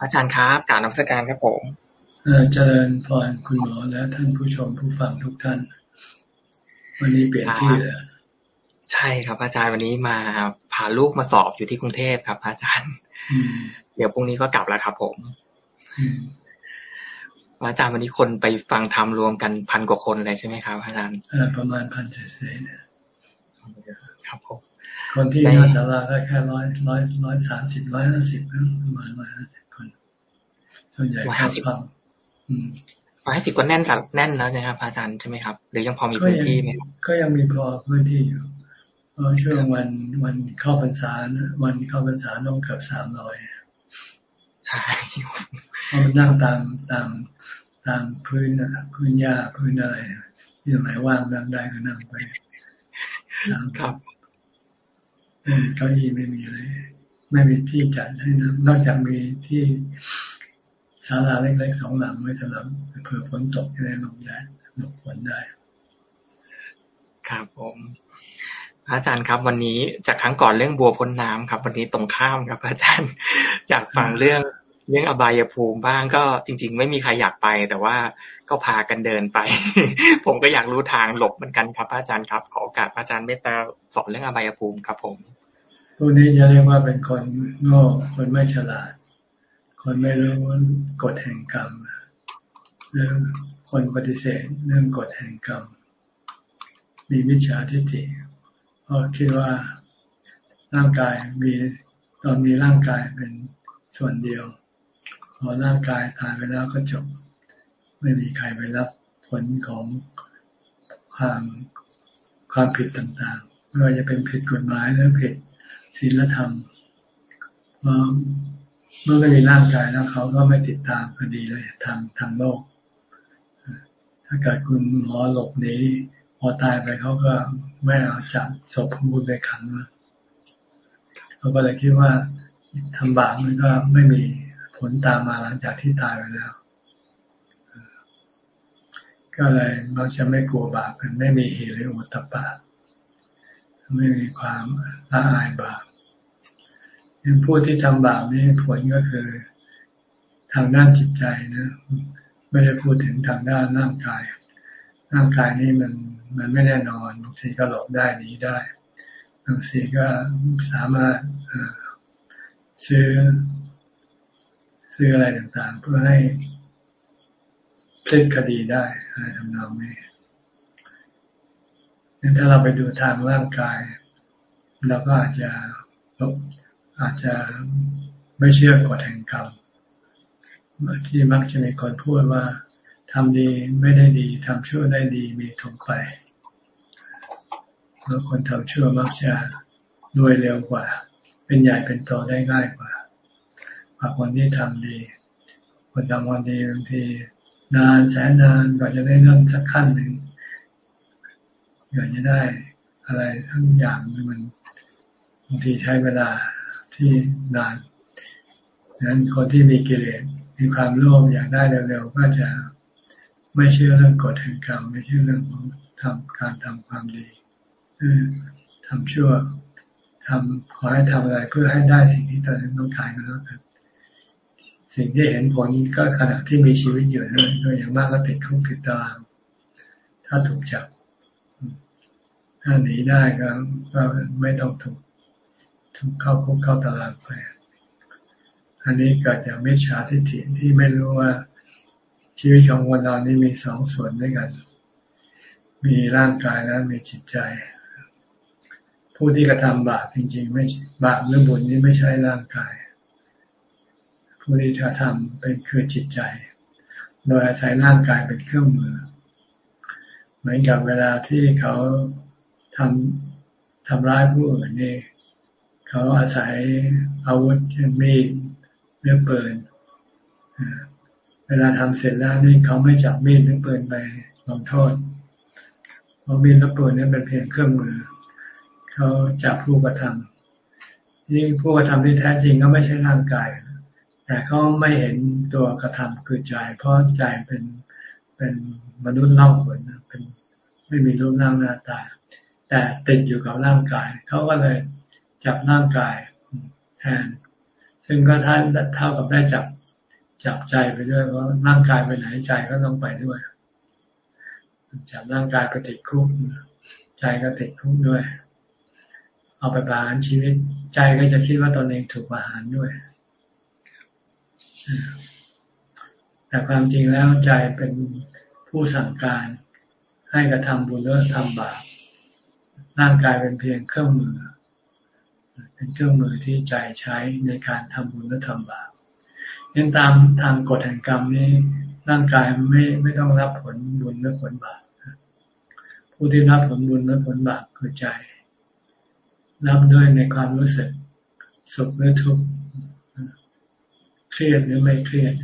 อาจารย์ครับการนักสการครับผมเจริญพรคุณหมอและท่านผู้ชมผู้ฟังทุกท่าน วันนี้เปลี่ยนที่เลยใช่ครับ อาจารย์วันนี้มาพาลูกมาสอบอยู่ที่กรุงเทพครับ อาจารย์ เดี๋ยวพรุ่งนี้ก็กลับแล้วครับ ผมอาจารย์วันนี้คนไปฟังธรรมรวมกันพันกว่าคนเลยใช่ไหมครับ อาจารย์ประมาณพันเศษครับผมคนที่น่าสาราก็แค่ร้อยร้อยร้อยสามสิบร้อยห้าสิบประมาณร้อยห้าสิบคน ส่วนใหญ่ก็ฟังร้อยห้าสิบก็แน่นกับแน่นแล้วใช่ไหมครับอาจารย์ใช่ไหมครับ หรือยังพอมีพื้นที่ไหมก็ยังมีพอพื้นที่อยู่เพราะช่วงวันวันเข้าพรรษาวันเข้าพรรษาต้องเกือบสามร้อยใช่เพราะมันนั่งตามตามตามพื้นพื้นหญ้าพื้นอะไรที่ไหนว่างนั่งได้ก็นั่งไปครับเก้าอี้ไม่มีอะไรไม่มีที่จัดให้นะนอกจากมีที่ ศาลาเล็กๆสองหลังไว้สำหรับเผื่อฝนตกจะได้ลงได้หลบฝนได้ ครับผมอาจารย์ครับ วันนี้จากครั้งก่อนเรื่องบัวพ้นน้ำครับ วันนี้ตรงข้ามครับ อาจารย์จากฟังเรื่องเรื่องอบายภูมิบ้างก็จริง ๆ ไม่มีใครอยากไป แต่ว่าก็พากันเดินไป ผมก็อยากรู้ทางหลบเหมือนกันครับ อาจารย์ครับขอโอกาสอาจารย์เมตตาสอนเรื่องอบายภูมิครับผมพวกนี้จะเรียกว่าเป็นคนโง่คนไม่ฉลาด คนไม่รู้กฎแห่งกรรมเรื่องคนปฏิเสธเรื่องกฎแห่งกรรม มีวิชาทิฏฐิเพราะคิดว่าร่างกายมีตอนมีร่างกายเป็นส่วนเดียว พอร่างกายตายไปแล้วก็จบ ไม่มีใครไปรับผลของความความผิดต่างๆไม่ว่าจะเป็นผิดกฎหมายหรือผิดศีลธรรมเพราะ เมื่อไม่มีร่างกายแล้วเขาก็ไม่ติดตามคดีเลยทางทางโลก ถ้าเกิดคุณหมอหลบหนีพอตายไปเขาก็ไม่เอาจับศพคุณไปขังเขาก็เลยคิดว่าทำบาปมันก็ไม่มีผลตามมาหลังจากที่ตายไปแล้ว ก็เลยเราจะไม่กลัวบาปกันไม่มีเหตุหรืออุตปาไม่มีความละอายบาป ยังผู้ที่ทำบาปนี่ผลก็คือทางด้านจิตใจนะ ไม่ได้พูดถึงทางด้านร่างกาย ร่างกายนี่มันมันไม่แน่นอนบางทีก็หลบได้หนีได้บางทีก็สามารถซื้อซื้ออะไรต่างๆ เพื่อให้พลิกคดีได้อะไรทำนองนี้งั้นถ้าเราไปดูทางร่างกายเราก็อาจจะ อาจจะไม่เชื่อกฎแห่งกรรมที่มักจะมีคนพูดว่าทำดีไม่ได้ดีทำชั่วได้ดีมีถงไปเมื่อคนทำชั่วมักจะรวยเร็วกว่า เป็นใหญ่เป็นโตได้ง่ายกว่าว่าคนที่ทำดี คนทำวันดีบางทีนานแสนนานกว่าจะได้เงินสักขั้นหนึ่งอยาจะได้อะไรทั้งอย่างมันบางทีใช้เวลา ที่นานดังนั้นคนที่มีกิเลสมีความโลภอยากได้เร็วๆก็จะไม่เชื่อเรื่องกฎแห่งกรรมไม่เชื่อเรื่องของทำการทำความดีทำชั่วทำขอให้ทำอะไรเพื่อให้ได้สิ่งที่ตนต้องการก็แล้วกันสิ่งที่เห็นผลก็ขณะที่มีชีวิตอยู่นั่นอย่างมากก็ติดคุกติดตารางถ้าถูกจับ ถ้าหนีได้ก็ก็ไม่ต้องถูก ถูกเข้าคุกเข้าตารางไปอันนี้เกิดจากมิจฉาทิฏฐิที่ไม่รู้ว่าชีวิตของวันเรานี้มีสองส่วนด้วยกัน มีร่างกายและมีจิตใจ ผู้ที่กระทำบาปจริงๆ ไม่บาปหรือบุญนี้ไม่ใช่ร่างกาย ผู้ที่จะทำเป็นคือจิตใจ โดยอาศัยร่างกายเป็นเครื่องมือ เหมือนกับเวลาที่เขาทำทำร้ายผู้อื่นนี่ เขาอาศัยอาวุธเช่นมีดหรือปืนเวลาทำเสร็จแล้วนี่เขาไม่จับมีดหรือปืนไปลงโทษเพราะมีดและปืนนี่เป็นเพียงเครื่องมือ เขาจับผู้กระทำนี่ผู้กระทำที่แท้จริงก็ไม่ใช่ร่างกาย แต่เขาไม่เห็นตัวกระทำคือใจ เพราะใจเป็นเป็นมนุษย์เล่าผลเป็นไม่มีรูปร่างหน้าตา แต่ติดอยู่กับร่างกาย เขาก็เลย จับร่างกายแทน ซึ่งก็ท่านเท่ากับได้จับจับใจไปด้วยเพราะร่างกายไปไหนใจก็ต้องไปด้วย จับร่างกายไปติดคุกใจก็ติดคุกด้วย เอาไปประหารชีวิต ใจก็จะคิดว่าตนเองถูกประหารด้วยแต่ความจริงแล้วใจเป็นผู้สั่งการให้กระทำบุญหรือทำบาปร่างกายเป็นเพียงเครื่องมือ เป็นเครื่องมือที่ใจใช้ในการทำบุญหรือทำบาปยังตามทางกฎแห่งกรรมนี้ร่างกายไม่ไม่ต้องรับผลบุญหรือผลบาปผู้ที่รับผลบุญและผลบาปคือใจ รับด้วยในความรู้สึกสุขหรือทุกข์เครียดหรือไม่เครียด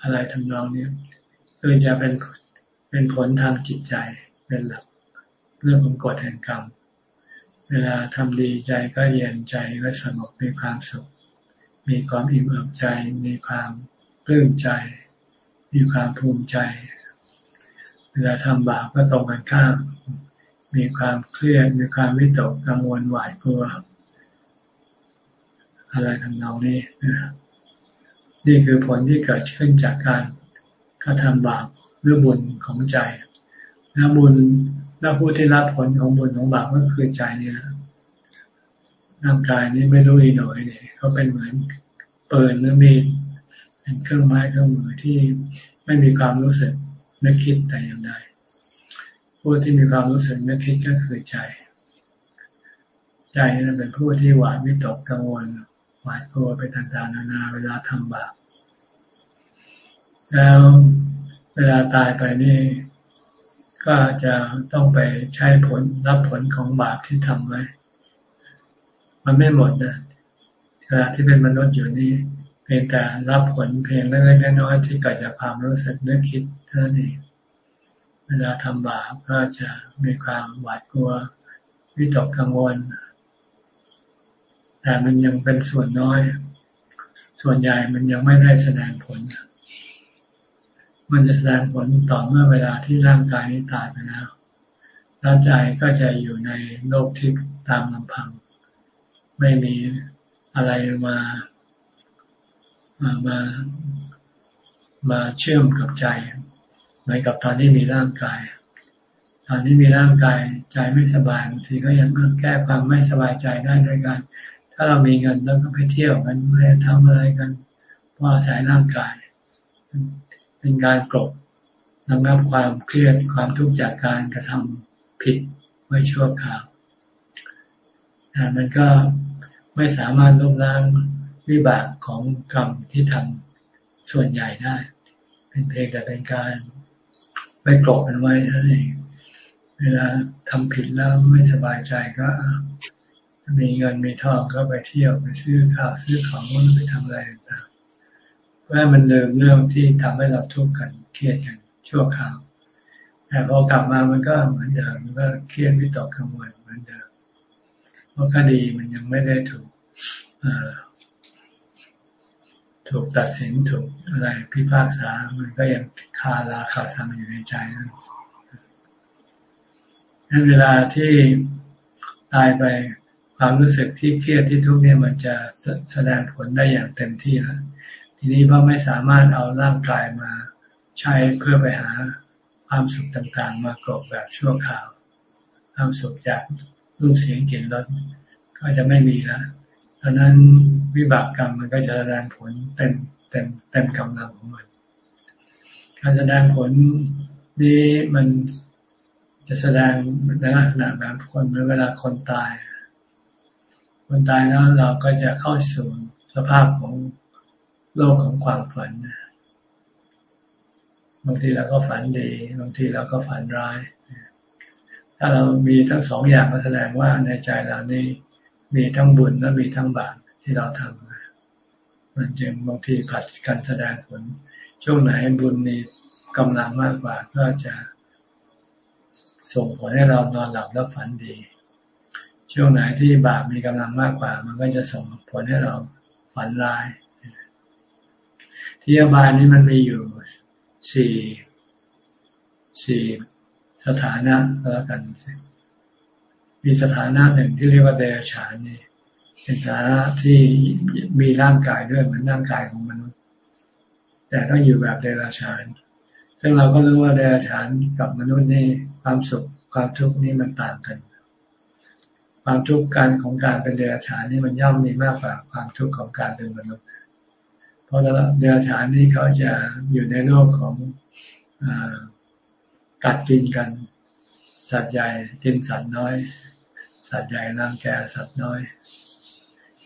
อะไรทำนองนี้คือจะเป็นเป็นผลทางจิตใจเป็นหลัก เรื่องของกฎแห่งกรรม เวลาทำดีใจก็เย็นใจก็สงบมีความสุข มีความอิ่มเอิบใจ มีความปลื้มใจ มีความภูมิใจ เวลาทำบาปก็ตรงกันข้าม มีความเครียด มีความวิตกกังวลหวาดกลัว อะไรทำนองนี้นี่คือผลที่เกิดขึ้นจากการกระทำบาปหรือบุญของใจ แล้วบุญ แล้วผู้ที่รับผลของบุญของบาปก็คือใจเนี่ยร่างกายนี้ไม่รู้อีหน่อยเนี่ยเขาเป็นเหมือนเปิดหรือมีเป็นเครื่องไม้เครื่องมือที่ไม่มีความรู้สึกนึกคิดแต่อย่างใดผู้ที่มีความรู้สึกนึกคิดก็คือใจ ใจนี่เป็นผู้ที่หวาดวิตกกังวลหวาดกลัวไปต่างๆนานาเวลาทำบาปแล้วเวลาตายไปนี่ ก็จะต้องไปใช้ผลรับผลของบาปที่ทำไว้ มันไม่หมดนะเวลาที่เป็นมนุษย์อยู่นี่เพียงแต่รับผลเพียงเล็กๆน้อยๆที่เกิดจากความรู้สึกนึกคิดเท่านั้นเองเวลาทำบาปก็จะมีความหวาดกลัววิตกกังวล แต่มันยังเป็นส่วนน้อย ส่วนใหญ่มันยังไม่ได้แสดงผล มันจะแสดงผลต่อเมื่อเวลาที่ร่างกายนี้ตายไปแล้วแล้วใจก็จะอยู่ในโลกทิพย์ตามลำพัง ไม่มีอะไรมามามามาเชื่อมกับใจเหมือนกับตอนที่มีร่างกาย ตอนที่มีร่างกายใจไม่สบายบางทีก็ยังแก้ความไม่สบายใจได้ด้วยกัน ถ้าเรามีเงินแล้วก็ไปเที่ยวกันไม่ทำอะไรกันเพราะอาศัยร่างกาย เป็นการกลบระงับความเครียดความทุกข์จากการกระทำผิดไว้ชั่วคราวแต่มันก็ไม่สามารถลบล้างวิบากของกรรมที่ทำส่วนใหญ่ได้ เป็นเพียงแต่เป็นการไปกลบมันไว้เท่านั่นเองเวลาทำผิดแล้วไม่สบายใจก็มีเงินมีทองก็ไปเที่ยวไปซื้อข้าวซื้อของไปทำอะไรต่าง เพื่อมันลืมเรื่องที่ทำให้เราทุกข์กันเครียดกันชั่วคราว แต่พอกลับมามันก็เหมือนเดิมมันก็เครียดวิตกกังวลเหมือนเดิมเพราะคดีมันยังไม่ได้ถูกถูกตัดสินถูกอะไรพิพากษา มันก็ยังคาราคาซังอยู่ในใจนั้นนั้นเวลาที่ตายไปความรู้สึกที่เครียดที่ทุกข์เนี่ยมันจะแสดงผลได้อย่างเต็มที่แล้ว ทีนี้พ่อไม่สามารถเอาร่างกายมาใช้เพื่อไปหาความสุขต่างๆ มากรบแบบชั่วคราว ความสุขจากรูปเสียงกลิ่นรสก็จะไม่มีแล้วดังนั้นวิบากกรรมมันก็จะแสดงผลเต็มเต็มเต็มกำลังของมัน การแสดงผลนี้มันจะแสดงในลักษณะแบบคนเมื่อเวลาคนตาย คนตายแล้วเราก็จะเข้าสู่สภาพของ โลกของความฝันบางทีเราก็ฝันดี บางทีเราก็ฝันร้าย ถ้าเรามีทั้งสองอย่างก็แสดงว่าในใจเรานี่มีทั้งบุญและมีทั้งบาปที่เราทำมันจึงบางทีผัดกันแสดงผล ช่วงไหนบุญมีกำลังมากกว่าก็จะส่งผลให้เรานอนหลับแล้วฝันดี ช่วงไหนที่บาปมีกำลังมากกว่า มันก็จะส่งผลให้เราฝันร้าย ที่อบายนี้มันมีอยู่สี่สี่สถานะแล้วกัน มีสถานะหนึ่งที่เรียกว่าเดรัจฉานนี่เป็นสถานะที่มีร่างกายด้วยเหมือนร่างกายของมนุษย์แต่ต้องอยู่แบบเดรัจฉาน ซึ่งเราก็รู้ว่าเดรัจฉานกับมนุษย์นี่ความสุขความทุกข์นี่มันต่างกัน ความทุกข์การของการเป็นเดรัจฉานนี่มันย่อมมีมากกว่าความทุกข์ของการเป็นมนุษย์ เพราะเดรัจฉานนี่เขาจะอยู่ในโลกของอกัดกินกัน สัตว์ใหญ่กินสัตว์น้อย สัตว์ใหญ่รังแกสัตว์น้อย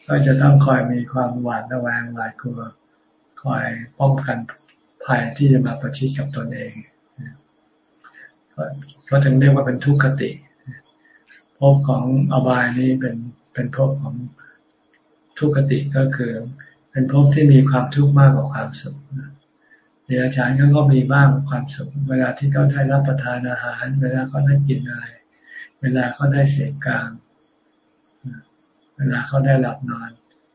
ก็จะต้องคอยมีความหวาดระแวงหวาดกลัว คอยป้องกันภัยที่จะมาประชิดกับตนเองก็ถึงเรียกว่าเป็นทุกขติภพของอบายนี้เป็นเป็นภพของทุกขติก็คือ เป็นภพที่มีความทุกข์มากกว่าความสุขเดรัจฉานก็มีบ้างความสุข เวลาที่เขาได้รับประทานอาหาร เวลาเขาได้กินอะไร เวลาเขาได้เสพกลางเวลาเขาได้หลับนอน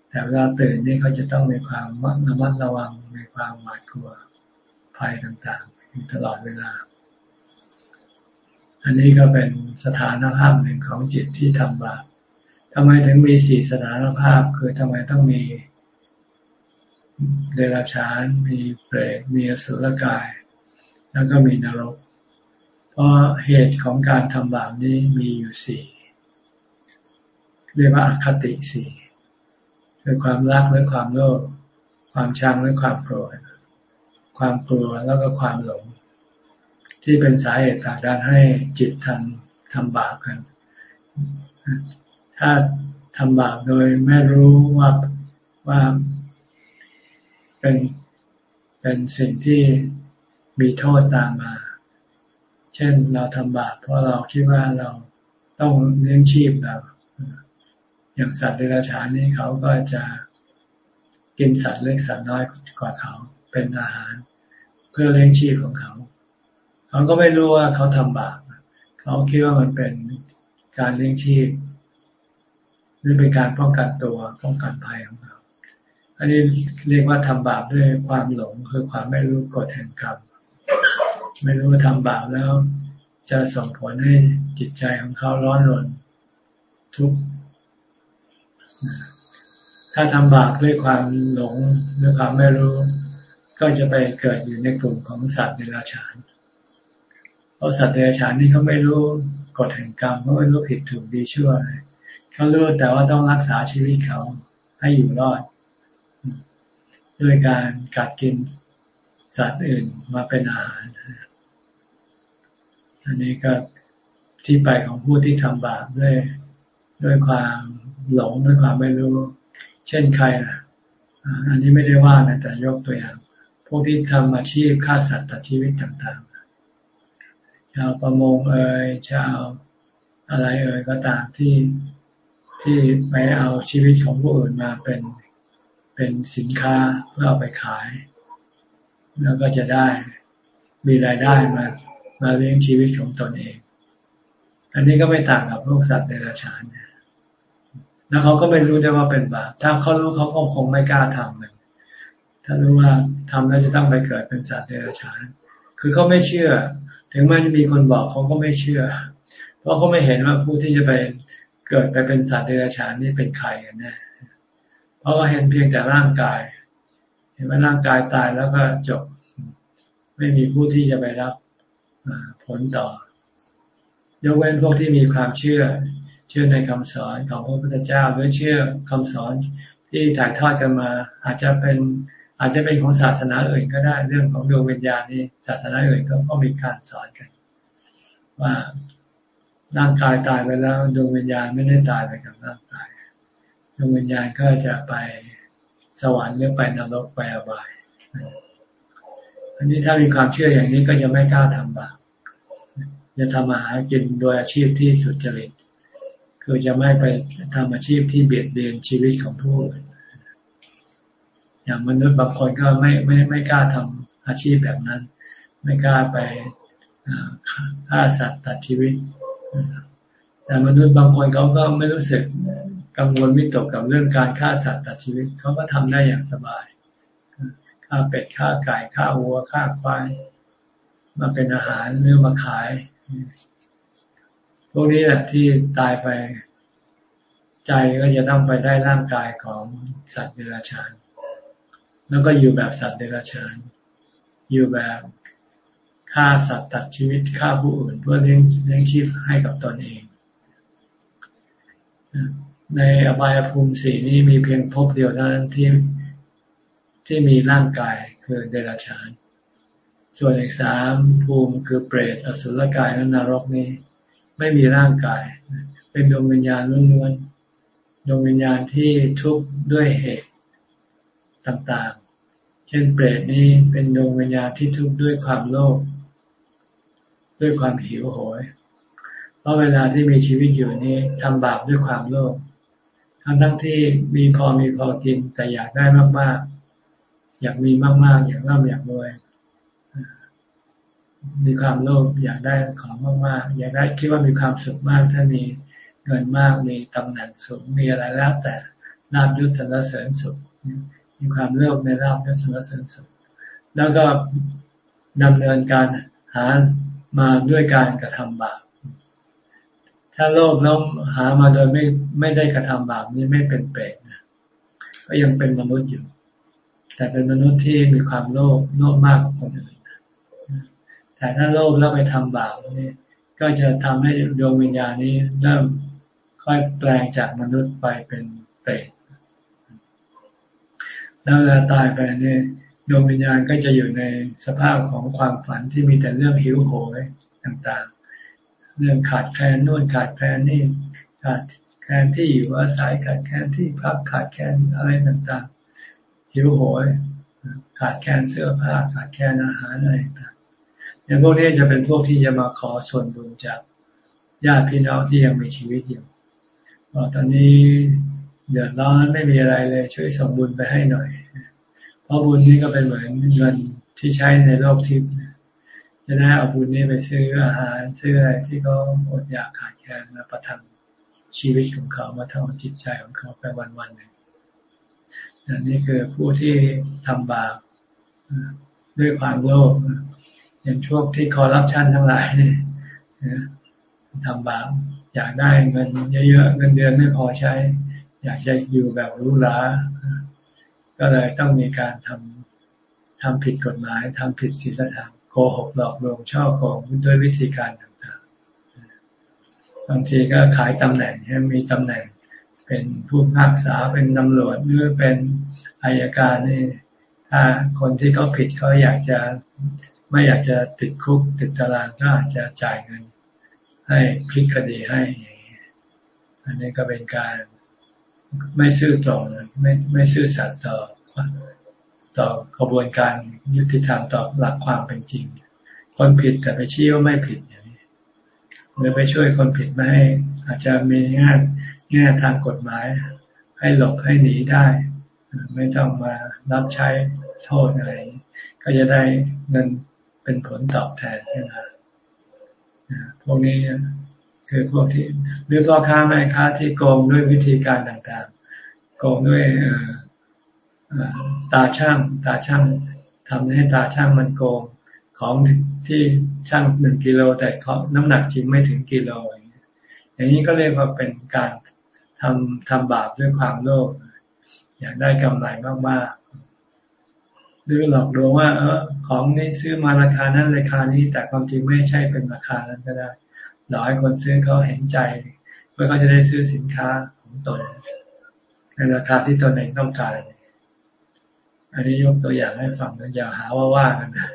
แต่เวลาตื่นนี่เขาจะต้องมีความระมัดระวังมีความหวาดกลัวภัยต่างๆอยู่ตลอดเวลา อันนี้ก็เป็นสถานภาพหนึ่งของจิตที่ทำบาปทำไมถึงมีสี่สถานภาพ คือทำไมต้องมี เดรัจฉาน มีเปรตมีอสุรกาย แล้วก็มีนรก เพราะเหตุของการทำบาปนี้มีอยู่สี่เรียกว่าอคติสี่คือความรักหรือความโลภความชังหรือความโกรธความกลัวแล้วก็ความหลง ที่เป็นสาเหตุผลักดันให้จิตทำทำบาปกัน ถ้าทำบาปโดยไม่รู้ว่าว่า เป็นเป็นสิ่งที่มีโทษตามมา เช่นเราทำบาปเพราะเราคิดว่าเราต้องเลี้ยงชีพเราอย่างสัตว์เดรัจฉานนี่เขาก็จะกินสัตว์เล็กสัตว์น้อยกว่าเขาเป็นอาหาร เพื่อเลี้ยงชีพของเขา เขาก็ไม่รู้ว่าเขาทำบาปเขาคิดว่ามันเป็นการเลี้ยงชีพหรือเป็นการป้องกันตัวป้องกันภัยของเขา อันนี้เรียกว่าทำบาปด้วยความหลงคือความไม่รู้กฎแห่งกรรมไม่รู้ว่าทำบาปแล้ว จะส่งผลให้จิตใจของเขาร้อนรนทุกข์ถ้าทำบาปด้วยความหลงด้วยความไม่รู้ ก็จะไปเกิดอยู่ในกลุ่มของสัตว์เดรัจฉานเพราะสัตว์เดรัจฉานนี่เขาไม่รู้กฎแห่งกรรมเขาไม่รู้ผิดถูกดีชั่วเขารู้แต่ว่าต้องรักษาชีวิตเขาให้อยู่รอด ด้วยการกัดกินสัตว์อื่นมาเป็นอาหาร อันนี้ก็ที่ไปของผู้ที่ทำบาปด้วยด้วยความหลงด้วยความไม่รู้ เช่นใครล่ะ อันนี้ไม่ได้ว่านะแต่ยกตัวอย่างพวกที่ทำอาชีพฆ่าสัตว์ตัดชีวิตต่างๆ ชาวประมงเอ่ยชาวอะไรเอ่ยก็ตามที่ที่ไปเอาชีวิตของผู้อื่นมาเป็น เป็นสินค้าเพื่อเอาไปขาย แล้วก็จะได้มีรายได้มามาเลี้ยงชีวิตของตนเอง อันนี้ก็ไม่ต่างกับพวกสัตว์เดรัจฉานเนี่ยแล้วเขาก็ไม่รู้ได้ว่าเป็นบาปถ้าเขารู้เขาก็คงไม่กล้าทำเลยถ้ารู้ว่าทำแล้วจะต้องไปเกิดเป็นสัตว์เดรัจฉานคือเขาไม่เชื่อ ถึงแม้จะมีคนบอกเขาก็ไม่เชื่อ เพราะเขาไม่เห็นว่าผู้ที่จะไปเกิดไปเป็นสัตว์เดรัจฉานนี่เป็นใครกันแน่ เพราะว่าเห็นเพียงแต่ร่างกาย เห็นว่าร่างกายตายแล้วก็จบ ไม่มีผู้ที่จะไปรับผลต่อ ยกเว้นพวกที่มีความเชื่อ เชื่อในคำสอนของพระพุทธเจ้าหรือเชื่อคำสอนที่ถ่ายทอดกันมา อาจจะเป็นอาจจะเป็นของศาสนาอื่นก็ได้เรื่องของดวงวิญญาณนี่ศาสนาอื่นก็ก็มีการสอนกัน ว่าร่างกายตายไปแล้วดวงวิญญาณไม่ได้ตายไปกับร่างกาย ดวงวิญญาณก็จะไปสวรรค์หรือไปนรกไปอบาย อันนี้ถ้ามีความเชื่ออย่างนี้ก็จะไม่กล้าทำบาปจะทำมาหากินโดยอาชีพที่สุจริต คือจะไม่ไปทำอาชีพที่เบียดเบียนชีวิตของผู้อื่นอย่างมนุษย์บางคนก็ไม่ไม่ไม่กล้าทำอาชีพแบบนั้น ไม่กล้าไปฆ่าสัตว์ตัดชีวิต แต่มนุษย์บางคนเขาก็ไม่รู้สึก กังวลวิตกกับเรื่องการฆ่าสัตว์ตัดชีวิตเขาก็ทำได้อย่างสบายฆ่าเป็ดฆ่าไก่ฆ่าวัวฆ่าควายมาเป็นอาหารหรือมาขาย พวกนี้แหละที่ตายไปใจก็จะต้องไปได้ร่างกายของสัตว์เดรัจฉาน แล้วก็อยู่แบบสัตว์เดรัจฉาน อยู่แบบฆ่าสัตว์ตัดชีวิตฆ่าผู้อื่น เพื่อเลี้ยงเลี้ยงชีพให้กับตนเอง ในอบายภูมิสี่นี้มีเพียงภพเดียวเท่านั้นที่ที่มีร่างกายคือเดรัจฉาน ส่วนอีกสามภูมิคือเปรตอสุรกายและนรกนี้ ไม่มีร่างกาย เป็นดวงวิญญาณล้วนๆดวงวิญญาณที่ทุกข์ด้วยเหตุต่างๆ เช่นเปรตนี้เป็นดวงวิญญาณที่ทุกข์ด้วยความโลภด้วยความหิวโหย เพราะเวลาที่มีชีวิตอยู่นี้ทำบาปด้วยความโลภ ทั้งทั้งที่มีพอมีพอกิน แต่อยากได้มากๆ อยากมีมากๆ อยากร่ำอยากรวยมีความโลภอยากได้ของมากๆ อยากได้คิดว่ามีความสุขมาก ถ้ามีเงินมากมีตำแหน่งสูงมีอะไรแล้วแต่ลาบยศสรรเสริญสุข มีความโลภในลาบยศสรรเสริญสุข แล้วก็ดำเนินการหามาด้วยการกระทำบาป ถ้าโลภแล้วหามาโดยไม่ไม่ได้กระทำบาปนี้ไม่เป็นเปรตนะก็ยังเป็นมนุษย์อยู่ แต่เป็นมนุษย์ที่มีความโลภโลภมากกว่าคนอื่นแต่ถ้าโลภแล้วไปทำบาปนี่ก็จะทำให้ดวงวิญญาณนี้เริ่มค่อยแปลงจากมนุษย์ไปเป็นเปรตแล้วเวลาตายไปเนี่ยดวงวิญญาณก็จะอยู่ในสภาพของความฝันที่มีแต่เรื่องหิวโหยต่างๆ เรื่องขาดแคลนนู่นขาดแคลนนี่ขาดแคลนที่อยู่อาศัยขาดแคลนที่พักขาดแคลนอะไรต่างๆหิวโหย ขาดแคลนเสื้อผ้าขาดแคลนอาหารอะไรต่างๆอย่างพวกนี้จะเป็นพวกที่จะมาขอส่วนบุญจากญาติพี่น้องที่ยังมีชีวิตอยู่บอกตอนนี้เดือดร้อนไม่มีอะไรเลย ช่วยส่งบุญไปให้หน่อย เพราะบุญนี้ก็เป็นเหมือนเงินที่ใช้ในโลกทิพย์ จะได้เอาบุญนี้ไปซื้ออาหารซื้ออะไรที่เขาอดอยากขาดแคลนมาประทังชีวิตของเขามาทำจิตใจของเขาไปวันวันหนึ่งนนี่คือผู้ที่ทำบาปด้วยความโลภอย่างช่วงที่คอร์รัปชันทั้งหลายเนี่ยทำบาปอยากได้เงินเยอะๆเงินเดือนไม่พอใช้ อยากจะอยู่แบบรู้ราก็เลยต้องมีการทำทำผิดกฎหมายทำผิดศีลธรรม โกหกหลอกลวงช่อโกงด้วยวิธีการต่างๆ บางทีก็ขายตำแหน่งให้มีตำแหน่ง เป็นผู้พากษาเป็นตำรวจหรือเป็นอายการนี่ถ้าคนที่เขาผิดเขาอยากจะไม่อยากจะติดคุกติดตารางก็อาจจะจ่ายเงิน ให้พลิกคดีให้ อันนี้ก็เป็นการไม่ซื่อตรงไม่ไม่ซื่อสัตย์ต่อ ต่อกระบวนการยุติธรรมต่อหลักความเป็นจริง คนผิดแต่ไปชี้ว่าไม่ผิดอย่างนี้หรือไปช่วยคนผิดไม่ให้อาจจะมีง่แง่ทางกฎหมาย ให้หลบให้หนีได้ ไม่ต้องมารับใช้โทษอะไร ก็จะได้เงินเป็นผลตอบแทนนมพวกนี้คือพวกที่หรือพ่อค้าแม่ค้าที่โกงด้วยวิธีการต่างๆ โกงด้วย ตาช่างตาช่างทำให้ตาช่างมันโกงของที่ช่างหนึ่งกิโลแต่เขาน้ำหนักจริงไม่ถึงกิโลอย่างนี้ก็เรียกว่าเป็นการทำทำบาปด้วยความโลภอยากได้กำไรมากๆหรือหลอกลวงว่า เออของนี้ซื้อมาราคานั้นราคานี้ แต่ความจริงไม่ใช่เป็นราคานั้นก็ได้หลอกให้คนซื้อเขาเห็นใจเพื่อเขาจะได้ซื้อสินค้าของตนในราคาที่ตนเองต้องการ อันนี้ยกตัวอย่างให้ฟังนะอย่าหาว่าว่ากันนะ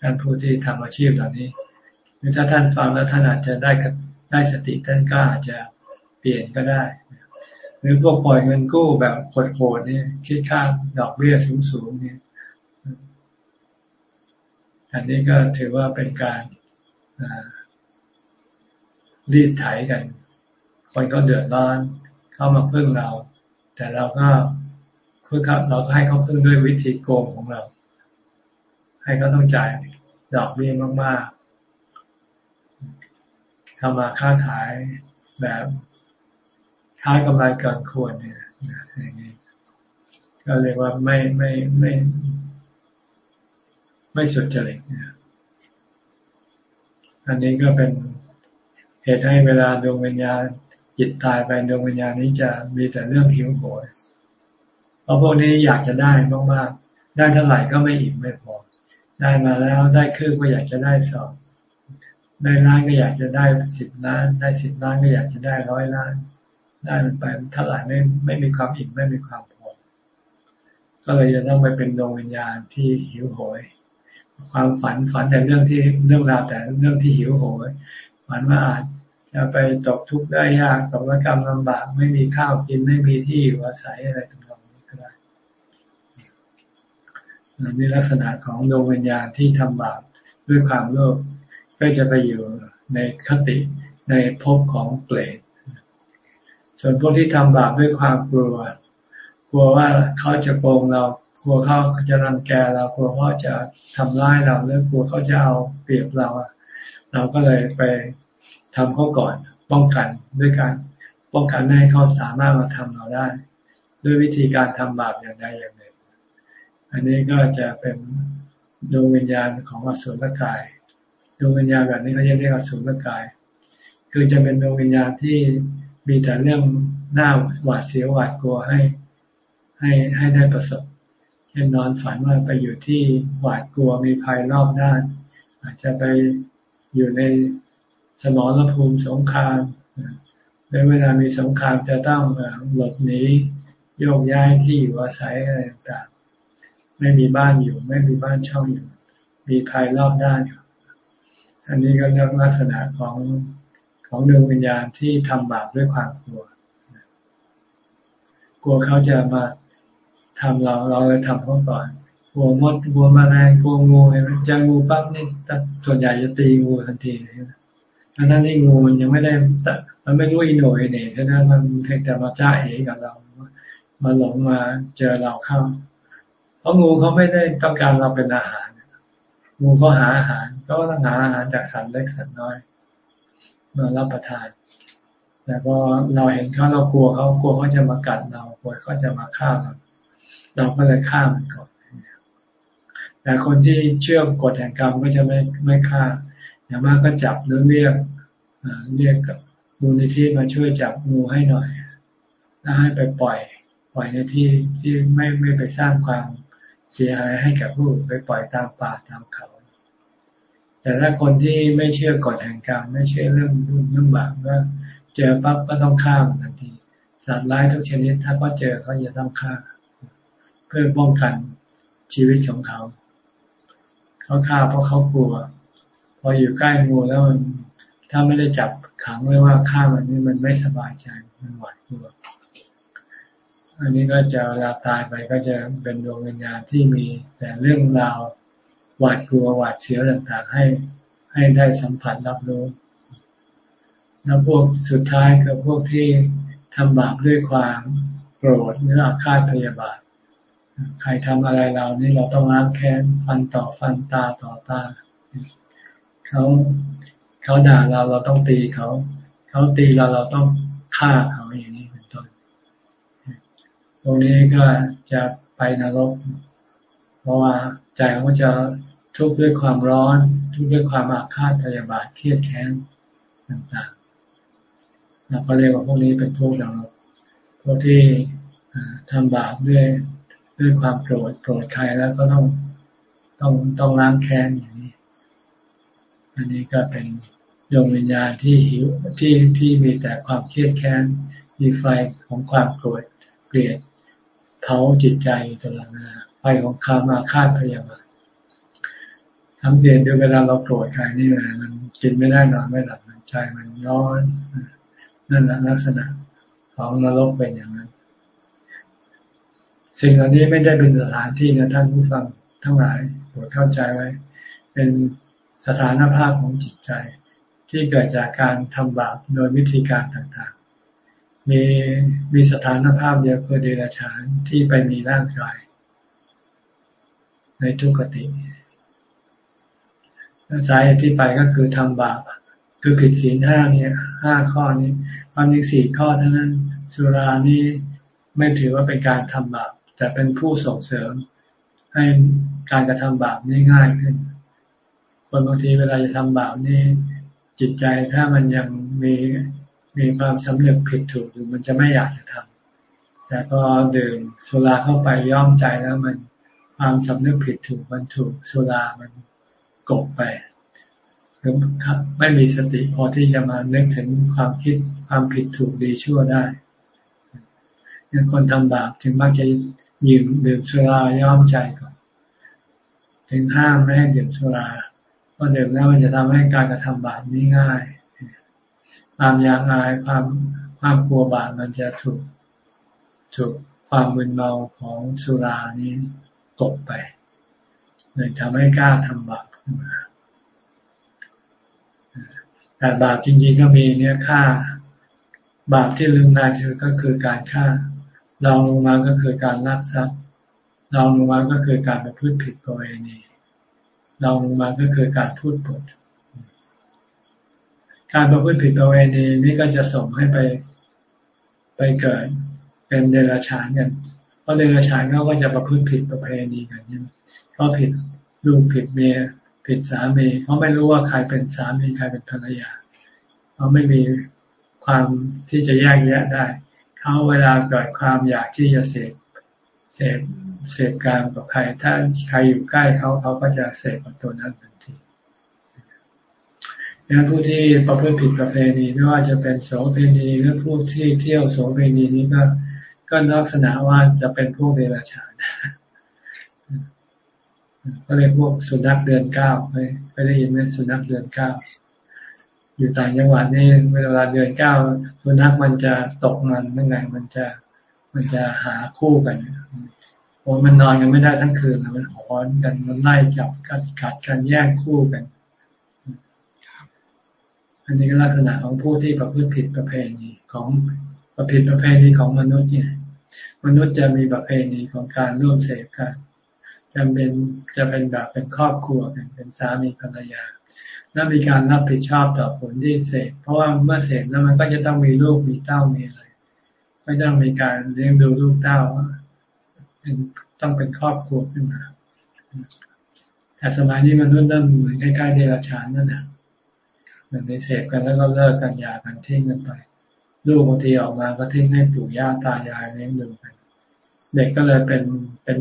ท่านผู้ที่ทำอาชีพเหล่านี้ หรือถ้าท่านฟังแล้วท่านอาจจะได้ได้สติท่านก็อาจจะเปลี่ยนก็ได้ หรือพวกปล่อยเงินกู้แบบโหดๆนี่คิดค่าดอกเบี้ยสูงๆนี่อันนี้ก็ถือว่าเป็นการรีดไถกัน คนก็เดือดร้อนเข้ามาเพึ่งเรา แต่เราก็ คือครับเราก็ให้เขาพึ่งด้วยวิธีโกงของเรา ให้เขาต้องจ่ายดอกเบี้ยมากๆทำมาค้าขายแบบค้ากำไรเกินควรเนี่ยอย่างนี้ก็เรียกว่าไม่ไม่ไม่ ไม่สุดจริตอันนี้ก็เป็นเหตุให้เวลาดวงวิญญาณจิตตายไปดวงวิญญาณนี้จะมีแต่เรื่องหิวโหย เพราะพวกนี้อยากจะได้มากๆ ได้เท่าไหร่ก็ไม่อิ่มไม่พอ ได้มาแล้วได้ครึ่งก็อยากจะได้สองได้ล้านก็อยากจะได้สิบล้าน ได้สิบล้านก็อยากจะได้ร้อยล้าน ได้มันไปเท่าไหร่ไม่ไม่มีความอิ่มไม่มีความพอ ก็เลยจะต้องไปเป็นดวงวิญญาณที่หิวโหย ความฝันฝันแต่เรื่องที่เรื่องราวแต่เรื่องที่หิวโหยฝันว่าอาจจะไปตกทุกข์ได้ยากตกระกรรมลำบาก ไม่มีข้าวกินไม่มีที่อยู่อาศัยอะไรต่างๆก็ได้ นี่ลักษณะของดวงวิญญาณที่ทำบาปด้วยความโลภก็จะไปอยู่ในคติในภพของเปรตส่วนพวกที่ทำบาปด้วยความกลัว กลัวว่าเขาจะโกงเรา กลัวเขาจะรังแกเรากลัวเขาจะทำร้ายเราหรือกลัวเขาจะเอาเปรียบเราเราก็เลยไปทำเขาก่อนป้องกันด้วยการป้องกันไม่ให้เขาสามารถมาทำเราได้ ด้วยวิธีการทำบาปอย่างใดอย่างหนึ่ง อันนี้ก็จะเป็นดวงวิญญาณของอสุรกายดวงวิญญาณแบบนี้เขาจะเรียกอสุรกาย คือจะเป็นดวงวิญญาณที่มีแต่เรื่องหน้าหวาดเสียวหวาดกลัวให้ให้ให้ได้ประสบเช่นนอนฝันว่าไปอยู่ที่หวาดกลัวมีภัยรอบด้าน อาจจะไปอยู่ในสมรภูมิสงครามในเวลามีสงครามจะต้องหลบหนีโยกย้ายที่อยู่อาศัยอะไรต่าง ไม่มีบ้านอยู่ ไม่มีบ้านเช่องอยู่ มีภัยรอบด้านอยู่อันนี้ก็เรียกลักษณะของของดวงวิญญาณที่ทำบาปด้วยความกลัว กลัวเขาจะมาทำเราเราเลยทำเขาก่อนกลัวมดกลัวมาแมลงกลัวงูเห็นไหมจองูปั๊บนี่ส่วนใหญ่จะตีงูทันทีเลยนะทั้งที่งูมันยังไม่ได้มันไม่รู้อินโนอินเน่ฉะนั้นมันเพียงแต่มาจ้าเอกับเรา มาหลงมาเจอเราเข้า เพราะงูเขาไม่ได้ต้องการเราเป็นอาหาร งูก็หาอาหารก็ต้องหาอาหารจากสัตว์เล็กสัตว์น้อย มารับประทานแต่พอเราเห็นเขาเรากลัวเขากลัวเขาจะมากัดเรากลัวเขาจะมาฆ่าเราเราก็เลยฆ่ามันก่อนแต่คนที่เชื่อกฎแห่งกรรมก็จะไม่ไม่ฆ่า อย่างมากก็จับหรือเรียกเรียกกับมูลนิธิมาช่วยจับงูให้หน่อยแล้วให้ไปปล่อย ปล่อยในที่ที่ไม่ไม่ไปสร้างความ เสียหายให้กับผู้ไปปล่อยตามป่าตามเขา แต่ถ้าคนที่ไม่เชื่อกฎแห่งกรรมไม่เชื่อเรื่องบุญเรื่องบาปว่าเจอปั๊บก็ต้องฆ่ามันทันทีสัตว์ร้ายทุกชนิด ถ้าก็เจอเขาจะต้องฆ่า เพื่อป้องกันชีวิตของเขา เขาฆ่าเพราะเขากลัว พออยู่ใกล้งูแล้วมันถ้าไม่ได้จับขังไว้ว่าฆ่ามันนี่มันไม่สบายใจมันหวาดกลัว อันนี้ก็จะเวลาตายไปก็จะเป็นดวงวิญญาณที่มีแต่เรื่องราวหวาดกลัวหวาดเสียวต่างๆ ให้ให้ได้สัมผัสรับรู้แล้วพวกสุดท้ายคือพวกที่ทำบาปด้วยความโกรธหรืออาฆาตพยาบาท ใครทำอะไรเรานี่เราต้องล้างแค้นฟันต่อฟันตาต่อตา เขาเขาด่าเราเราต้องตีเขา เขาตีเราเราต้องฆ่าเขาอย่างนี้ ตรงนี้ก็จะไปนรก เพราะว่าใจเขาจะทุกข์ด้วยความร้อน ทุกข์ด้วยความอาฆาตพยาบาทเครียดแค้นต่างๆเราก็เรียกว่าพวกนี้เป็นพวกนรกพวกที่ทำบาปด้วยด้วยความโกรธโกรธใครแล้วก็ต้องต้องต้องล้างแค้นอย่างนี้ อันนี้ก็เป็นดวงวิญญาณที่หิวที่ที่มีแต่ความเครียดแค้นมีไฟของความโกรธเกลียด เผาจิตใจตลอดเวลาไฟของคามาคาดพยาบาททั้งเดือนด้วยเวลาเราโกรธใครนี่แหละมันกินไม่ได้นอนไม่หลับมันใจมันร้อนนั่นแหละลักษณะของนรกเป็นอย่างนั้น สิ่งเหล่านี้ไม่ได้เป็นสถานที่นะท่านผู้ฟังทั้งหลายโปรดเข้าใจไว้ เป็นสถานภาพของจิตใจ ที่เกิดจากการทำบาปโดยวิธีการต่าง มีมีสถานภาพเดียวคือเดรัจฉานที่ไปมีร่างกาย ในทุกขติสาเหตุที่ไปก็คือทำบาป คือผิดศีลห้าเนี่ยห้าข้อนี้ ความจริงสี่ข้อเท่านั้น สุรานี้ไม่ถือว่าเป็นการทำบาป แต่เป็นผู้ส่งเสริม ให้การกระทำบาปนี้ง่ายขึ้น คนบางทีเวลาจะทำบาปนี่จิตใจถ้ามันยังมี มีความสำนึกผิดถูกอยู่มันจะไม่อยากจะทำแต่พอดื่มสุราเข้าไปย่อมใจแล้วมันความสำนึกผิดถูกมันถูกสุรามันกบไปคือไม่มีสติพอที่จะมานึกถึงความคิดความผิดถูกดีชั่วได้ยังคนทำบาปถึงมักจะยืมดื่มสุราย้อมใจก่อน ถึงห้ามไม่ให้ดื่มสุราเพราะดื่มแล้วมันจะทำให้การกระทำบาปนี้ง่าย ความอยางอายความความกลัวบาปมันจะถูกถูกความมึนเมาของสุรานี้ตกไปเลยทำให้กล้าทำบาปขึ้นมาแต่บาปจริงๆก็มีเนี่ยฆ่า บาปที่ลืมนายคือก็คือการฆ่าลองลงมาก็คือการลักทรัพย์ลองลงมาก็คือการประพฤติผิดประเวณีลองลงมาก็คือการพูดปด การประพฤติผิดประเวณีนี่ก็จะส่งให้ไปไปเกิด เป็นเดรัจฉานกัน เพราะเดรัจฉานเขาก็จะประพฤติผิดประเพณีกันนี่เขาผิดลูกผิดเมียผิดสามีเขาไม่รู้ว่าใครเป็นสามีใครเป็นภรรยาเขาไม่มีความที่จะแยกแยะได้เขาเวลาเกิดความอยากที่จะเสพเสพเสพการกับใคร ถ้าใครอยู่ใกล้เขาเขาก็จะเสพกับตัวนั้น ทันทีดังผู้ที่ประพฤติผิดประเพณีไม่ว่าจะเป็นโสเภณีหรือผู้ที่เที่ยวโสเภณีนี้ก็ก็ลักษณะว่าจะเป็นพวกเดรัจฉานก็เรียกพวกสุนัขเดือนเก้าไม่ได้ยินไหมสุนัขเดือนเก้าอยู่ต่างจังหวัดนี่เวลาเดือนเก้าสุนัขมันจะตกมันเมื่อไงมันจะมันจะหาคู่กันโอ้มันนอนกันไม่ได้ทั้งคืนมันหอนกันมันไล่จับกัดกัดกันแย่งคู่กัน อันนี้ก็ลักษณะของผู้ที่ประพฤติผิดประเพณีของประผิดประเพณีของมนุษย์เนี่ย มนุษย์จะมีประเพณีของการร่วมเสพกันจะเป็นจะเป็นแบบเป็นครอบครัวกันเป็นสามีภรรยา และมีการรับผิดชอบต่อผลที่เสพเพราะว่าเมื่อเสพแล้วมันก็จะต้องมีลูกมีเต้ามีอะไรก็ต้องมีการเลี้ยงดูลูกเต้าเป็นต้องเป็นครอบครัวขึ้นมาแต่สมัยนี้มันเริ่มเหมือนใกล้ๆเดรัจฉานนั่นแหละ มือนในเสพกันแล้วก็เลิกกันยากันทิ้งกันไป ลูกบางทีออกมาก็ทิ้งให้ปู่ย่าตายายเลี้ยงดูกัน เด็กก็เลยเป็นเป็น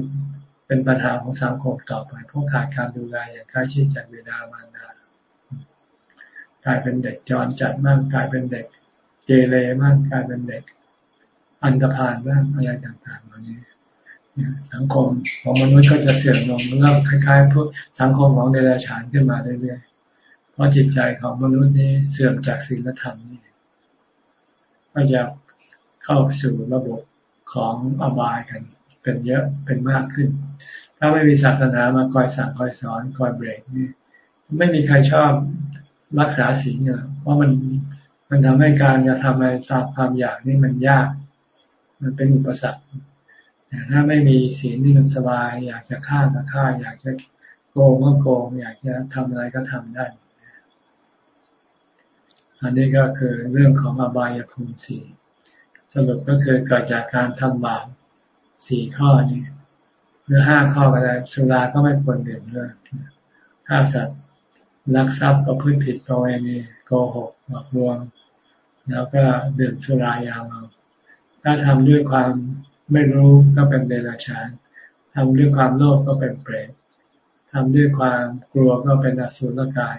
เป็นปัญหาของสังคมต่อไปเพราะขาดการดูแลอย่างใกล้ชิดจากบิดามารดากลายเป็นเด็กจรจัดมากกลายเป็นเด็กเจเรมากกลายเป็นเด็ก อันตรพานมากอะไรต่างๆเหล่านี้สังคมของมนุษย์ก็จะเสื่อมลงเริ่มคล้ายๆพวกสังคมของเดรัจฉานขึ้นมาเรื่อยๆ เพราะจิตใจของมนุษย์นี้เสื่อมจากศีลธรรมนี่ก็จะเข้าสู่ระบบของอบายกัน เป็นเยอะเป็นมากขึ้น ถ้าไม่มีศาสนามาคอยสั่งคอยสอนคอยเบรกนี่ไม่มีใครชอบรักษาศีลเนี่ยเพราะมันมันทำให้การจะทำอะไรตามความอยากนี่มันยาก มันเป็นอุปสรรคแต่ถ้าไม่มีศีลนี่มันสบาย อยากจะฆ่าก็ฆ่า อยากจะโกงก็โกง อยากจะทำอะไรก็ทำได้ อันนี้ก็คือเรื่องของอบายภูมิสี่สรุปก็คือเกิดจากการทำบาปสี่ข้อนี้หรือห้าข้อก็ได้สุราก็ไม่ควรดื่มด้วยฆ่าสัตว์ลักทรัพย์ประพฤติผิดประเวณีโกหกหลอกลวง แล้วก็ดื่มสุรายาเมาถ้าทำด้วยความไม่รู้ก็เป็นเดรัจฉานทำด้วยความโลภก็เป็นเปรตทำด้วยความกลัวก็เป็นอสุรกาย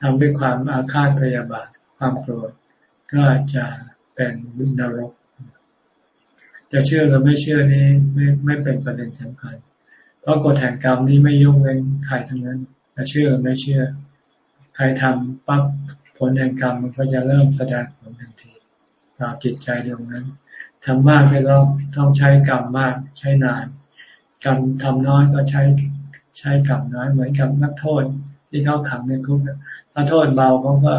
ทำด้วยความอาฆาตพยาบาทความโกรธก็จะเป็นนรก จะเชื่อหรือไม่เชื่อนี้ไม่ไม่เป็นประเด็นสำคัญ เพราะกฎแห่งกรรมนี้ไม่ยกเว้นใครทั้งนั้น จะเชื่อหรือไม่เชื่อ ใครทำปั๊บผลแห่งกรรมมันก็จะเริ่มแสดงผลทันทีต่อจิตใจดวงนั้นทำมากก็ต้องต้องใช้กรรมมากใช้นานกรรมทำน้อยก็ใช้ใช้กรรมน้อยเหมือนกับนักโทษ ที่เขาขังในคุกถ้าโทษเบาเขาก็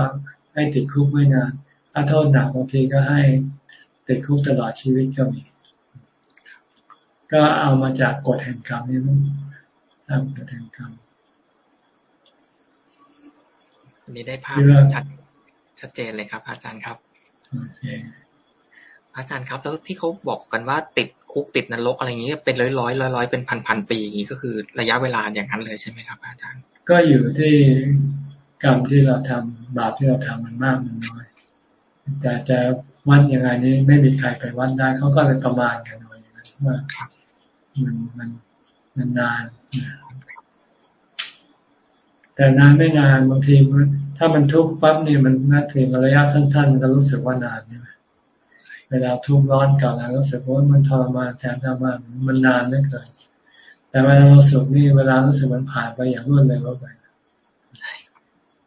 ให้ติดคุกไม่นาน ถ้าโทษหนักบางทีก็ให้ติดคุกตลอดชีวิตก็มี ก็เอามาจากกฎแห่งกรรมนี่มั้งตามกฎแห่งกรรมอันนี้ได้ภาพชัดชัดเจนเลยครับ อาจารย์ครับอาจารย์ครับ แล้วที่เขาบอกกันว่าติดคุกติดนรกอะไรอย่างนี้เป็นร้อยร้อยร้อยร้อยเป็นพันพันปีอย่างนี้ก็คือระยะเวลาอย่างนั้นเลยใช่ไหมครับ อาจารย์ ก็อยู่ที่กรรมที่เราทำบาปที่เราทำมันมากมันน้อยแต่จะวัดยังไงนี้ไม่มีใครไปวัดได้เขาก็เลยประมาณกันหน่อยว่ามันมันนานๆแต่นานไม่นานบางทีถ้ามันทุกข์ปั๊บเนี่ยมันน่าเพียงระยะสั้นๆมันก็รู้สึกว่านานใช่ไหม เวลาทุกข์ร้อนเก่าแล้วรู้สึกว่ามันทรมานแสนทรมานมันนานไม่เกินแต่เวลาเราสุขนี่เวลารู้สึกมันผ่านไปอย่างรวดเร็วไป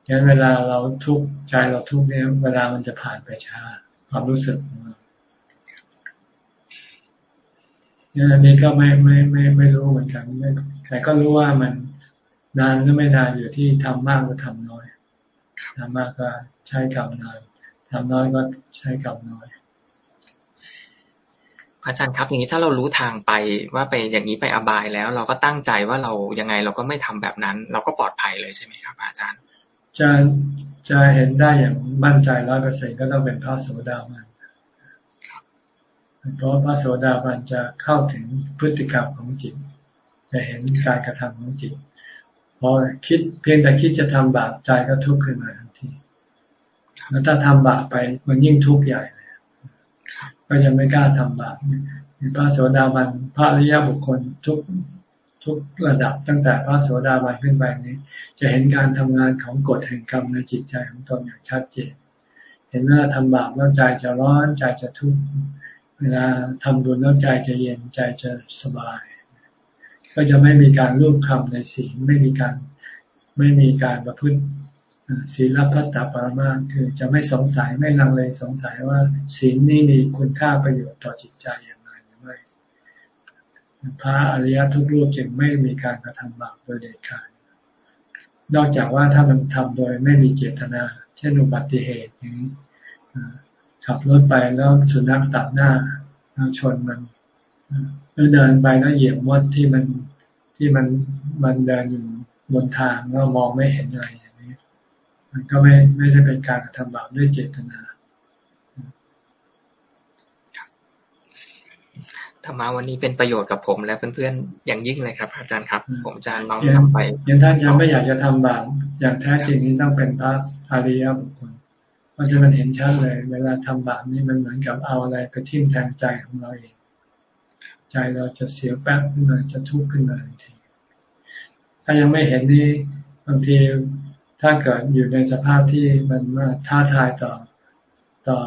งั้นเวลาเราทุกข์ใจเราทุกข์เนี่ยเวลามันจะผ่านไปช้าความรู้สึกเนี่ยอันนี้ก็ไม่ไม่ไม่ไม่รู้เหมือนกันไม่แต่ก็รู้ว่ามันนานหรือไม่นานอยู่ที่ทำมากหรือทำน้อยทำมากก็ใช้กรรมนานทำน้อยก็ใช้กรรมน้อย อาจารย์ครับ อย่างนี้ถ้าเรารู้ทางไปว่าไปอย่างนี้ไปอบายแล้ว เราก็ตั้งใจว่าเรายังไงเราก็ไม่ทำแบบนั้น เราก็ปลอดภัยเลยใช่ไหมครับ อาจารย์จะจะเห็นได้อย่างมั่นใจร้อยเปอร์เซ็นก็ต้องเป็นพระโสดาบันเพราะพระโสดาบันจะเข้าถึงพฤติกรรมของจิต จะเห็นการกระทำของจิตพอคิดเพียงแต่คิดจะทำบาปใจก็ทุกข์ขึ้นมาทันทีแล้วถ้าทำบาปไปมันยิ่งทุกข์ใหญ่เลย ก็ยังไม่กล้าทำบาปมีพระโสดาบันพระอริยบุคคลทุกทุกระดับตั้งแต่พระโสดาบันขึ้นไปนี้ จะเห็นการทำงานของกฎแห่งกรรมในจิตใจของตนอย่างชัดเจน เห็นว่าทำบาปแล้วใจจะร้อนใจจะทุกข์เวลาทำบุญแล้วใจจะเย็นใจจะสบาย ก็จะไม่มีการรูปคำในศีลไม่มีการไม่มีการประพฤติ ศีลพัตตปรมาคือจะไม่สงสัยไม่ลังเลสงสัยว่าศีลนี้มีคุณค่าประโยชน์ต่อจิตใจอย่างไรหรือไม่พระอริยทุกรูปจึงไม่มีการกระทำบาปโดยเด็ดขาดนอกจากว่าถ้ามันทำโดยไม่มีเจตนา เช่นอุบัติเหตุอย่างนี้ขับรถไปแล้วสุนัขตัดหน้าชนมันแล้วเดินไปแล้วเหยียบมดที่มันที่มันมันเดินอยู่บนทางแล้วมองไม่เห็นอะไร มันก็ไม่ไม่ได้เป็นการกระทำบาปด้วยเจตนาธรรมาวันนี้เป็นประโยชน์กับผมและเพื่อนๆอย่างยิ่งเลยครับ อาจารย์ครับ ผมจะน้อมนำไปอย่างท่านยังไม่อยากจะทำบาปอย่างแท้จริงนี้ต้องเป็นพระอริยบุคคลเพราะฉะนั้นเห็นชัดเลย เวลาทำบาปนี่มันเหมือนกับเอาอะไรไปทิ่มแทงใจของเราเอง ใจเราจะเสียแป๊บขึ้นมาจะทุกข์ขึ้นมาทันทีถ้ายังไม่เห็นนี่บางที ถ้าเกิดอยู่ในสภาพที่มันมท้าทายต่อต่อ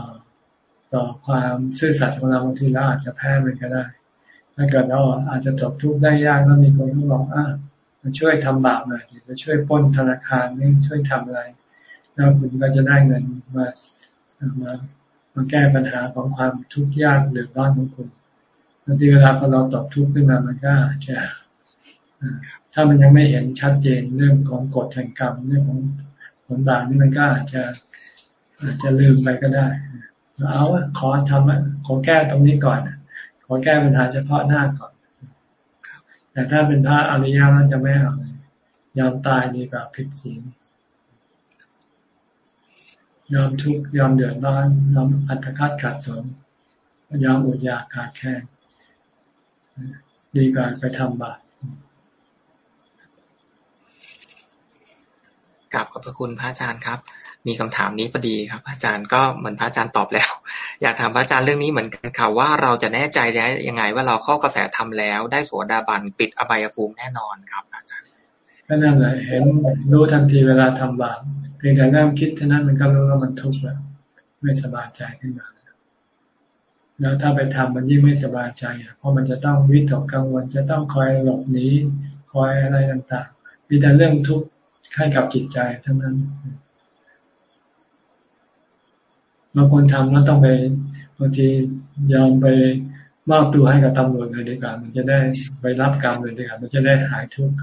ต่อความซื่อสัตย์ของเราบางทีเราอาจจะแพ้มันก็ได้ ถ้าเกิดเราอาจจะตกทุกข์ได้ยากแล้วมีคนที่บอกอะมาช่วยทำบาปหน่อยมาช่วยป้นธนาคารนี่ช่วยทำอะไร แล้วคุณก็จะได้เงินมามามาแก้ปัญหาของความทุกข์ยากเดือดร้อนของคุณบางทีเวลาพอเราตกทุกข์ขึ้นมามันก็จะ ถ้ามันยังไม่เห็นชัดเจนเรื่องของกฎแห่งกรรมเรื่องของผลบาปนี่มันก็อาจจะอาจจะลืมไปก็ได้เอาขอทำขอแก้ตรงนี้ก่อน ขอแก้ปัญหาเฉพาะหน้าก่อนแต่ถ้าเป็นพระอริยะเราจะไม่เอายอมตายดีกว่าผิดศีลยอมทุกข์ยอมเดือดร้อนยอมอัตคัดขัดสนยอมอดอยากขาดแคลนดีกว่าไปทำบาป กลับขอบพระคุณพระอาจารย์ครับ มีคำถามนี้พอดีครับ อาจารย์ก็เหมือนพระอาจารย์ตอบแล้ว อยากถามพระอาจารย์เรื่องนี้เหมือนกันค่ะว่าเราจะแน่ใจได้ยังไงว่าเราเข้ากระแสทำแล้ว ได้สวดาบันปิดอบายภูมิแน่นอนครับ อาจารย์ก็นั่นแหละเห็นรู้ทันทีเวลาทำบาปเพียงแต่เริ่มคิดเท่านั้นมันก็รู้ว่ามันทุกข์แล้วไม่สบายใจขึ้นมาแล้วถ้าไปทำมันยิ่งไม่สบายใจเพราะมันจะต้องวิตกกังวลจะต้องคอยหลบหนีคอยอะไรต่างๆมีแต่เรื่องทุกข์ ให้กับจิตใจทั้งนั้นบางคนทำแล้วต้องไปบางทียอมไปมอบตัวให้กับตำรวจเลยดีกว่า มันจะได้ไปรับกรรมเลยดีกว่ามันจะได้หายทุกข์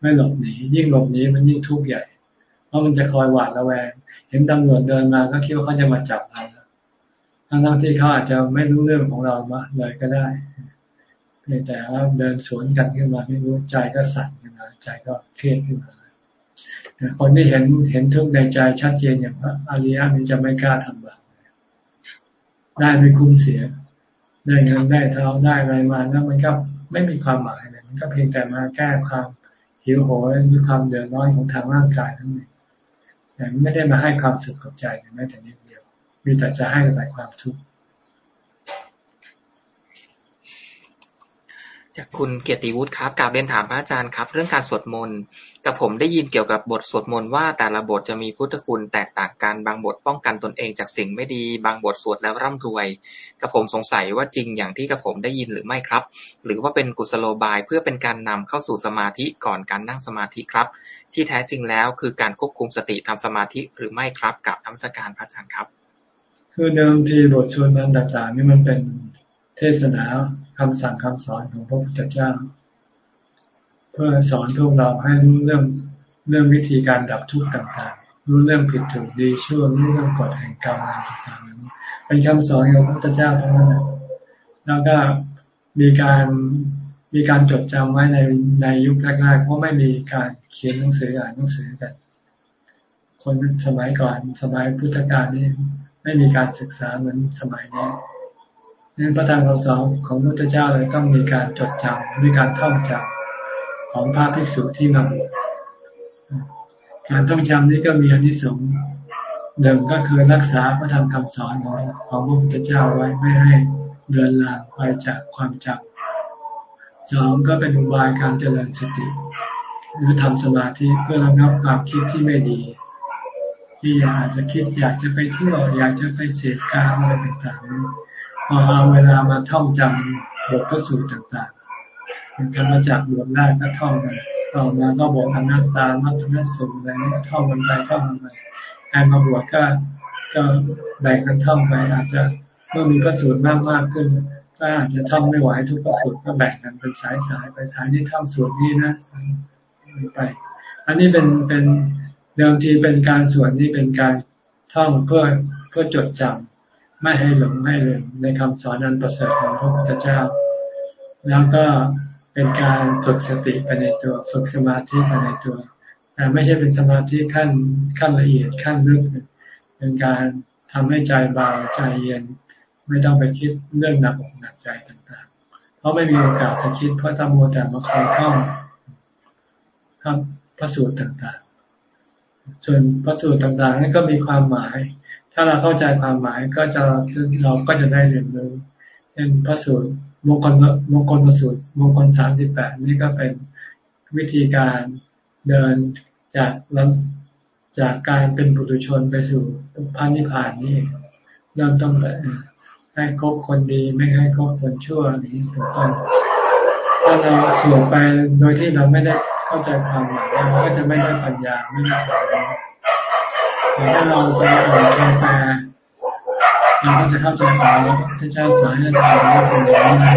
ไม่หลบหนียิ่งหลบหนีมันยิ่งทุกข์ใหญ่ เพราะมันจะคอยหวาดระแวง เห็นตำรวจเดินมาก็คิดว่าเขาจะมาจับเราทั้งที่เขาอาจจะไม่รู้เรื่องของเรามาเลยก็ได้แต่ว่าเดินสวนกันขึ้นมาไม่รู้ใจก็สั่นขึ้นมาใจก็เครียดขึ้นมา คนที่เห็นเห็นทุกข์ในใจชัดเจนอย่างพระอริยะนี่จะไม่กล้าทำบาปได้ไม่คุ้มเสีย ได้เงินได้เท้าได้อะไรมาแล้วมันก็ไม่มีความหมายเลยมันก็เพียงแต่มาแก้ความหิวโหยมีความเดือดร้อนของทางร่างกายทั้งนั้นแต่ไม่ได้มาให้ความสุขกับใจแม้แต่นิดเดียว มีแต่จะให้แต่ความทุกข์จจากคุณเกียรติวุฒิครับกล่าวเรียนถามพระอาจารย์ครับ เรื่องการสวดมนต์ กับผมได้ยินเกี่ยวกับบทสวดมนต์ว่าแต่ละบทจะมีพุทธคุณแตกต่างกัน บางบทป้องกันตนเองจากสิ่งไม่ดี บางบทสวดแล้วร่ำรวยกับผมสงสัยว่าจริงอย่างที่กับผมได้ยินหรือไม่ครับ หรือว่าเป็นกุศโลบายเพื่อเป็นการนำเข้าสู่สมาธิก่อนการนั่งสมาธิครับ ที่แท้จริงแล้วคือการควบคุมสติทำสมาธิหรือไม่ครับกับธรรมสการพระอาจารย์ครับ คือเดิมทีบทชวนนั้นต่างๆนี่มันเป็นเทศนาคำสั่งคำสอนของพระพุทธเจ้า พื่อสอนพวกเราให้รู้เรื่องเรื่องวิธีการดับทุกข์ต่างๆ รู้เรื่องผิดถูกดีชั่วรู้เรื่องกฎแห่งกรรมอะไรต่างๆเป็นคำสอนของพระพุทธเจ้าทั้งนั้นแล้วก็มีการมีการจดจำไว้ในในยุคแรกๆเพราะไม่มีการเขียนหนังสืออ่านหนังสือกัน คนสมัยก่อนสมัยพุทธกาลนี่ไม่มีการศึกษาเหมือนสมัยนี้นั้นพระธรรมคำสอนของพระพุทธเจ้าเลยต้องมีการจดจำมีการท่องจำ ของพระภิกษุที่มาบวชการท่องจำนี้ก็มีอันที่สองหนึ่งก็คือรักษาพระธรรมคำสอนของของพระพุทธเจ้าไว้ไม่ให้เดินลางไปจากความจำสองก็เป็นอุบายการเจริญสติ หรือทำสมาธิเพื่อระงับความคิดที่ไม่ดี ที่อยากจะคิดอยากจะไปเที่ยวอยากจะไปเสพการอะไรต่างๆพอเอาเวลามาท่องจำบทพระสูตรต่าง ๆทำมาจากบทแรกก็ท่องไปต่อมาก็บอกอนัตตามัทนสูตรอะไรนี้ท่องมันไปท่องมันไปใครมาบวชก็ก็แบ่งกันท่องไป อาจจะเมื่อมีพระสูตรมากมากขึ้น ก็อาจจะท่องไม่ไหวทุกพระสูตรก็แบ่งกันเป็นสายสายไปสายนี้ท่องสูตรนี้นะไป อันนี้เป็นเป็นเดิมทีเป็นการสวดนี่เป็นการท่องเพื่อเพื่อจดจำไม่ให้หลงไม่ลืมในคำสอนอันประเสริฐของพระพุทธเจ้า แล้วก็ เป็นการฝึกสติไปในตัว ฝึกสมาธิไปในตัว แต่ไม่ใช่เป็นสมาธิขั้นขั้นละเอียดขั้นลึก เป็นการทำให้ใจเบาใจเย็น ไม่ต้องไปคิดเรื่องหนักอกหนักใจต่างๆ เพราะไม่มีโอกาสจะคิดเพราะตามโมแต่มาคอยท่องทำพระสูตรต่างๆ ส่วนพระสูตรต่างๆนั้นก็มีความหมาย ถ้าเราเข้าใจความหมายก็จะเราก็จะได้เรียนรู้เช่นพระสูตร มงคลมงคลประสูตรมงคลสามสิบแปดนี่ก็เป็นวิธีการเดินจากลจากการเป็นปุถุชนไปสู่พระนิพพานนี่เริ่มต้นแบบให้คบคนดีไม่ให้คบคนชั่วนี้ถูกต้องถ้าเราสวดไปโดยที่เราไม่ได้เข้าใจความหมายเราก็จะไม่ได้ปัญญาไม่ได้ปัญญาแต่ถ้าเราไปอ่านแปล เราก็จะเข้าใจว่าพระเจ้าสอนให้ทำนี้เป็นอย่างนี้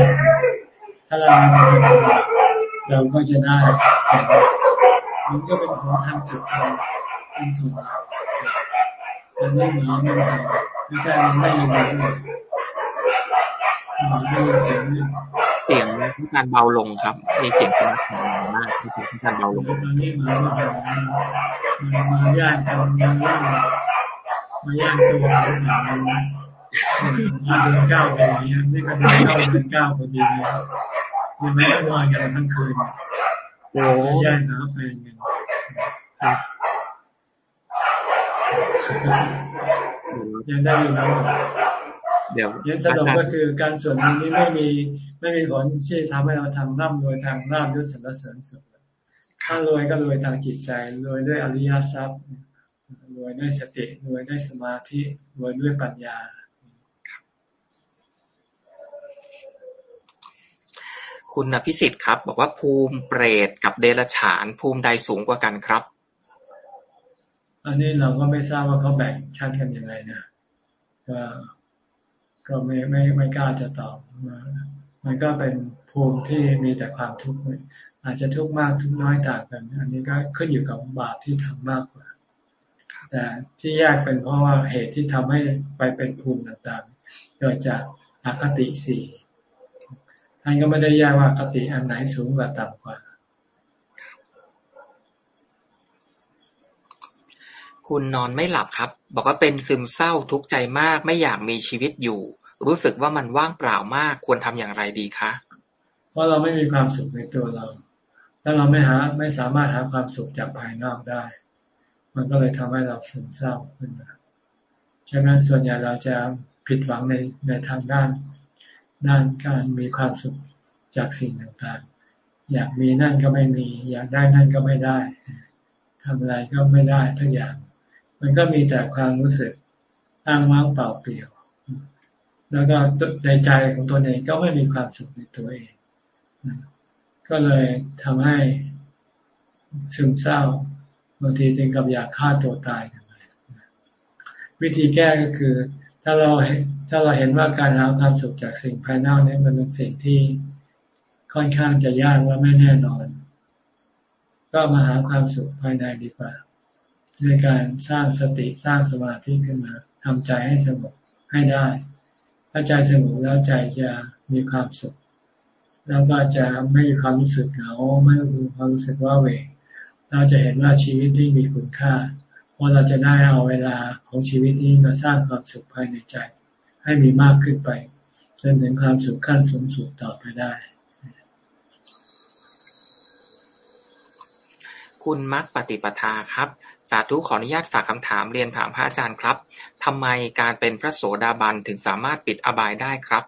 ถ้าเราเราก็จะได้มันก็เป็นของทางจิตใจเป็นส่วนแต่ไม่เหมือนไม่ไม่ใช่ไม่ยังไงเสียงที่การเบาลงครับมีเสียงเป็นมากที่ที่การเบาลงตอนนี้มาว่ามันมาย่างกันมาย่างมาย่างตัว มันมาเดือนเก้าพอดีนี่ก็เดือนเก้าเดือนเก้าพอดีเลยยังไม่ได้นอนกันทั้งคืนโอ้แย่งหาแฟนกันยังได้อยู่แล้วเดี๋ยวยังสรุปก็คือการส่วนนี้ไม่มีไม่มีผลที่ทำให้เราทำร่ำรวยทางร่ำยสรรเสริญสุขถ้ารวยก็รวยทางจิตใจรวยด้วยอริยทรัพย์รวยด้วยสติรวยด้วยสมาธิรวยด้วยปัญญา คุณอภิสิทธิ์ครับ บอกว่าภูมิเปรตกับเดรัจฉานภูมิใดสูงกว่ากันครับ อันนี้เราก็ไม่ทราบว่าเขาแบ่งชั้นกันยังไงนะก็ก็ไม่ไม่ไม่กล้าจะตอบมันก็เป็นภูมิที่มีแต่ความทุกข์อาจจะทุกข์มากทุกข์น้อยต่างกัน อันนี้ก็ขึ้นอยู่กับบาปที่ทำมากกว่าแต่ที่แยกเป็นเพราะว่าเหตุที่ทำให้ไปเป็นภูมิต่างๆเกิดจากอคติสี่ ท่านก็ไม่ได้แยกว่าคติอันไหนสูงกว่าต่ำกว่า คุณนอนไม่หลับครับ บอกว่าเป็นซึมเศร้าทุกข์ใจมาก ไม่อยากมีชีวิตอยู่ รู้สึกว่ามันว่างเปล่ามากควรทำอย่างไรดีคะ เพราะเราไม่มีความสุขในตัวเราถ้าเราไม่หาไม่สามารถหาความสุขจากภายนอกได้ มันก็เลยทำให้เราซึมเศร้าขึ้นมาฉะนั้นส่วนใหญ่เราจะผิดหวังในในทางด้าน ด้านการมีความสุขจากสิ่งต่างๆ อยากมีนั่นก็ไม่มี อยากได้นั่นก็ไม่ได้ทำอะไรก็ไม่ได้ทั้งอย่าง มันก็มีแต่ความรู้สึกอ้างว้างเปล่าเปลี่ยว แล้วก็ในใจของตัวเองก็ไม่มีความสุขในตัวเอง ก็เลยทำให้ซึมเศร้าบางทีถึงกับอยากฆ่าตัวตายกันวิธีแก้ก็คือ ถ้าเรา ถ้าเราเห็นว่าการหาความสุขจากสิ่งภายนอกนี้มันเป็นสิ่งที่ค่อนข้างจะยากและไม่แน่นอน ก็มาหาความสุขภายในดีกว่าในการสร้างสติสร้างสมาธิขึ้นมาทำใจให้สงบให้ได้ ถ้าใจสงบแล้วใจจะมีความสุข แล้วก็จะไม่มีความรู้สึกเหงาไม่มีความรู้สึกว่าเวงเราจะเห็นว่าชีวิตที่มีคุณค่าเพราะเราจะได้เอาเวลาของชีวิตนี้มาสร้างความสุขภายในใจ ให้มีมากขึ้นไป จนถึงความสุขขั้นสูงสุดต่อไปได้ คุณมักปฏิปทาครับ สาธุขออนุญาตฝากคำถามเรียนถามพระอาจารย์ครับทำไมการเป็นพระโสดาบันถึงสามารถปิดอบายได้ครับ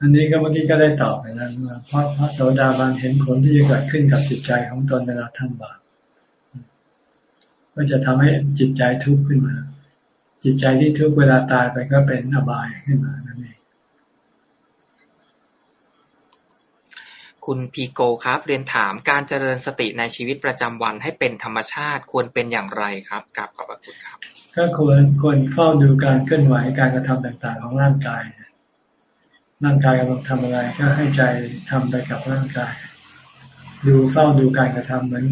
อันนี้ก็เมื่อกี้ก็ได้ตอบไปแล้วเพราะพระโสดาบันเห็นผลที่จะเกิดขึ้นกับจิตใจของตนเวลาทำบาปก็จะทำให้จิตใจทุกข์ขึ้นมา จิตใจที่ทุกข์เวลาตายไปก็เป็นอบายขึ้นมานั่นเองคุณพีโกครับ เรียนถามการเจริญสติในชีวิตประจำวันให้เป็นธรรมชาติควรเป็นอย่างไรครับกราบขอบพระคุณครับ ก็ควรควรเฝ้าดูการเคลื่อนไหวการกระทำต่างๆ ของร่างกาย ร่างกายกำลังทำอะไรก็ให้ใจทำไปกับร่างกาย ดูเฝ้าดูการกระทำเหมือน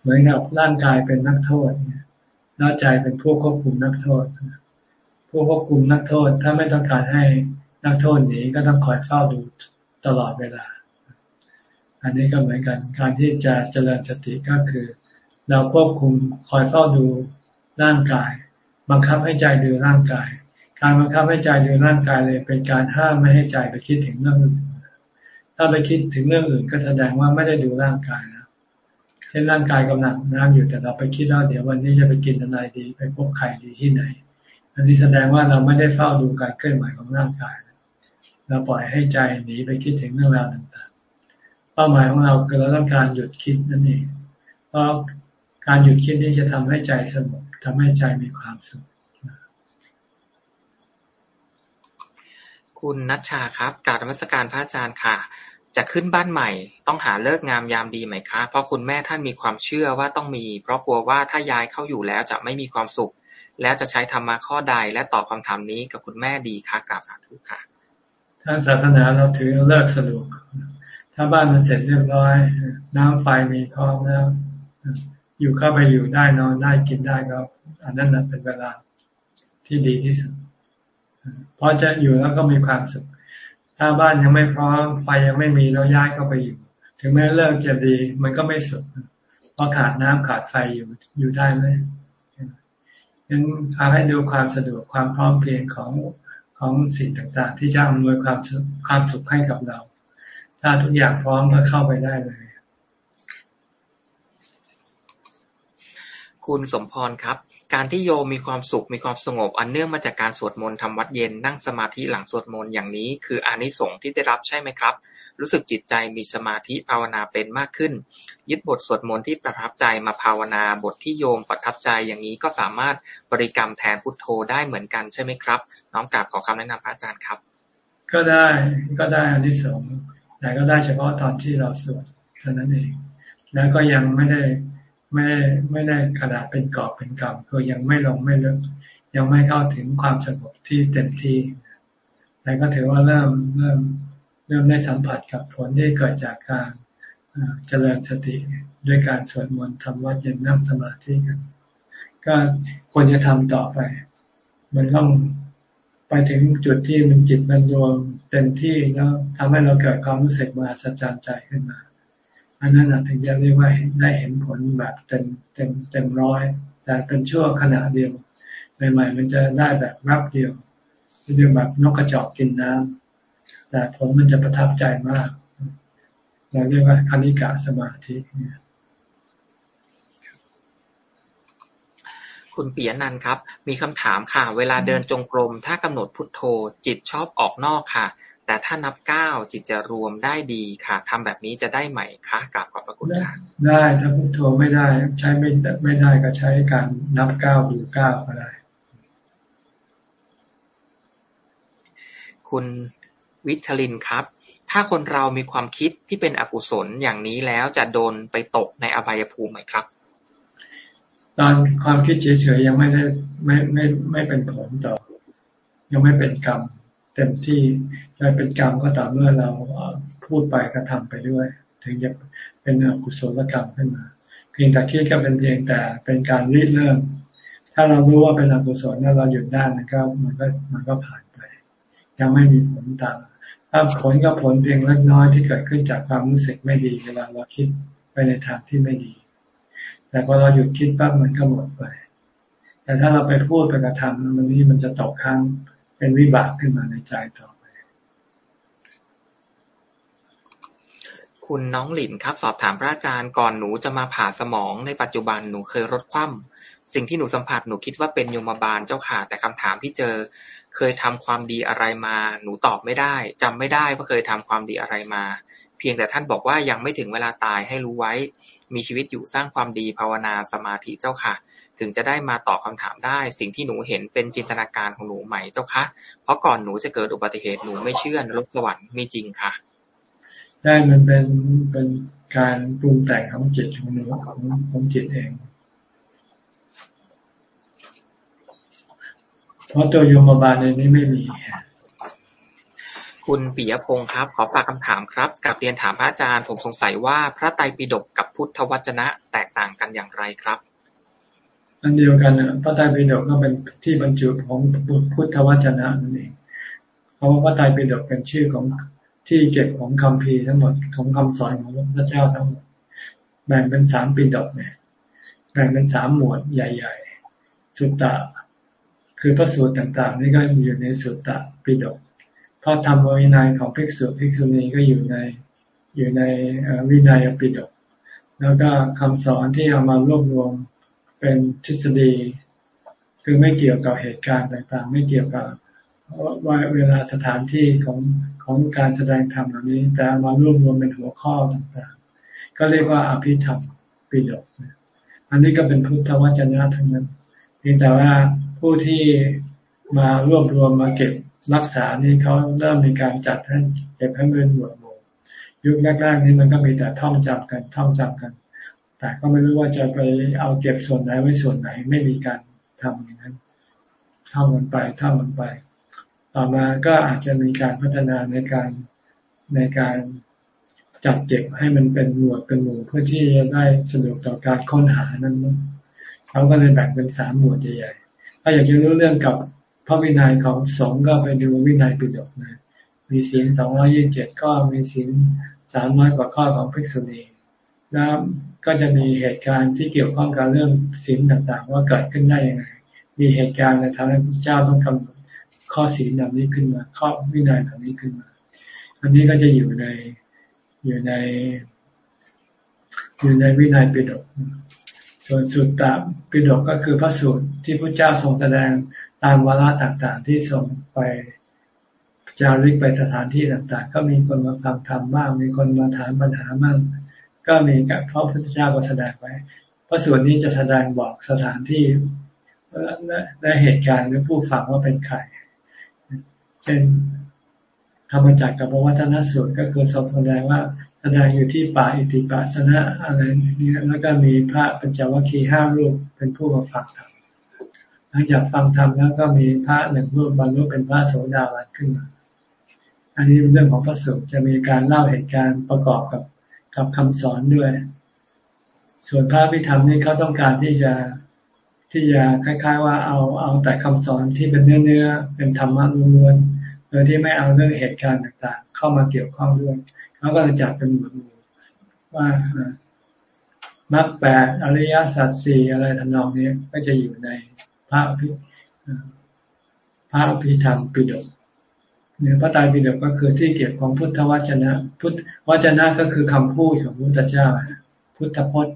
เหมือนกับร่างกายเป็นนักโทษ แล้วใจเป็นผู้ควบคุมนักโทษ ผู้ควบคุมนักโทษ ถ้าไม่ต้องการให้นักโทษหนีก็ต้องคอยเฝ้าดูตลอดเวลา อันนี้ก็เหมือนกัน การที่จะเจริญสติก็คือ เราควบคุมคอยเฝ้าดูร่างกาย บังคับให้ใจดูร่างกาย การบังคับให้ใจดูร่างกายเลย เป็นการห้ามไม่ให้ใจไปคิดถึงเรื่องอื่นถ้าไปคิดถึงเรื่องอื่นก็แสดงว่าไม่ได้ดูร่างกายนะ เช่นร่างกายกำลังน้ำอยู่แต่เราไปคิดว่าเดี๋ยววันนี้จะไปกินอะไรดี ไปพบใครดีที่ไหน อันนี้แสดงว่าเราไม่ได้เฝ้าดูการเคลื่อนไหวของร่างกาย เราปล่อยให้ใจหนีไปคิดถึงเรื่องราวต่างๆ เป้าหมายของเราคือเราต้องการหยุดคิดนั่นเองเพราะการหยุดคิดนี้จะทำให้ใจสงบทำให้ใจมีความสุขคุณนัชชาครับการรมสการพระอาจารย์ค่ะ จะขึ้นบ้านใหม่ ต้องหาเลิกงามยามดีไหมคะ เพราะคุณแม่ท่านมีความเชื่อว่าต้องมี เพราะกลัวว่าถ้าย้ายเข้าอยู่แล้วจะไม่มีความสุข แล้วจะใช้ธรรมะข้อใดและตอบคำถามนี้กับคุณแม่ดีคะกราบสาธุค่ะทางศาสนาเราถือเลิกสะดวก ถ้าบ้านมันเสร็จเรียบร้อย น้ำไฟมีพร้อมแล้ว อยู่เข้าไปอยู่ได้นอนได้กินได้ก็อันนั้นเป็นเวลาที่ดีที่สุด เพราะจะอยู่แล้วก็มีความสุข ถ้าบ้านยังไม่พร้อมไฟยังไม่มีเราย้ายเข้าไปอยู่ ถึงแม้เลิกจะดี มันก็ไม่สุดเพราะขาดน้ำขาดไฟอยู่อยู่ได้ไหมยังพาให้ดูความสะดวกความพร้อมเพรียงของของสิ่งต่างๆ ที่จะอำนวยความความสุขให้กับเรา ถ้าทุกอย่างพร้อมก็เข้าไปได้เลย คุณสมพรครับ การที่โยมมีความสุขมีความสงบ อันเนื่องมาจากการสวดมนต์ทำวัดเย็นนั่งสมาธิหลังสวดมนต์อย่างนี้ คืออานิสงส์ที่ได้รับใช่ไหมครับ รู้สึกจิตใจมีสมาธิภาวนาเป็นมากขึ้น ยึดบทสวดมนต์ที่ประทับใจมาภาวนาบทที่โยมประทับใจอย่างนี้ก็สามารถบริกรรมแทนพุทโธได้เหมือนกันใช่ไหมครับ น้องกราบขอคำแนะนำพระอาจารย์ครับ ก็ได้ก็ได้อานิสงส์แต่ก็ได้เฉพาะตอนที่เราสวดเท่านั้นเองแล้วก็ยังไม่ได้ ไม่ไม่ได้ขนาดเป็นกรอบเป็นกรรมก็ยังไม่ลงไม่ลึกยังไม่เข้าถึงความสงบที่เต็มที่ แต่ก็ถือว่าเริ่มเริ่มเริ่มได้สัมผัสกับผลที่เกิดจากการเจริญสติด้วยการสวดมนต์ทำวัดเย็นนั่งสมาธิกัน ก็ควรจะทำต่อไป มันต้องไปถึงจุดที่มันจิตมันรวมเต็มที่แล้วทำให้เราเกิดความรู้สึกมาสัจจใจขึ้นมา อันนั้นถึงจะเรียกว่าได้เห็นผลแบบเต็มเต็มเต็มร้อย แต่เป็นชั่วขณะเดียวใหม่ๆมันจะได้แบบรับเดียวเรียกแบบนกกระจอกกินน้ำแต่ผลมันจะประทับใจมาก เราเรียกว่าคณิกาสมาธิคุณเปียนันครับ มีคำถามค่ะ เวลาเดินจงกรม ถ้ากำหนดพุทโธ จิตชอบออกนอกค่ะ แต่ถ้านับเก้าจิตจะรวมได้ดีค่ะทำแบบนี้จะได้ไหมคะกราบขอบพระคุณค่ะได้ถ้าพุทโธไม่ได้ใช้ไม่ไม่ได้ก็ใช้การนับเก้าดูเก้าก็ได้ คุณวิทลินครับ ถ้าคนเรามีความคิดที่เป็นอกุศลอย่างนี้แล้วจะโดนไปตกในอบายภูมิไหมครับ ตอนความคิดเฉยๆยังไม่ได้ไม่ไม่ไม่เป็นผลต่อ ยังไม่เป็นกรรม เต็มที่จะเป็นกรรมก็ต่อเมื่อเราพูดไปกระทาไปด้วย ถึงจะเป็นอกุศลกรรมขึ้นมา เพียงแต่คิดก็เป็นเพียงแต่เป็นการรีเริ่ม ถ้าเรารู้ว่าเป็นอกุศลแล้วเราหยุดได้มันก็มันก็มันก็ผ่านไป ยังไม่มีผลตามถ้าผลก็ผลเพียงเล็กน้อยที่เกิดขึ้นจากความรู้สึกไม่ดีเวลาเราคิดไปในทางที่ไม่ดี แต่พอเราหยุดคิดปั๊บมันก็หมดไป แต่ถ้าเราไปพูดไปกระทำมันนี้มันจะตกค้าง เป็นวิบากขึ้นมาในใจต่อไป คุณน้องหลินครับ สอบถามพระอาจารย์ก่อนหนูจะมาผ่าสมองในปัจจุบันหนูเคยรถคว่ำสิ่งที่หนูสัมผัสหนูคิดว่าเป็นโยมบาลเจ้าค่ะ แต่คำถามที่เจอ เคยทำความดีอะไรมา หนูตอบไม่ได้จำไม่ได้ว่าเคยทำความดีอะไรมา เพียงแต่ท่านบอกว่ายังไม่ถึงเวลาตายให้รู้ไว้ มีชีวิตอยู่สร้างความดีภาวนาสมาธิเจ้าค่ะ ถึงจะได้มาตอบคาถามได้ สิ่งที่หนูเห็นเป็นจินตนาการของหนูใหม่เจ้าค่ะเพราะก่อนหนูจะเกิดอุบัติเหตุหนูไม่เชื่อนรกสวรรค์มีจริงค่ะ ได้มันเป็นเป็นการปรุงแต่งของจิตของหนูของของจิตเอง เพราะตัวโยมบาลในนี้ไม่มีคุณปิยพงศ์ครับ ขอฝากคำถามครับกับเรียนถามพระอาจารย์ ผมสงสัยว่าพระไตรปิฎกกับพุทธวจนะแตกต่างกันอย่างไรครับ อันเดียวกันนะพระไตรปิฎกก็เป็นที่บรรจุของพุทธวจนะนั่นเองเพราะว่าพระไตรปิฎกเป็นชื่อของที่เก็บของคำพีทั้งหมดของคำสอนของพระเจ้าทั้งหมดแบ่งเป็นสามปิฎกเนี่ยแบ่งเป็นสามหมวดใหญ่ ๆ สุตตะ คือพระสูตรต่างๆ นี่ก็อยู่ในสุตตะปิฎกพระธรรมวินัยของภิกษุภิกษุณีก็อยู่ในอยู่ในวินัยปิฎกแล้วก็คำสอนที่เอามารวบรวม เป็นทฤษฎี คือไม่เกี่ยวกับเหตุการณ์ต่างๆ ไม่เกี่ยวกับว่าเวลาสถานที่ของของการแสดงธรรมเหล่านี้ แต่มารวบรวมเป็นหัวข้อต่างๆ ก็เรียกว่าอภิธรรมปิฎกอันนี้ก็เป็นพุทธวจนะทั้งนั้นเพียงแต่ว่าผู้ที่มารวบรวมมาเก็บรักษานี่เขาเริ่มมีการจัดให้เก็บให้เป็นหมวดหมู่ยุคแรกๆนี่มันก็มีแต่ท่องจำกันท่องจำกัน แต่ก็ไม่รู้ว่าจะไปเอาเก็บส่วนไหนไว้ส่วนไหน ไม่มีการทำอย่างนั้นเท่ามันไปเท่ามันไป ต่อมาก็อาจจะมีการพัฒนาในการในการจัดเก็บให้มันเป็นหมวดเป็นหมู่เพื่อที่จะได้สะดวกต่อการค้นหานั้นเขาก็เลยแบ่งเป็นสามหมวดใหญ่ๆถ้าอยากจะรู้เรื่องกับพระวินัยของสงฆ์ก็ไปดูวินัยปิฎกนะมีศีลสองร้อยี่สิบเจ็ดก็มีศีลสามร้อยกว่าข้อของภิกษุณีแล้ว ก็จะมีเหตุการณ์ที่เกี่ยวข้องกับเรื่องศีลต่างๆ ว่าเกิดขึ้นได้ยังไง มีเหตุการณ์ในทางพระเจ้าต้องกำหนดข้อศีลแบบนี้ขึ้นมา ข้อวินัยแบบนี้ขึ้นมา อันนี้ก็จะอยู่ในอยู่ใน อยู่ในวินัยปิฎกส่วนสุตตะปิฎกก็คือพระสูตรที่พระเจ้าทรงแสดงตามวาระต่างๆ ที่ทรงไปจาริกไปสถานที่ต่างๆ ก็มีคนมาฟังธรรมบ้างมีคนมาถามปัญหาบ้าง ก็มีกับพระพุทธเจ้าก็แสดงไว้พระสูตรนี้จะแสดงบอกสถานที่และเหตุการณ์หรือผู้ฟังว่าเป็นใครเช่นธรรมจักรกับวัฒนสูตรก็คือทรงแสดงว่าแสดงอยู่ที่ป่าอิติปัสนะอะไรนี้แล้วก็มีพระปัญจวัคคีย์ห้ารูปเป็นผู้มาฟังธรรมหลังจากฟังธรรมแล้วก็มีพระหนึ่งรูปบรรลุเป็นพระโสดาบันขึ้นมา อันนี้เป็นเรื่องของพระสูตรจะมีการเล่าเหตุการณ์ประกอบกับ กับคำสอนด้วย ส่วนพระพิธรรมนี่เขาต้องการที่จะที่จะคล้าย ๆ ว่าเอาเอาแต่คำสอนที่เป็นเนื้อเนื้อเป็นธรรมะล้วนๆโดยที่ไม่เอาเรื่องเหตุการณ์ต่างๆ เข้ามาเกี่ยวข้องด้วยเขาก็จะจัดเป็นหมวดหมู่ว่ามรรคแปดอริยสัจสี่อะไรทำนองนี้ก็จะอยู่ในพระพิพระพิธรรมปิฎก เนี่ยพระไตรปิฎกก็คือที่เกี่ยวของพุทธวจนะ พุทธวจนะก็คือคำพูดของพุทธเจ้า พุทธพจน์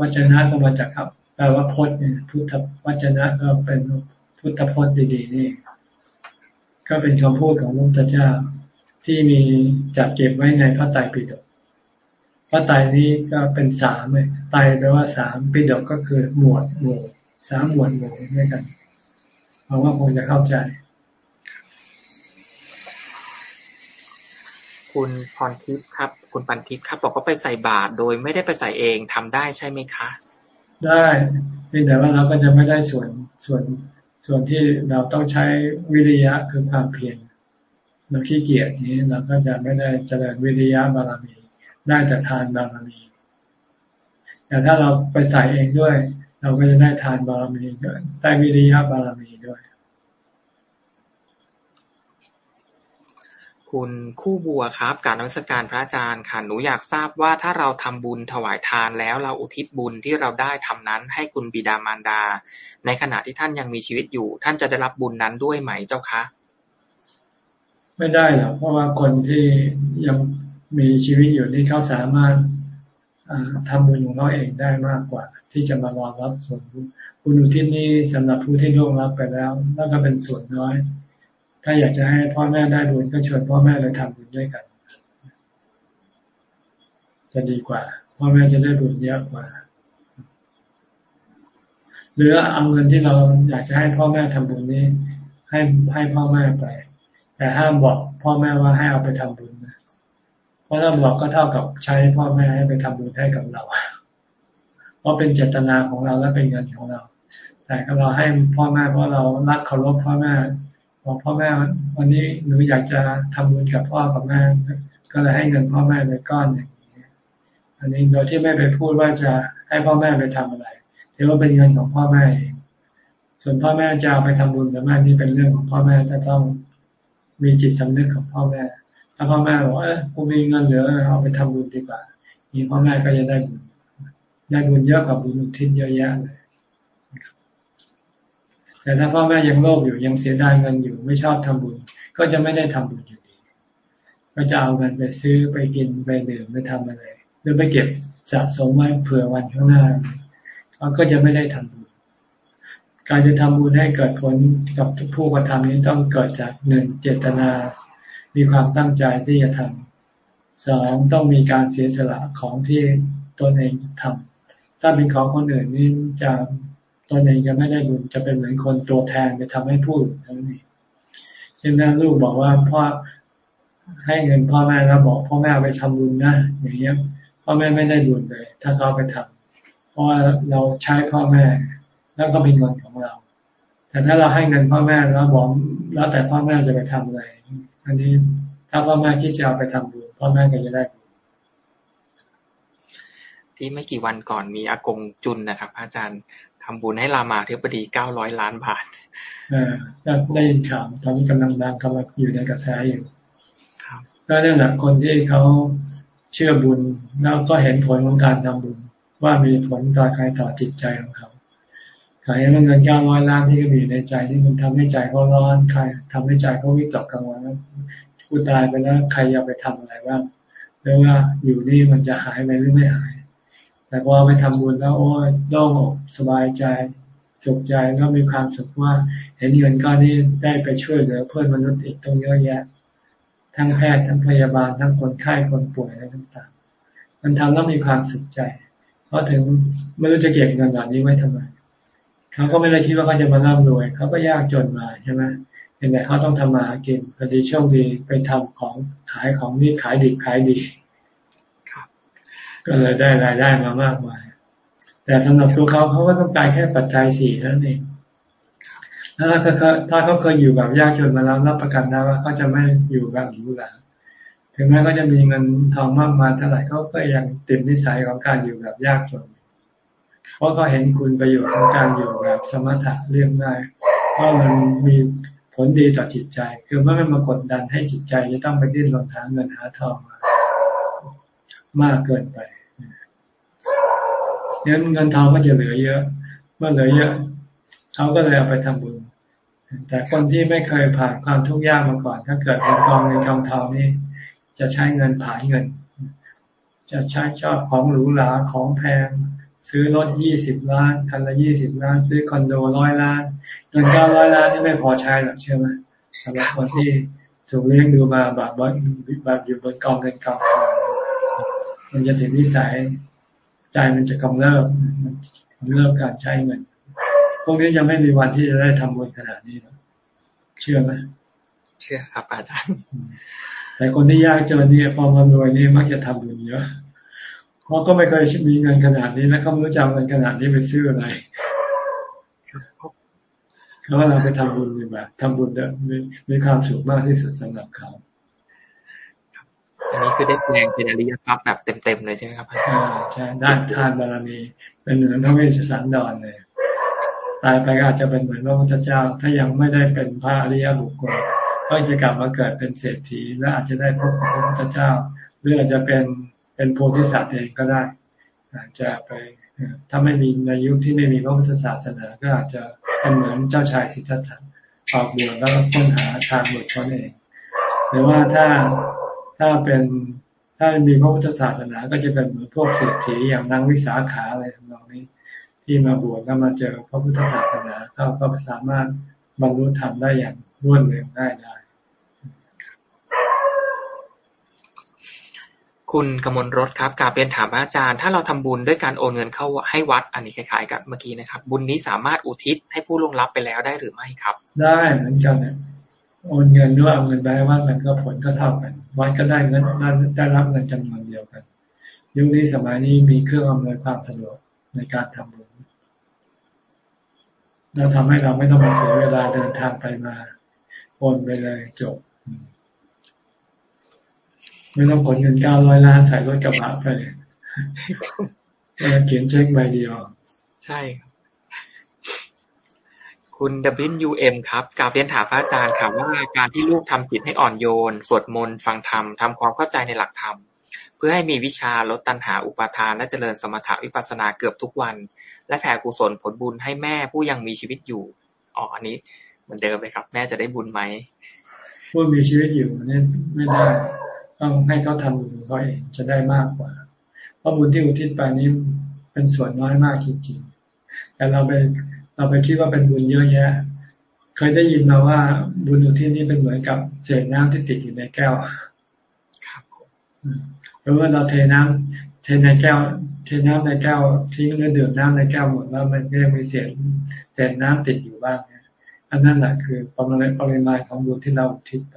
วจนะก็มาจากครับแปลว่าพจน์เนี่ยพุทธวจนะก็เป็นพุทธพจน์ดีๆนี่ ก็เป็นคำพูดของพระพุทธเจ้า ที่มีจัดเก็บไว้ในพระไตรปิฎกพระไตรนี้ก็เป็นสามเลยไตรแปลว่าสามปิฎกก็คือหมวดหมู่สามหมวดหมู่ด้วยกันเพราะว่าคงจะเข้าใจ คุณพรทิพย์ครับ คุณปันทิพย์ครับ บอกว่าไปใส่บาตรโดยไม่ได้ไปใส่เองทำได้ใช่ไหมคะ ได้เพียงแต่ว่าเราก็จะไม่ได้ส่วนส่วนส่วนที่เราต้องใช้วิริยะคือความเพียรเราขี้เกียจนี้เราก็จะไม่ได้เจริญวิริยะบารมี ได้แต่ทานบารมีแต่ถ้าเราไปใส่เองด้วย เราก็จะได้ทานบารมีด้วยได้วิริยะบารมีด้วย คุณคู่บัวครับการนมัสการพระอาจารย์ค่ะ หนูอยากทราบว่าถ้าเราทำบุญถวายทานแล้วเราอุทิศบุญที่เราได้ทำนั้นให้คุณบิดามารดา ในขณะที่ท่านยังมีชีวิตอยู่ ท่านจะได้รับบุญนั้นด้วยไหมเจ้าคะ ไม่ได้หรอกเพราะว่าคนที่ยังมีชีวิตอยู่นี่เขาสามารถทำบุญของเขาเองได้มากกว่า ที่จะมารอรับส่วนบุญอุทิศนี้สำหรับผู้ที่ล่วงรับไปแล้ว แล้วก็เป็นส่วนน้อย ถ้าอยากจะให้พ่อแม่ได้บุญก็เชิญพ่อแม่ไปทำบุญด้วยกัน จะดีกว่า พ่อแม่จะได้บุญเยอะกว่า หรือเอาเงินที่เราอยากจะให้พ่อแม่ทำบุญนี้ ให้ให้พ่อแม่ไป แต่ห้ามบอกพ่อแม่ว่าให้เอาไปทำบุญนะเพราะถ้าบอกก็เท่ากับใช้พ่อแม่ให้ไปทำบุญให้กับเราเพราะเป็นเจตนาของเราและเป็นเงินของเรา แต่เราให้พ่อแม่เพราะเรารักเคารพพ่อแม่ บอกพ่อแม่วันนี้หนูอยากจะทำบุญกับพ่อกับแม่ก็เลยให้เงินพ่อแม่ไปก้อนหนึ่งอันนี้โดยที่ไม่ไปพูดว่าจะให้พ่อแม่ไปทำอะไรถือว่าเป็นเงินของพ่อแม่ส่วนพ่อแม่จะเอาไปทำบุญหรือไม่นี่เป็นเรื่องของพ่อแม่จะต้องมีจิตสำนึกของพ่อแม่ถ้าพ่อแม่บอกเออกูมีเงินเหลือเอาไปทำบุญดีกว่านี่พ่อแม่ก็จะได้บุญได้บุญเยอะกว่าบุญอุทิศเยอะแยะเลย แต่ถ้าพ่อแม่ยังโลภอยู่ยังเสียดายเงินอยู่ไม่ชอบทำบุญ ก็จะไม่ได้ทำบุญอยู่ดีก็จะเอาเงินไปซื้อไปกินไปดื่มไปทำอะไรหรือไปเก็บสะสมไว้เผื่อวันข้างหน้าเขาก็จะไม่ได้ทำบุญการจะทำบุญให้เกิดผลกับผู้กระทำนี้ต้องเกิดจากหนึ่งเจตนา มีความตั้งใจที่จะทำสองต้องมีการเสียสละของที่ตนเองทำถ้าเป็นของคนอื่นนี่จะ ตนเองจะไม่ได้บุญจะเป็นเหมือนคนตัวแทนไปทำให้ผู้อื่นนั่นเองเช่นนั้นลูกบอกว่าพ่อให้เงินพ่อแม่แล้วบอกพ่อแม่ไปทำบุญนะอย่างเงี้ยพ่อแม่ไม่ได้บุญเลย ถ้าเขาไปทำเพราะว่าเราใช้พ่อแม่ แล้วก็เป็นเงินของเรา แต่ถ้าเราให้เงินพ่อแม่แล้วบอกแล้วแต่พ่อแม่จะไปทำอะไร อันนี้ถ้าพ่อแม่คิดจะเอาไปทำบุญพ่อแม่ก็จะได้ที่ไม่กี่วันก่อนมีอากงจุนนะครับ อาจารย์ ทำบุญให้รามาธิบดีเก้าร้อยล้านบาทเออได้ยินข่าวตอนนี้กำลังดังกำลังอยู่ในกระแสอยู่ครับก็นั่นแหละคนที่เขาเชื่อบุญแล้วก็เห็นผลของการทำบุญ ว่ามีผลต่อใครต่อจิตใจของเขาขายเงินเก้าร้อยล้านที่ก็มีในใจที่มันทำให้ใจเขาร้อนใครทำให้ใจเขาวิตกกังวลว่าผู้ตายไปแล้วใครจะไปทำอะไรบ้างหรือว่าอยู่นี่มันจะหายไปหรือไม่หาย แต่พอไปทำบุญแล้วโอ้ยโล่งอกสบายใจสุขใจแล้วมีความสุขว่า เห็นเงินก้อนนี้ได้ไปช่วยเหลือเพื่อนมนุษย์อีกตรงเยอะแยะ ทั้งแพทย์ทั้งพยาบาลทั้งคนไข้คนป่วยอะไรต่างๆ มันทำแล้วมีความสุขใจ เพราะถึงไม่รู้จะเก็บเงินเหล่านี้ไว้ทำไมเขาก็ไม่ได้คิดว่าเขาจะมาร่ำรวยเขาก็ยากจนมาใช่ไหมเห็นแต่เขาต้องทำมากินพอดีโชคดีไปทำของขายของนี่ขายดีขายดี ก็เลยได้รายได้มามากมาย แต่สำหรับตัวเขาเขาก็ต้องการแค่ปัจจัยสี่นั่นเองถ้าเขาถ้าเขาเคยอยู่แบบยากจนมาแล้วรับประกันได้ว่าเขาจะไม่อยู่แบบหรูหราถึงแม้เขาจะมีเงินทองมากมายเท่าไหร่เขาก็ยังติดนิสัยของการอยู่แบบยากจน เพราะเขาเห็นคุณประโยชน์ของการอยู่แบบสมถะเรียบง่ายเพราะมันมีผลดีต่อจิตใจ คือไม่มากดดันให้จิตใจจะต้องไปดิ้นรนหาเงินหาทองมามากเกินไป งั้นเงินทองก็จะเหลือเยอะ เมื่อเหลือเยอะเขาก็เลยเอาไปทำบุญ แต่คนที่ไม่เคยผ่านความทุกข์ยากมาก่อน ถ้าเกิดเป็นกองเงินทองทองนี่จะใช้เงินผ่านเงิน จะใช้ชอบของหรูหราของแพง ซื้อรถยี่สิบล้านคันละยี่สิบล้าน ซื้อคอนโดร้อยล้านเงินเก้าร้อยล้านนี่ไม่พอใช้หรอกเชื่อไหมสำหรับคนที่ถูกเลี้ยงดูมาแบบแบบอยู่บนกองเงินกองทองมันจะถึงนิสัย ใจมันจะกำเริบมันกำเริบการใช้เงิน พวกนี้ยังไม่มีวันที่จะได้ทำบุญขนาดนี้นะเชื่อไหมเชื่อครับอาจารย์แต่คนที่ยากจนนี่พอมารวยนี่มักจะทำบุญเยอะเพราะก็ไม่เคยมีเงินขนาดนี้แล้วก็ไม่รู้จะเอาเงินขนาดนี้ไปซื้ออะไรแล้วเราไปทำบุญแบบทำบุญมีมีความสุขมากที่สุดสำหรับเขา อันนี้คือได้แปลงเป็นอริยทรัพย์แบบเต็มๆเลยใช่ไหมครับใช่ใช่ด้านทานบารมี เป็นเหมือนพระเวชสันดรเลยตายไปก็อาจจะเป็นเหมือนพระพุทธเจ้า ถ้ายังไม่ได้เป็นพระอริยบุคคลก็จะกลับมาเกิดเป็นเศรษฐี และอาจจะได้พบกับพระพุทธเจ้า หรืออาจจะเป็นเป็นโพธิสัตว์เองก็ได้ อาจจะไปถ้าไม่มีในยุคที่ไม่มีพระพุทธศาสนา ก็อาจจะเป็นเหมือนเจ้าชายสิทธัตถะออกบวชแล้วก็ค้นหาทางหลุดพ้นเอง หรือว่าถ้า ถ้าเป็นถ้ามีพระพุทธศาสนาก็จะเป็นเหมือนพวกเศรษฐีอย่างนางวิสาขาอะไรทำนองนี้ ที่มาบวชแล้วมาเจอพระพุทธศาสนาเขาก็สามารถบรรลุธรรมได้อย่างรวดเร็วได้ได้คุณกมลรถครับกาเรียนถามอาจารย์ ถ้าเราทำบุญด้วยการโอนเงินเข้าให้วัด อันนี้คล้ายๆกับเมื่อกี้นะครับ บุญนี้สามารถอุทิศให้ผู้ล่วงลับไปแล้วได้หรือไม่ครับ ได้เหมือนกันเนี่ย โอนเงินหรือเอาเงินไปให้วัดมันก็ผลก็เท่ากัน วัดก็ได้เงินได้รับเงินจำนวนเดียวกัน ยุคนี้สมัยนี้มีเครื่องอำนวยความสะดวกในการทำบุญแล้วทำให้เราไม่ต้องมาเสียเวลาเดินทางไปมาโอนไปเลยจบ ไม่ต้องขนเงินเก้าร้อยล้านใส่รถกระบะไปเขียนเช็คใบเดียว ใช่ครับ คุณ WM ครับกาบเรียนถามพระอาจารย์ค่ะว่าการที่ลูกทำจิตให้อ่อนโยน สวดมนต์ฟังธรรมทำความเข้าใจในหลักธรรม เพื่อให้มีวิชาลดตัณหาอุปาทาน และเจริญสมถะวิปัสสนาเกือบทุกวัน และแผ่กุศลผลบุญให้แม่ผู้ยังมีชีวิตอยู่อ๋ออันนี้เหมือนเดิมเลยครับ แม่จะได้บุญไหมผู้มีชีวิตอยู่นี่ไม่ได้ต้องให้เขาทำบุญเขาเองจะได้มากกว่า เพราะบุญที่อุทิศไปนี้เป็นส่วนน้อยมากจริงๆแต่เราไป เราไปคิดว่าเป็นบุญเยอะแยะ เคยได้ยินมาว่าบุญอุทิศนี้เป็นเหมือนกับเศษน้ำที่ติดอยู่ในแก้วหรือว่าเราเทน้ำเทในแก้ว เทน้ำในแก้วทิ้งแล้วดื่มน้ำในแก้วหมดแล้วมันก็ยังมีเศษเศษน้ำติดอยู่บ้างอันนั้นแหละคือปริมาณของบุญที่เราอุทิศไป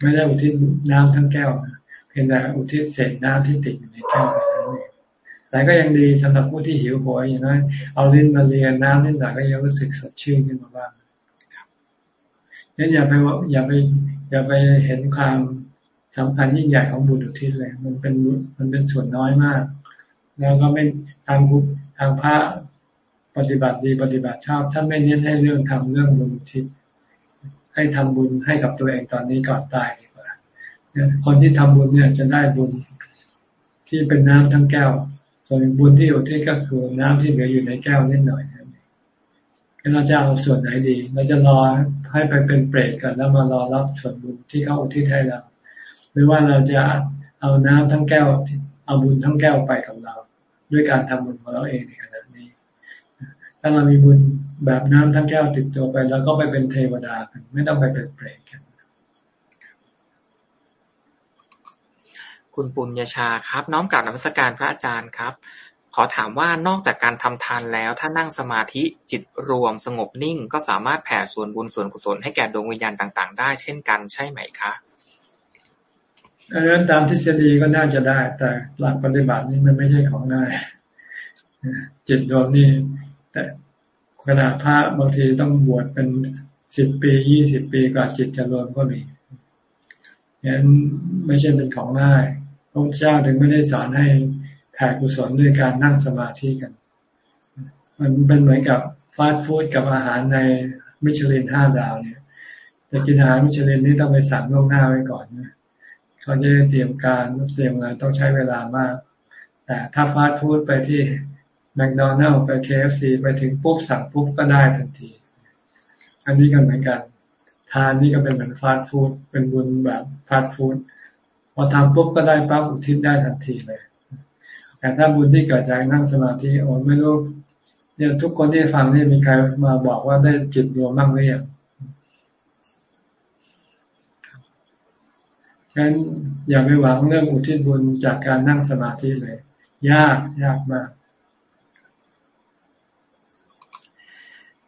ไม่ได้อุทิศน้ำทั้งแก้วนะเพียงแต่อุทิศเศษน้ำที่ติดอยู่ในแก้วไปนั่นเอง แต่ก็ยังดีสำหรับผู้ที่หิวโหยอย่างน้อยเอาลิ้นมาเลียนน้ำนิดหน่อยก็ยังรู้สึกสดชื่นขึ้นมาบ้างงั้นอย่าไปว่าอย่าไปอย่าไปเห็นความสำคัญยิ่งใหญ่ของบุญอุทิศเลย มันเป็นมันเป็นส่วนน้อยมาก แล้วก็ไม่ทางทางพระปฏิบัติดีปฏิบัติชอบท่านไม่เน้นให้เรื่องทำเรื่องบุญอุทิศให้ทำบุญให้กับตัวเองตอนนี้ก่อนตายดีกว่าคนที่ทำบุญเนี่ยจะได้บุญที่เป็นน้ำทั้งแก้ว ส่วนบุญที่อยู่ที่ก็คือน้ำที่เหลืออยู่ในแก้วนิดหน่อยเราจะเอาส่วนไหนดี เราจะรอให้ไปเป็นเปรตกันแล้วมารอรับส่วนบุญที่เขาอุทิศให้เรา หรือว่าเราจะเอาน้ำทั้งแก้ว เอาบุญทั้งแก้วไปกับเรา ด้วยการทำบุญของเราเองในขณะนี้ ถ้าเรามีบุญแบบน้ำทั้งแก้วติดตัวไป แล้วก็ไปเป็นเทวดากันไม่ต้องไปเป็นเปรตกัน คุณปุญญชาครับ น้อมกราบนมัสการพระอาจารย์ครับ ขอถามว่านอกจากการทำทานแล้ว ถ้านั่งสมาธิจิตรวมสงบนิ่ง ก็สามารถแผ่ส่วนบุญส่วนกุศลให้แก่ดวงวิญญาณต่างๆ ได้เช่นกันใช่ไหมคะอันนั้นตามทฤษฎีก็น่าจะได้ แต่หลักปฏิบัตินี่มันไม่ใช่ของง่ายจิตรวมนี่แต่ขณะพระบางทีต้องบวชเป็นสิบปียี่สิบปีก่อนจิตจะรวมก็มีงั้นไม่ใช่เป็นของง่าย พระเจ้าถึงไม่ได้สอนให้แผ่กุศลด้วยการนั่งสมาธิกัน มันเป็นเหมือนกับฟาสต์ฟู้ดกับอาหารในมิชลินห้าดาวเนี่ยจะกินอาหารมิชลินนี่ต้องไปสั่งล่วงหน้าไว้ก่อนนะเขาจะเตรียมการเตรียมงานต้องใช้เวลามาก แต่ถ้าฟาสต์ฟู้ดไปที่แมคโดนัลด์ไปเคเอฟซีไปถึงปุ๊บสั่งปุ๊บก็ได้ทันที อันนี้ก็เหมือนกัน ทานนี่ก็เป็นเหมือนฟาสต์ฟู้ดเป็นบุญแบบฟาสต์ฟู้ด พอทำปุ๊บก็ได้ปั๊บอุทิศได้ทันทีเลย แต่ถ้าบุญที่เกิดจากนั่งสมาธิโอ้ไม่รู้เนี่ยทุกคนที่ฟังนี่มีใครมาบอกว่าได้จิตรวมบ้างหรือยังฉะนั้นอย่าไปหวังเรื่องอุทิศบุญจากการนั่งสมาธิเลย ยากยากมาก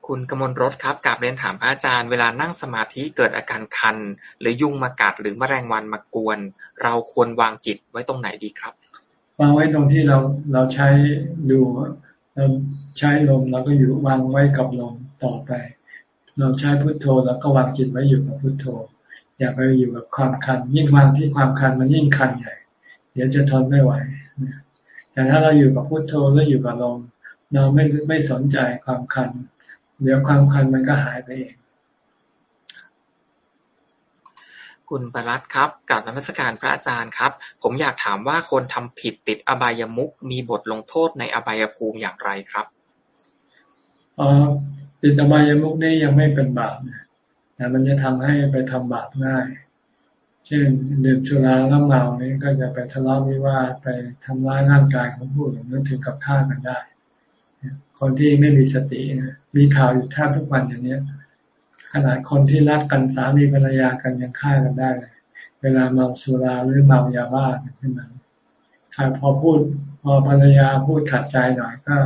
คุณกมลรถครับกลับเรียนถามอาจารย์ เวลานั่งสมาธิเกิดอาการคัน หรือยุงมากัดหรือมแมลงวันมากวน เราควรวางจิตไว้ตรงไหนดีครับวางไว้ตรงที่เราเราใช้ดูเราใช้ลมเราก็อยู่วางไว้กับลมต่อไป เราใช้พุทโธเราก็วางจิตไว้อยู่กับพุทโธ อย่าไปอยู่กับความคัน ยิ่งวางที่ความคันมันยิ่งคันใหญ่ เดี๋ยวจะทนไม่ไหวแต่ถ้าเราอยู่กับพุทโธแล้วอยู่กับลมเราไม่ไม่สนใจความคัน เดี๋ยวความคันมันก็หายไปเอง คุณปรัตครับกับนมัสการพระอาจารย์ครับ ผมอยากถามว่าคนทำผิดติดอบายมุกมีบทลงโทษในอบายภูมิอย่างไรครับอ๋อติดอบายมุกนี่ยังไม่เป็นบาปนะแต่มันจะทำให้ไปทำบาปง่ายเช่นดื่มชุราแล้วเมานี่ก็จะไปทะเลาะวิวาทไปทำร้ายร่างกายของผู้อื่นนึกถึงกับฆ่ากันได้ คนที่ไม่มีสติมีข่าวอยู่แทบทุกวันอย่างนี้ขนาดคนที่รักกันสามีภรรยากันยังฆ่ากันได้เลยเวลาเมาสุราหรือเมายาบ้าขึ้นมาถ้าพอพูดพอภรรยาพูดขัดใจหน่อยก็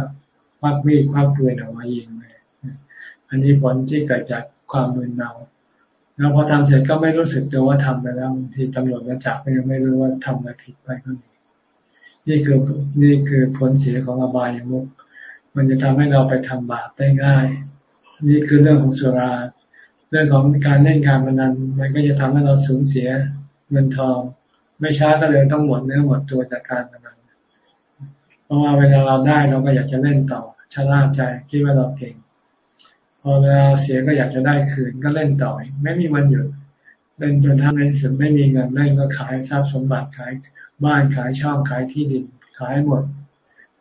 ควักมีดควักปืนออกมายิงเลยอันนี้ผลที่เกิดจากความมึนเมาแล้วพอทำเสร็จก็ไม่รู้สึกตัวว่าทำไปแล้วบางทีตำรวจมาจับก็ยังไม่รู้ว่าทำอะไรผิดไปก็มีนี่คือนี่คือผลเสียของอบายมุก มันจะทำให้เราไปทำบาปได้ง่าย นี่คือเรื่องของสุรา เรื่องของการเล่นการพนันมันก็จะทำให้เราสูญเสียเงินทอง ไม่ช้าก็เลยต้องหมดเนื้อหมดตัวจากการพนันเพราะว่าเวลาเราได้เราก็อยากจะเล่นต่อชะล่าใจคิดว่าเราเก่ง พอเวลาเสียก็อยากจะได้คืนก็เล่นต่อไม่มีวันหยุดเล่นจนทั้งในสุดไม่มีเงินเล่นก็ขายทรัพย์สมบัติขายบ้านขายช่องขายที่ดินขายหมด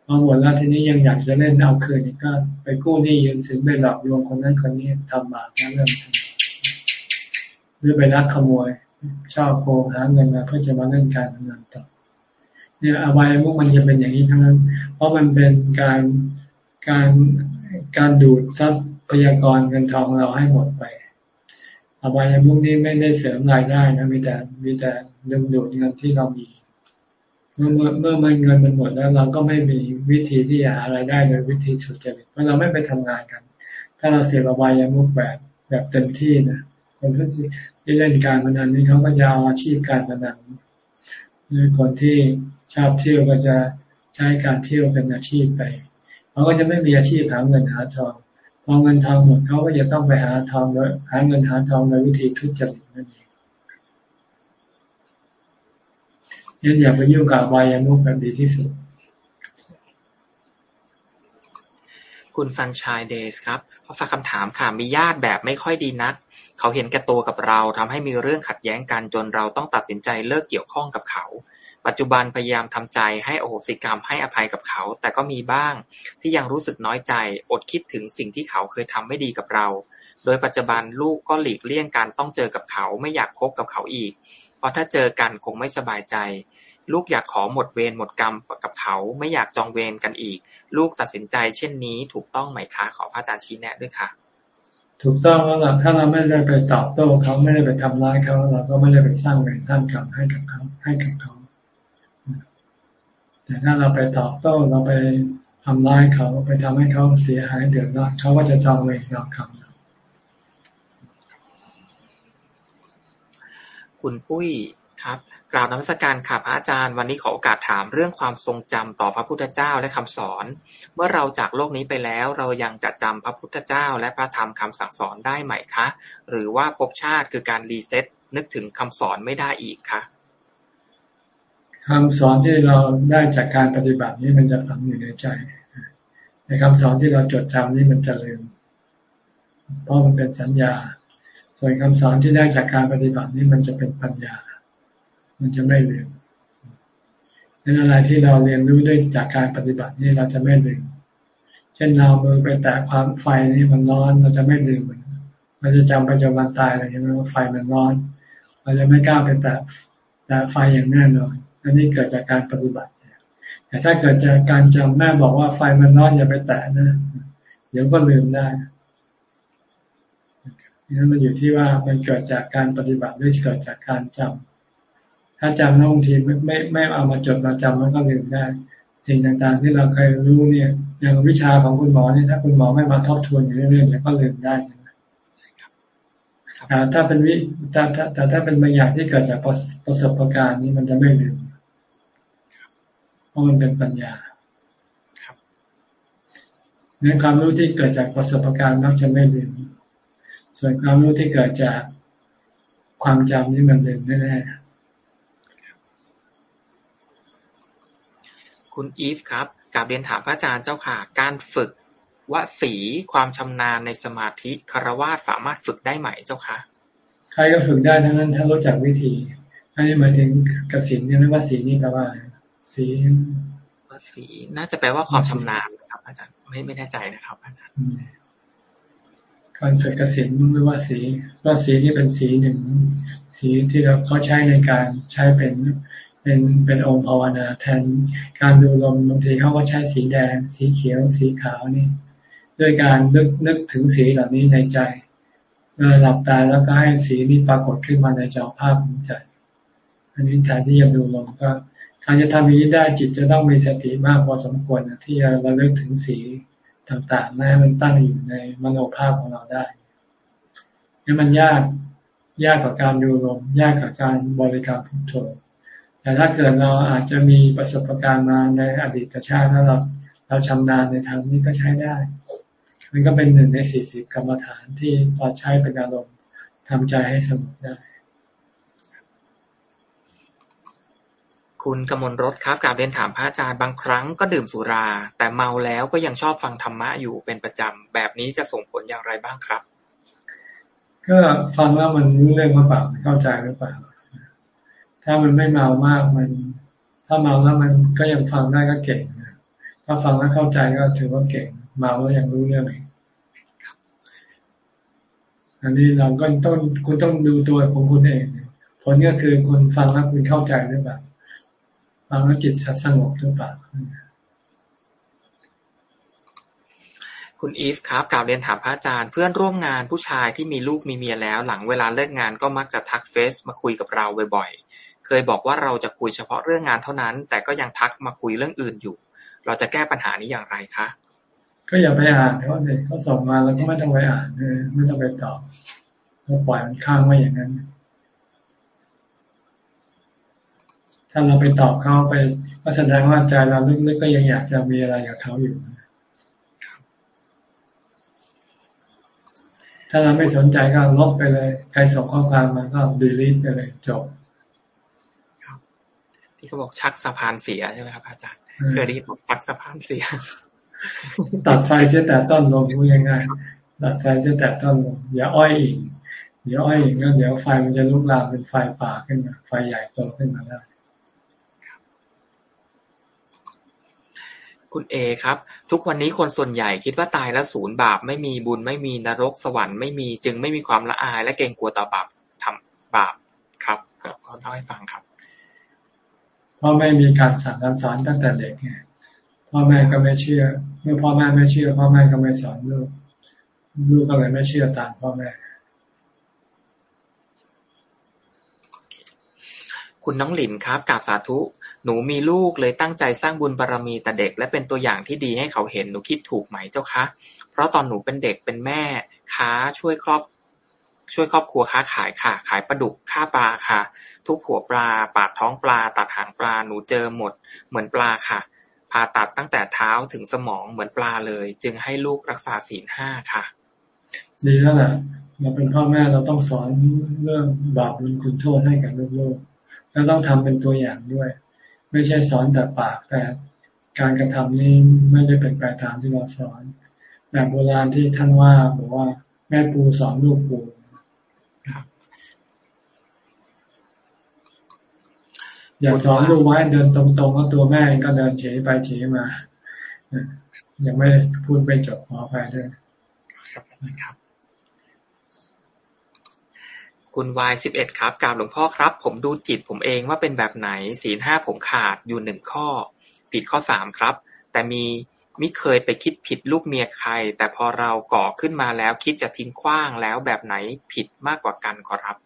พอหมดแล้วทีนี้ยังอยากจะเล่นเอาคืนอีกก็ ไปกู้หนี้ยืมสินไปหลอกลวงคนนั้นคนนี้ทำบาปแล้วเริ่มหรือไปรักขโมยชอบโกงหาเงินมาเพื่อจะมาเล่นการพนันต่อเนี่ยอบายมุกมันจะเป็นอย่างนี้ทั้งนั้น เพราะมันเป็นการการการดูดทรัพยากรเงินทองเราให้หมดไปอบายมุกนี้ไม่ได้เสริมรายได้นะมีแต่มีแต่ดึงดูดเงินที่เรามี เมื่อเมื่อมันเงินมันหมดแล้วเราก็ไม่มีวิธีที่จะหารายได้โดยวิธีสุดจริตเพราะเราไม่ไปทำงานกัน ถ้าเราเสียบายามุกแบบแบบเต็มที่นะคนที่เล่นการพนันนี้เขาก็จะเอาอาชีพการพนันหรือคนที่ชอบเที่ยวก็จะใช้การเที่ยวเป็นอาชีพไปเขาก็จะไม่มีอาชีพหาเงินหาทองพอเงินทองหมดเขาก็จะต้องไปหาทองโดยหาเงินหาทองโดยวิธีทุจริตนั่นเอง ยันอย่าไปยุ่งกับวายามุกแบบดีที่สุด คุณซันชายเดสครับขอฝากคำถามค่ะมีญาติแบบไม่ค่อยดีนัก เขาเห็นแก่ตัวกับเราทำให้มีเรื่องขัดแย้งกันจนเราต้องตัดสินใจเลิกเกี่ยวข้องกับเขา ปัจจุบันพยายามทำใจให้โอโหสิกรรมให้อภัยกับเขา แต่ก็มีบ้างที่ยังรู้สึกน้อยใจ อดคิดถึงสิ่งที่เขาเคยทำไม่ดีกับเรา โดยปัจจุบันลูกก็หลีกเลี่ยงการต้องเจอกับเขาไม่อยากคบกับเขาอีก ราะถ้าเจอกันคงไม่สบายใจ ลูกอยากขอหมดเวรหมดกรรมกับเขา ไม่อยากจองเวรกันอีก ลูกตัดสินใจ เช่นนี้ถูกต้องไหมคะ ขอพระอาจารย์ชี้แนะด้วยค่ะ ถูกต้องแล้วล่ะถ้าเราไม่ได้ไปตอบโต้เขาไม่ได้ไปทำร้ายเขาเราก็ไม่ได้ไปสร้างเวรท่านกรรมให้กับเขาให้กับเขา แต่ถ้าเราไปตอบโต้เราไปทำร้ายเขาไปทำให้เขาเสียหายเดือดร้อนเขาก็จะจองเวรจองกรรม คุณปุ้ยครับกล่าวนมัสการค่ะพระอาจารย์ วันนี้ขอโอกาสถามเรื่องความทรงจำต่อพระพุทธเจ้าและคำสอน เมื่อเราจากโลกนี้ไปแล้ว เรายังจะจำพระพุทธเจ้าและพระธรรมคำสั่งสอนได้ไหมคะ หรือว่าภพชาติคือการรีเซ็ตนึกถึงคำสอนไม่ได้อีกคะคำสอนที่เราได้จากการปฏิบัตินี้มันจะฝังอยู่ในใจ ในคำสอนที่เราจดจำนี่มันจะลืมเพราะมันเป็นสัญญา ส่วนคำสอนที่ได้จากการปฏิบัตินี้มันจะเป็นปัญญา มันจะไม่ลืมนั้นอะไรที่เราเรียนรู้ด้วยจากการปฏิบัตินี่เราจะไม่ลืม เช่นเรามือไปแตะความไฟนี่มันร้อนเราจะไม่ลืมมันเราจะจำไปจนวันตายเลยใช่ไหมว่าไฟมันร้อน เราจะไม่กล้าไปแตะแตะไฟอย่างแน่นอนอันนี้เกิดจากการปฏิบัติแต่ถ้าเกิดจากการจำแม่บอกว่าไฟมันร้อนอย่าไปแตะนะ เดี๋ยวก็ลืมได้ นั่นมันอยู่ที่ว่ามันเกิดจากการปฏิบัติหรือเกิดจากการจถ้าจำแล้วบางทีไม่ไม่ไม่เอามาจดมาจำมันก็ลืมได้ สิ่งต่างๆที่เราเคยรู้เนี่ยอย่างวิชาของคุณหมอเนี่ยถ้าคุณหมอไม่มาทบทวนอยู่เรื่อยๆเนี่ยก็ลืมได้แต่ถ้าเป็นวิแต่แต่ถ้าเป็นบางอย่างที่เกิดจากประสบการณ์นี้มันจะไม่ลืมเพราะมันเป็นปัญญาเนื้อความรู้ที่เกิดจากประสบการณ์มักจะไม่ลืม ส่วนความรู้ที่เกิดจากความจำนี่มันลืมแน่ๆคุณอีฟครับกาบเรียนถามพระอาจารย์เจ้าค่ะ การฝึกวสีความชำนาญในสมาธิคารวะสามารถฝึกได้ไหมเจ้าคะใครก็ฝึกได้ทั้งนั้น ถ้ารู้จักวิธีอันนี้หมายถึงกสินเนี่ยไม่ว่าสีนี่แปลว่าสีวสีน่าจะแปลว่าความชำนาญครับ อาจารย์ไม่ไม่แน่ใจนะครับ อาจารย์ การฝึกกสินไม่ว่าสีว่าสีนี่เป็นสีหนึ่ง สีที่เราเขาใช้ในการใช้เป็นเป็นเป็นองค์ภาวนาแทนการดูลมบางทีเขาก็ใช้สีแดง สีเขียว สีขาวนี่ ด้วยการนึกนึกถึงสีเหล่านี้ในใจเวลาหลับตาแล้วก็ให้สีนี้ปรากฏขึ้นมาในจอภาพของใจอันนี้แทนที่จะดูลมก็การจะทำนี้ได้จิตจะต้องมีสติมากพอสมควรที่จะระลึกถึงสี ต่างๆให้มันตั้งอยู่ในมโนภาพของเราได้นี่มันยากยากกับการดูลมยากกับการบริกรรมพุทโธแต่ถ้าเกิดเราอาจจะมีประสบการณ์มาในอดีตชาติแล้วเราเราชำนาญในทางนี้ก็ใช้ได้ มันก็เป็นหนึ่งในสี่สิบกรรมฐานที่พอใช้เป็นอารมณ์ทำใจให้สงบได้ คุณกมลรถครับกาบเรียนถามพระอาจารย์บางครั้งก็ดื่มสุรา แต่เมาแล้วก็ยังชอบฟังธรรมะอยู่เป็นประจำ แบบนี้จะส่งผลอย่างไรบ้างครับ ก็ฟังว่ามันรู้เรื่องหรือเปล่าเข้าใจหรือเปล่า ถ้ามันไม่เมามากมัน ถ้าเมาแล้วมันก็ยังฟังได้ก็เก่งถ้าฟังแล้วเข้าใจก็ถือว่าเก่ง เมาแล้วยังรู้เรื่องอีกอันนี้เราก็ต้องคุณต้องดูตัวของคุณเองผลก็คือคุณฟังแล้วคุณเข้าใจหรือเปล่า ฟังแล้วจิตสงบหรือเปล่าคุณอีฟครับกล่าวเรียนถามพระอาจารย์ เพื่อนร่วมงานผู้ชายที่มีลูกมีเมียแล้ว หลังเวลาเลิกงานก็มักจะทักเฟซมาคุยกับเราบ่อยๆ เคยบอกว่าเราจะคุยเฉพาะเรื่องงานเท่านั้น แต่ก็ยังทักมาคุยเรื่องอื่นอยู่ เราจะแก้ปัญหานี้อย่างไรคะ ก็อย่าไปอ่านเขาเลยเขาส่งมาแล้วก็ไม่ต้องไปอ่านไม่ต้องไปตอบเราปล่อยมันข้างไว้อย่างนั้น ถ้าเราไปตอบเขาไปก็แสดงว่าใจเราลึกๆก็ยังอยากจะมีอะไรกับเขาอยู่ถ้าเราไม่สนใจก็ลบไปเลย ใครส่งข้อความมาก็ดีลิทไปเลยจบที่เขาบอกชักสะพานเสียใช่ไหมครับอาจารย์เคยได้ยินบอกตัดสะพานเสีย ตัดไฟเสียแต่ต้นลมพูดง่ายๆตัดไฟเสียแต่ต้นลมอย่าอ้อยอีกเดี๋ยวอ้อยอีกแล้วเดี๋ยวไฟมันจะลุกลามเป็นไฟป่าขึ้นมาไฟใหญ่โตขึ้นมาได้ คุณเอครับ ทุกวันนี้คนส่วนใหญ่คิดว่าตายแล้วศูนย์บาป ไม่มีบุญไม่มีนรกสวรรค์ไม่มีจึงไม่มีความละอาย และเกรงกลัวต่อบาปทำบาปครับขอเล่าให้ฟังครับเพราะไม่มีการสั่งการสอนตั้งแต่เด็กไงพ่อแม่ก็ไม่เชื่อ เมื่อพ่อแม่ไม่เชื่อ พ่อแม่ก็ไม่สอนลูกลูกก็เลยไม่เชื่อตามพ่อแม่คุณน้องหลินครับกราบสาธุ หนูมีลูกเลยตั้งใจสร้างบุญบารรมีแต่เด็ก และเป็นตัวอย่างที่ดีให้เขาเห็นหนูคิดถูกไหมเจ้าคะ เพราะตอนหนูเป็นเด็กเป็นแม่ค้าช่วยครอบ ช่วยครอบครัวค้าขายค่ะ ขายปลาดุกค่าปลาค่ะ ทุกหัวปลา ปาดท้องปลา ตัดหางปลาหนูเจอหมด เหมือนปลาค่ะผ่าตัดตั้งแต่เท้าถึงสมองเหมือนปลาเลย จึงให้ลูกรักษาศีลห้าค่ะ ดีแล้วแหละเราเป็นพ่อแม่เราต้องสอนเรื่องบาปบุญคุณโทษให้กับลูกๆแล้วต้องทำเป็นตัวอย่างด้วย ไม่ใช่สอนแต่ปากแต่การกระทำนี้ไม่ได้เป็นไปตามที่เราสอนแบบโบราณที่ท่านว่าบอกว่าแม่ปูสอนลูกปูอย่าสอนลูกไว้เดินตรงๆแล้วตัวแม่ก็เดินเฉยไปเฉยมายังไม่พูดไปจบขอไปด้วยครับคุ คุณวายสิบเอ็ดครับ กราบหลวงพ่อครับ ผมดูจิตผมเองว่าเป็นแบบไหน ศีลห้าผมขาดอยู่หนึ่งข้อ ผิดข้อสามครับ แต่มีมิเคยไปคิดผิดลูกเมียใคร แต่พอเราก่อขึ้นมาแล้วคิดจะทิ้งขว้างแล้วแบบไหนผิดมากกว่ากันขอรับ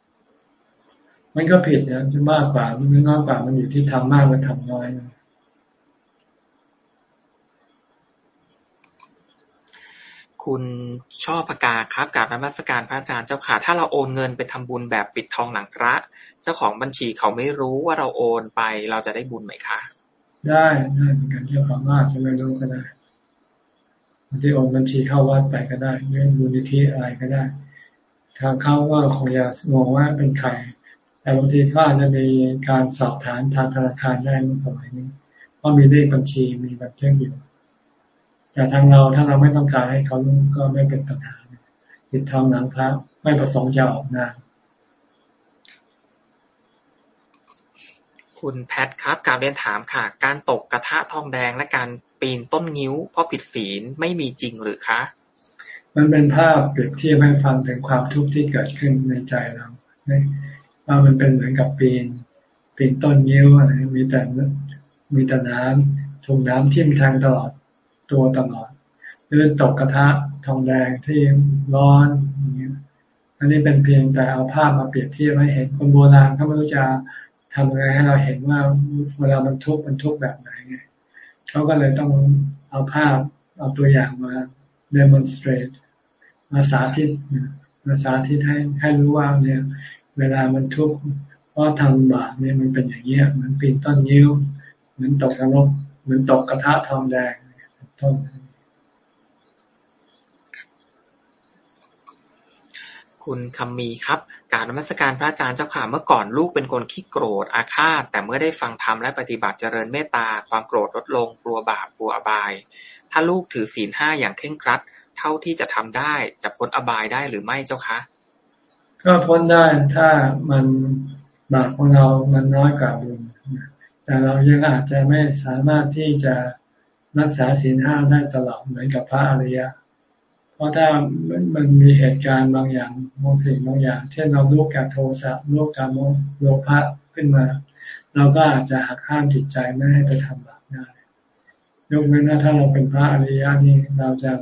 มันก็ผิดนะจะมากกว่ามันน้อยกว่ามันอยู่ที่ทำมากหรือทำน้อยนะ คุณชอบประกาครับกับนมัสการพระอาจารย์เจ้าค่ะ ถ้าเราโอนเงินไปทำบุญแบบปิดทองหลังพระ เจ้าของบัญชีเขาไม่รู้ว่าเราโอนไปเราจะได้บุญไหมคะ ได้ได้เหมือนกันเจ้าของมากจะไม่รู้ก็ได้บางทีโอนบัญชีเข้าวัดไปก็ได้เงินบุญที่อะไรก็ได้ ทางเข้าว่าคงจะมองว่าเป็นใคร แต่บางทีก็อาจจะมีการสอบถามทางธนาคารได้ในสมัยนี้เพราะมีเลขบัญชีมีบัญชีอยู่ แต่ทางเราถ้าเราไม่ต้องการให้เขารู้ก็ไม่เป็นปัญหาติดทองหนังพระไม่ประสงค์จะออกงานคุณแพทครับการเรียนถามค่ะ การตกกระทะทองแดงและการปีนต้นงิ้วเพราะผิดศีลไม่มีจริงหรือคะ มันเป็นภาพเปรียบเทียบให้ฟังถึงความทุกข์ที่เกิดขึ้นในใจเราว่ามันเป็นเหมือนกับปีน ปีนต้นงิ้วอะไรมีแต่มีแต่น้ำถูกน้ำทิ่มแทงตลอด ตัวตลอด หรือตกกระทะทองแดงที่ร้อนอย่างเงี้ยอันนี้เป็นเพียงแต่เอาภาพมาเปรียบเทียบให้เห็นคนโบราณเขาไม่รู้จะทำยังไงให้เราเห็นว่าเวลามันทุกข์มันทุกข์แบบไหนไงเขาก็เลยต้องเอาภาพเอาตัวอย่างมา demonstrate มาสาธิตมาสาธิตให้ให้รู้ว่าเนี่ยเวลามันทุกข์เพราะทำบาปเนี่ยมันเป็นอย่างเงี้ยเหมือนปีนต้นยิ้ว เหมือนตกนรกเหมือนตกกระทะทองแดง ต้นคุณคำมีครับการนมัสการพระอาจารย์เจ้าค่ะเมื่อก่อนลูกเป็นคนขี้โกรธอาฆาต แต่เมื่อได้ฟังธรรมและปฏิบัติเจริญเมตตา ความโกรธลดลงกลัวบาปกลัวอบาย ถ้าลูกถือศีลห้าอย่างเคร่งครัด เท่าที่จะทำได้จะพ้นอบายได้หรือไม่เจ้าคะก็พ้นได้ถ้ามันบาปของเรามันน้อยกว่าบุญแต่เรายังอาจจะไม่สามารถที่จะ รักษาศีลห้าได้ตลอดเหมือนกับพระอริยะ เพราะถ้ามันมีเหตุการณ์บางอย่างบางสิ่งบางอย่าง เช่นเราลูกกับโทสะลูกกับโลภะขึ้นมา เราก็อาจจะหักห้ามจิตใจไม่ให้ไปทำบาปได้ยกเว้นว่าถ้าเราเป็นพระอริยะนี่เราจะ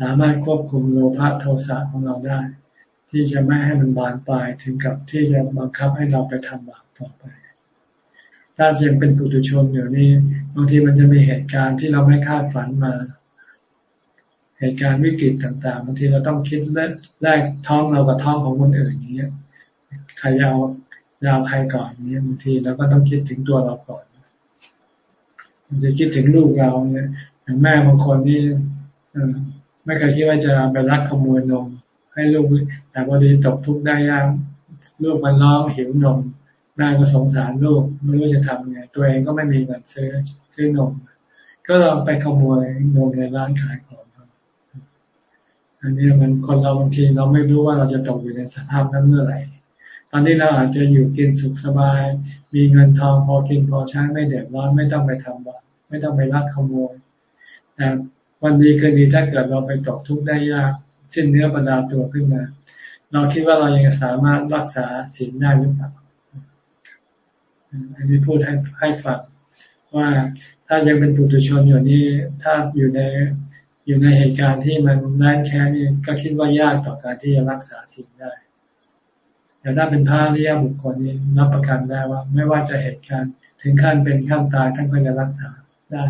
สามารถควบคุมโลภะโทสะของเราได้ ที่จะไม่ให้มันบานปลายถึงกับที่จะบังคับให้เราไปทำบาปต่อไป ถ้ายังเป็นปุถุชนอยู่นี่บางทีมันจะมีเหตุการณ์ที่เราไม่คาดฝันมา เหตุการณ์วิกฤตต่างๆบางทีเราต้องคิดแรกท้องเรากับท้องของคนอื่นอย่างเงี้ยใครยาวยาวใครก่อนเนี้ยบางทีเราก็ต้องคิดถึงตัวเราก่อนจะคิดถึงลูกเราเนี่ยอย่างแม่บางคนนี่ไม่เคยคิดว่าจะไปรักขโมยนมให้ลูกแต่พอดีตกทุกข์ได้ยากลูกมันร้องหิวนม แม่ก็สงสารลูกไม่รู้จะทำไง ตัวเองก็ไม่มีเงินซื้อซื้อนม ก็เราไปขโมยนมในร้านขายของอันนี้มันคนเราบางทีเราไม่รู้ว่าเราจะตกอยู่ในสภาพนั้นเมื่อไหร่ ตอนนี้เราอาจจะอยู่กินสุขสบาย มีเงินทองพอกินพอใช้ไม่เดือดร้อนไม่ต้องไปทำบาปไม่ต้องไปรักขโมยแต่วันดีคืนดีถ้าเกิดเราไปตกทุกข์ได้ยากสิ้นเนื้อประดาตัวขึ้นมา เราคิดว่าเรายังสามารถรักษาศีลได้หรือเปล่า อันนี้พูดให้ให้ฟังว่าถ้ายังเป็นปุถุชนอยู่นี่ถ้าอยู่ในอยู่ในเหตุการณ์ที่มันแน่นแค่นี้ก็คิดว่ายากต่อการที่จะรักษาสิ่งได้แต่ถ้าเป็นพระริยบุคคลนี้รับประกันได้ว่า ไม่ว่าจะเหตุการณ์ถึงขั้นเป็นขั้นตายท่านก็จะรักษาได้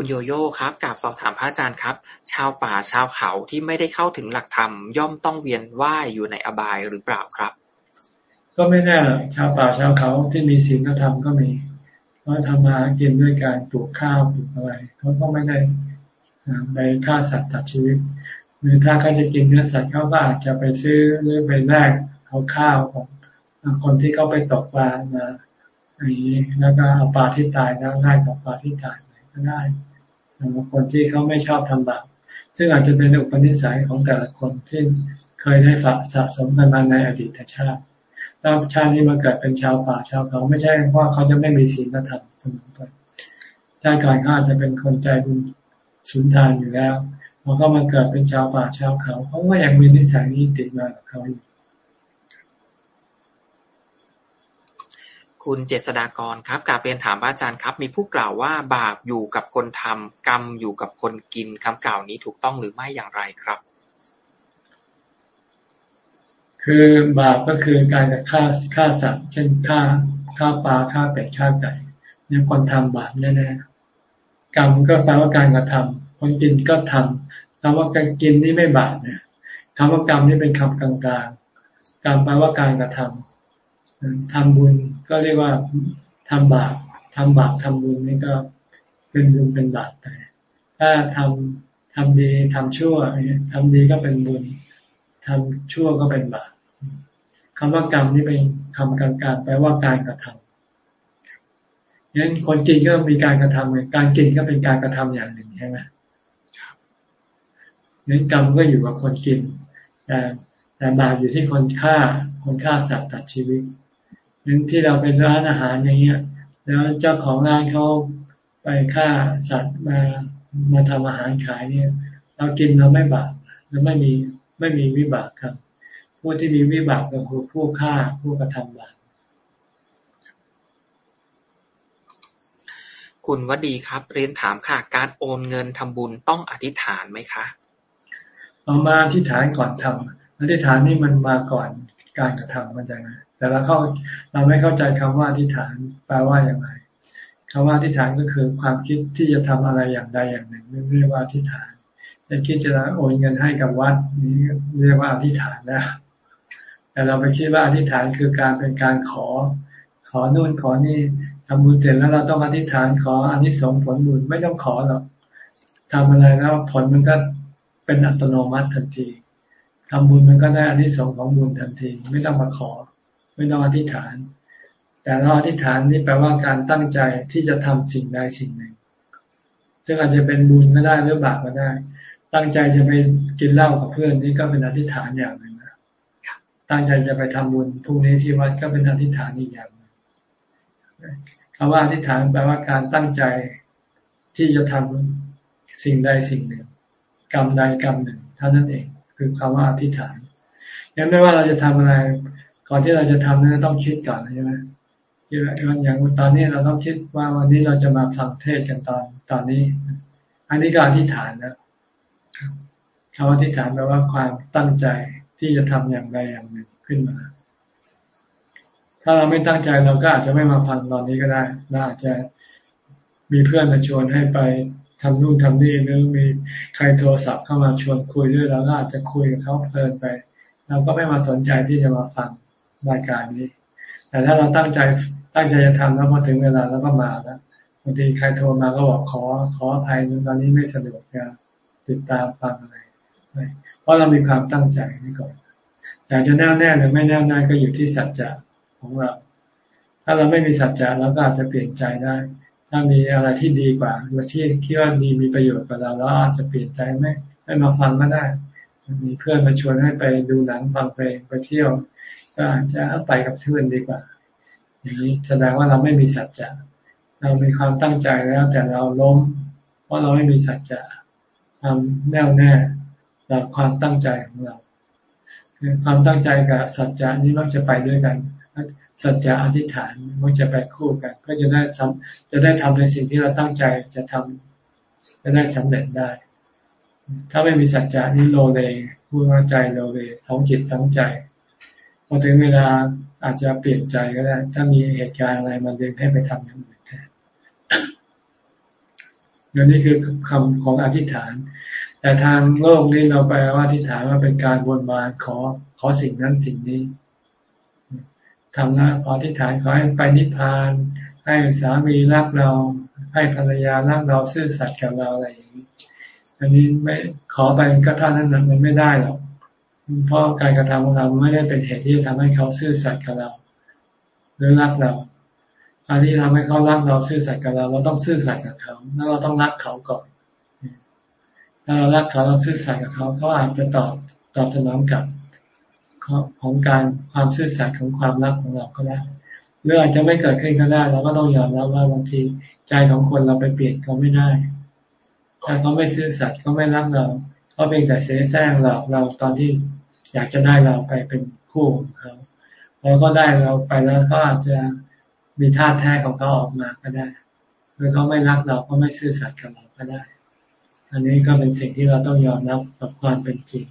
คุณโยโย่ครับกราบสอบถามพระอาจารย์ครับ ชาวป่าชาวเขาที่ไม่ได้เข้าถึงหลักธรรมย่อมต้องเวียนว่ายอยู่ในอบายหรือเปล่าครับ ก็ไม่แน่ชาวป่าชาวเขาที่มีศีลธรรมก็มีเพราะทำมากินด้วยการปลูกข้าวปลูกอะไรเขาก็ไม่ได้ไปฆ่าสัตว์ตัดชีวิตหรือถ้าเขาจะกินเนื้อสัตว์เขาก็อาจจะไปซื้อหรือไปแลกเอาข้าวของคนที่เขาไปตกปลามาอย่างนี้แล้วก็เอาปลาที่ตายแล้วง่ายกับปลาที่ตายก็ได้ คนที่เขาไม่ชอบทำบาปซึ่งอาจจะเป็นอุปนิสัยของแต่ละคนที่เคยได้ฝักสะสมกันมาในอดีตชาติแล้วชาตินี้มาเกิดเป็นชาวป่าชาวเขาไม่ใช่เพราเขาจะไม่มีศีลธรรมเสมอไปชาติก่อนเขาอาจจะเป็นคนใจบุญสุนทานอยู่แล้วพอเขามาเกิดเป็นชาวป่าชาวเขาเขาก็ยังมีนิสัยนี้ติดมากับเขาอยู่ คุณเจษดากรครับกาเรียนถามอาจารย์ครับ มีผู้กล่าวว่าบาปอยู่กับคนทำกรรมอยู่กับคนกินคำกล่าวนี้ถูกต้องหรือไม่อย่างไรครับ คือบาปก็คือการฆ่าฆ่าสัตว์เช่นฆ่าฆ่าปลาฆ่าเป็ดฆ่าไก่เนี่ยคนทำบาปแน่ๆกรรมก็แปลว่าการกระทำคนกินก็ทำคำว่าการกินนี่ไม่บาปเนี่ยคำว่ากรรมนี่เป็นคำกลางๆกรรมแปลว่าการกระทำทำบุญ ก็เรียกว่าทำบาปทำบาปทำบุญนี่ก็เป็นบุญเป็นบาปแต่ถ้าทำทำดีทำชั่วทำดีก็เป็นบุญทำชั่วก็เป็นบาปคำว่ากรรมนี่เป็นคำกลางๆแปลว่าการกระทำงั้นคนกินก็มีการกระทำการกินก็เป็นการกระทำอย่างหนึ่งใช่ไหมงั้นกรรมก็อยู่กับคนกินแต่แต่บาปอยู่ที่คนฆ่า คนฆ่าสัตว์ตัดชีวิต งั้นที่เราเป็นร้านอาหารอย่างเงี้ย แล้วเจ้าของร้านเขาไปฆ่าสัตว์มามาทำอาหารขายเนี่ย เรากินเราไม่บาปเราไม่มีไม่มีวิบากครับผู้ที่มีวิบากก็คือผู้ฆ่าผู้กระทำบาปคุณวดีครับ เรียนถามค่ะ การโอนเงินทำบุญต้องอธิษฐานไหมคะเอามาอธิษฐานก่อนทำอธิษฐานนี่มันมาก่อนการกระทำมันจะไง แต่เราเข้าเราไม่เข้าใจคำว่าอธิษฐานแปลว่าอย่างไรคำว่าอธิษฐานก็คือความคิดที่จะทำอะไรอย่างใดอย่างหนึ่งเรียกว่าอธิษฐานจะคิดจะโอนเงินให้กับวัดนี้เรียกว่าอธิษฐานนะแต่เราไปคิดว่าอธิษฐานคือการเป็นการขอ ขอนู่นขอนี่ทำบุญเสร็จแล้วเราต้องอธิษฐานขออันนี้สงผลบุญไม่ต้องขอหรอกทำอะไรแล้วผลมันก็เป็นอัตโนมัติทันทีทำบุญมันก็ได้อันนี้สงของบุญทันที ไม่ต้องมาขอ ไม่ต้องอธิษฐาน แต่เราอธิษฐานนี่แปลว่าการตั้งใจที่จะทำสิ่งใดสิ่งหนึ่ง ซึ่งอาจจะเป็นบุญก็ได้หรือบาปก็ได้ ตั้งใจจะไปกินเหล้ากับเพื่อนนี่ก็เป็นอธิษฐานอย่างหนึ่งนะตั้งใจจะไปทำบุญพรุ่งนี้ที่วัดก็เป็นอธิษฐานอีกอย่างคำว่าอธิษฐานแปลว่าการตั้งใจที่จะทำสิ่งใดสิ่งหนึ่ง กรรมใดกรรมหนึ่งเท่านั้นเอง คือคำว่าอธิษฐานยังไม่ว่าเราจะทำอะไร ก่อนที่เราจะทำนั้นต้องคิดก่อนใช่ไหมอย่างตอนนี้เราต้องคิดว่าวันนี้เราจะมาฟังเทศกันตอนตอนนี้ อันนี้ก็อธิษฐานนะคำอธิษฐานแปลว่าความตั้งใจที่จะทำอย่างใดอย่างหนึ่งขึ้นมา ถ้าเราไม่ตั้งใจเราก็อาจจะไม่มาฟังตอนนี้ก็ได้เราอาจจะมีเพื่อนมาชวนให้ไปทำนู่นทำนี่หรือมีใครโทรศัพท์เข้ามาชวนคุยด้วยเราก็อาจจะคุยกับเขาเพลินไปเราก็ไม่มาสนใจที่จะมาฟัง รายการนี้ แต่ถ้าเราตั้งใจตั้งใจจะทำแล้วพอถึงเวลาเราก็มาแล้วบางทีใครโทรมาก็บอกขอขออภัยตอนนี้ไม่สะดวกจะติดตามฟังอะไรเพราะเรามีความตั้งใจนี่ก่อนแต่จะแน่วแน่หรือไม่แน่วแน่ก็อยู่ที่สัจจะของเรา ถ้าเราไม่มีสัจจะเราก็อาจจะเปลี่ยนใจได้ ถ้ามีอะไรที่ดีกว่าหรือที่คิดว่าดีมีประโยชน์กับเราเราอาจจะเปลี่ยนใจไม่ไม่มาฟังก็ได้ มีเพื่อนมาชวนให้ไปดูหนังฟังเพลงไปเที่ยว ก็อาจจะไปกับเพื่อนดีกว่า อย่างนี้แสดงว่าเราไม่มีสัจจะเรามีความตั้งใจแล้วแต่เราล้ม เพราะเราไม่มีสัจจะความแน่วแน่เราความตั้งใจของเราคือความตั้งใจกับสัจจะนี้มักจะไปด้วยกัน สัจจะอธิษฐานมันจะไปคู่กัน ก็จะได้จะได้ทำในสิ่งที่เราตั้งใจจะทำจะได้สำเร็จได้ ถ้าไม่มีสัจจะนี่โลเลพูดว่าใจโลเลสองจิตสองใจ พอถึงเวลาอาจจะเปลี่ยนใจก็ได้ ถ้ามีเหตุการณ์อะไรมาเดึงให้ไปทำอย่างอื่นแทนนี่คือคำของอธิษฐาน แต่ทางโลกนี้เราไปว่าอธิษฐานว่าเป็นการบนบานขอขอสิ่งนั้นสิ่งนี้ทำนะขอที่ฐานขอให้ไปนิพพาน ให้สามีรักเรา ให้ภรรยารักเราซื่อสัตย์กับเราอะไรอย่างนี้อันนี้ไม่ขอไปก็เท่านั้นมันไม่ได้หรอก เพราะการกระทำของเราไม่ได้เป็นเหตุที่จะทำให้เขาซื่อสัตย์กับเรา หรือรักเราอันที่ทำให้เขารักเราซื่อสัตย์กับเรา เราต้องซื่อสัตย์กับเขาแล้วเราต้องรักเขาก่อนถ้าเรารักเขาเราซื่อสัตย์กับเขาเขาอาจจะตอบตอบสนองกับของการความซื่อสัตย์ของความรักของเราก็ได้หรืออาจจะไม่เกิดขึ้นก็ได้เราก็ต้องยอมรับว่าบางทีใจของคนเราไปเปลี่ยนเขาไม่ได้ถ้าเขาไม่ซื่อสัตย์เขาไม่รักเราเขาเป็นแต่เสียแซงเราเราตอนที่ อยากจะได้เราไปเป็นคู่ของเขาพอก็ได้เราไปแล้วก็อาจจะมีท่าแท้ของเขาออกมาก็ได้หรือเขาไม่รักเราก็ไม่ซื่อสัตย์กับเราก็ได้ อันนี้ก็เป็นสิ่งที่เราต้องยอมรับกับความเป็นจริง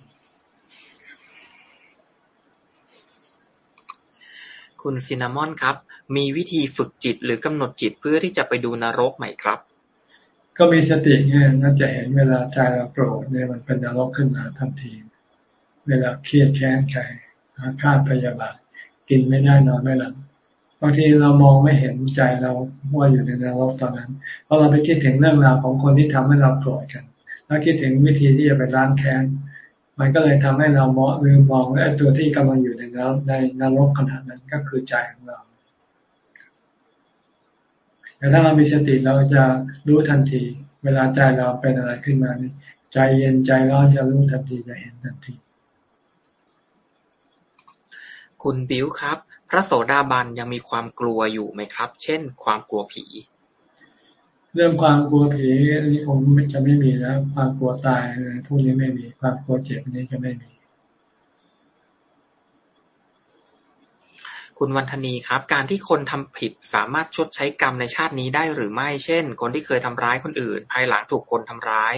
คุณซินนามอนครับ มีวิธีฝึกจิตหรือกำหนดจิตเพื่อที่จะไปดูนรกไหมครับ ก็มีสติไงน่าจะเห็นเวลาใจเราโกรธเนี่ยมันเป็นนรกขึ้นมาทันที เวลาเครียดแค้นใครอาฆาตพยาบาทกินไม่ได้นอนไม่หลับบางทีเรามองไม่เห็นใจเราว่าอยู่ในนรกตอนนั้น เพราะเราไปคิดถึงเรื่องราวของคนที่ทำให้เราโกรธกัน แล้วคิดถึงวิธีที่จะไปล้างแค้น มันก็เลยทำให้เราเมองลืมมองว่าตัวที่กำลังอยู่ในนรกในนรกขนาดนั้นก็คือใจของเรา แต่ถ้าเรามีสติเราจะรู้ทันที เวลาใจเราเป็นอะไรขึ้นมานี่ใจเย็นใจร้อนจะรู้ทันทีจะเห็นทันที คุณบิวครับ พระโสดาบันยังมีความกลัวอยู่ไหมครับ เช่น ความกลัวผี เรื่องความกลัวผีอันนี้คงจะไม่มีแล้ว ความกลัวตายอะไรพวกนี้ไม่มี ความกลัวเจ็บนี้จะไม่มี คุณวันธนีครับ การที่คนทำผิดสามารถชดใช้กรรมในชาตินี้ได้หรือไม่ เช่น คนที่เคยทำร้ายคนอื่น ภายหลังถูกคนทำร้าย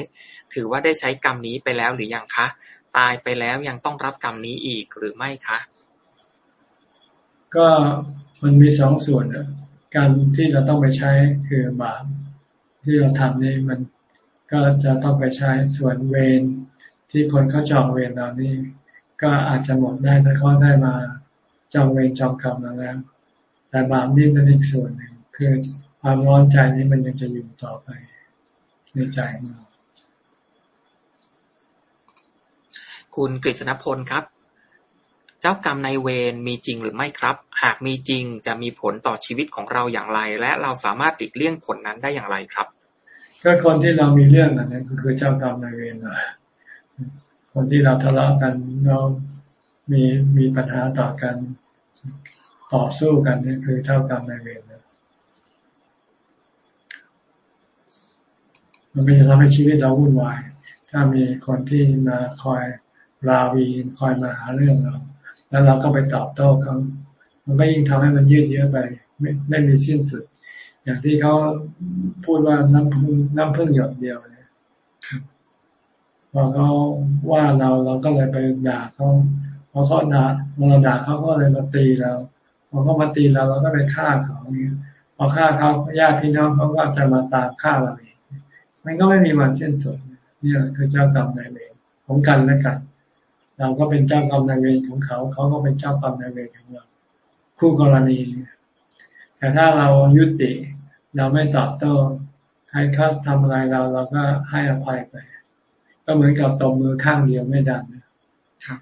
ถือว่าได้ใช้กรรมนี้ไปแล้วหรือยังคะ ตายไปแล้วยังต้องรับกรรมนี้อีกหรือไม่คะ ก็มันมีสองส่วนนะการที่เราต้องไปใช้คือบาปที่เราทำนี่มันก็จะต้องไปใช้ส่วนเวรที่คนเขาจองเวรเรานี่ก็อาจจะหมดได้ถ้าเขาได้มาจองเวรจองกรรมเราแล้ว แต่บาปนี่เป็นอีกส่วนหนึ่งคือความร้อนใจนี้มันยังจะอยู่ต่อไปในใจของเราคุณกฤษณพลครับ เจ้ากรรมในเวรมีจริงหรือไม่ครับ หากมีจริงจะมีผลต่อชีวิตของเราอย่างไร และเราสามารถติดเลี่ยงผลนั้นได้อย่างไรครับ ก็คนที่เรามีเรื่องอันนี้ก็คือเจ้ากรรมนายเวรคนที่เราทะเลาะกันเรามีมีปัญหาต่อกันต่อสู้กันนี่คือเจ้ากรรมนายเวรมันไม่จะทำให้ชีวิตเราวุ่นวาย ถ้ามีคนที่มาคอยราวีคอยมาหาเรื่องเรา แล้วเราก็ไปตอบโต้เขามันก็ยิ่งทำให้มันยืดเยื้อไป ไม่ไม่มีสิ้นสุด อย่างที่เขาพูดว่าน้ำพึ่งน้ำพึ่งหยดเดียวเนี่ยพอเขาว่าเราเราก็เลยไปด่าเขาพอเขาด่าเราด่าเขาก็เลยมาตีเราพอเขามาตีเราเราก็ไปฆ่าเขาเนี่ยพอฆ่าเขาญาติพี่น้องเขาก็จะมาตามฆ่าเราเองมันก็ไม่มีวันสิ้นสุดนี่คือเจ้ากรรมนายเวรของกันและกัน เราก็เป็นเจ้ากรรมนายเวรของเขา เขาก็เป็นเจ้ากรรมนายเวรของเรา คู่กรณี แต่ถ้าเรายุติ เราไม่ตอบโต้ให้เขาทำอะไรเราเราก็ให้อภัยไป ก็เหมือนกับตบมือข้างเดียวไม่ดังครับ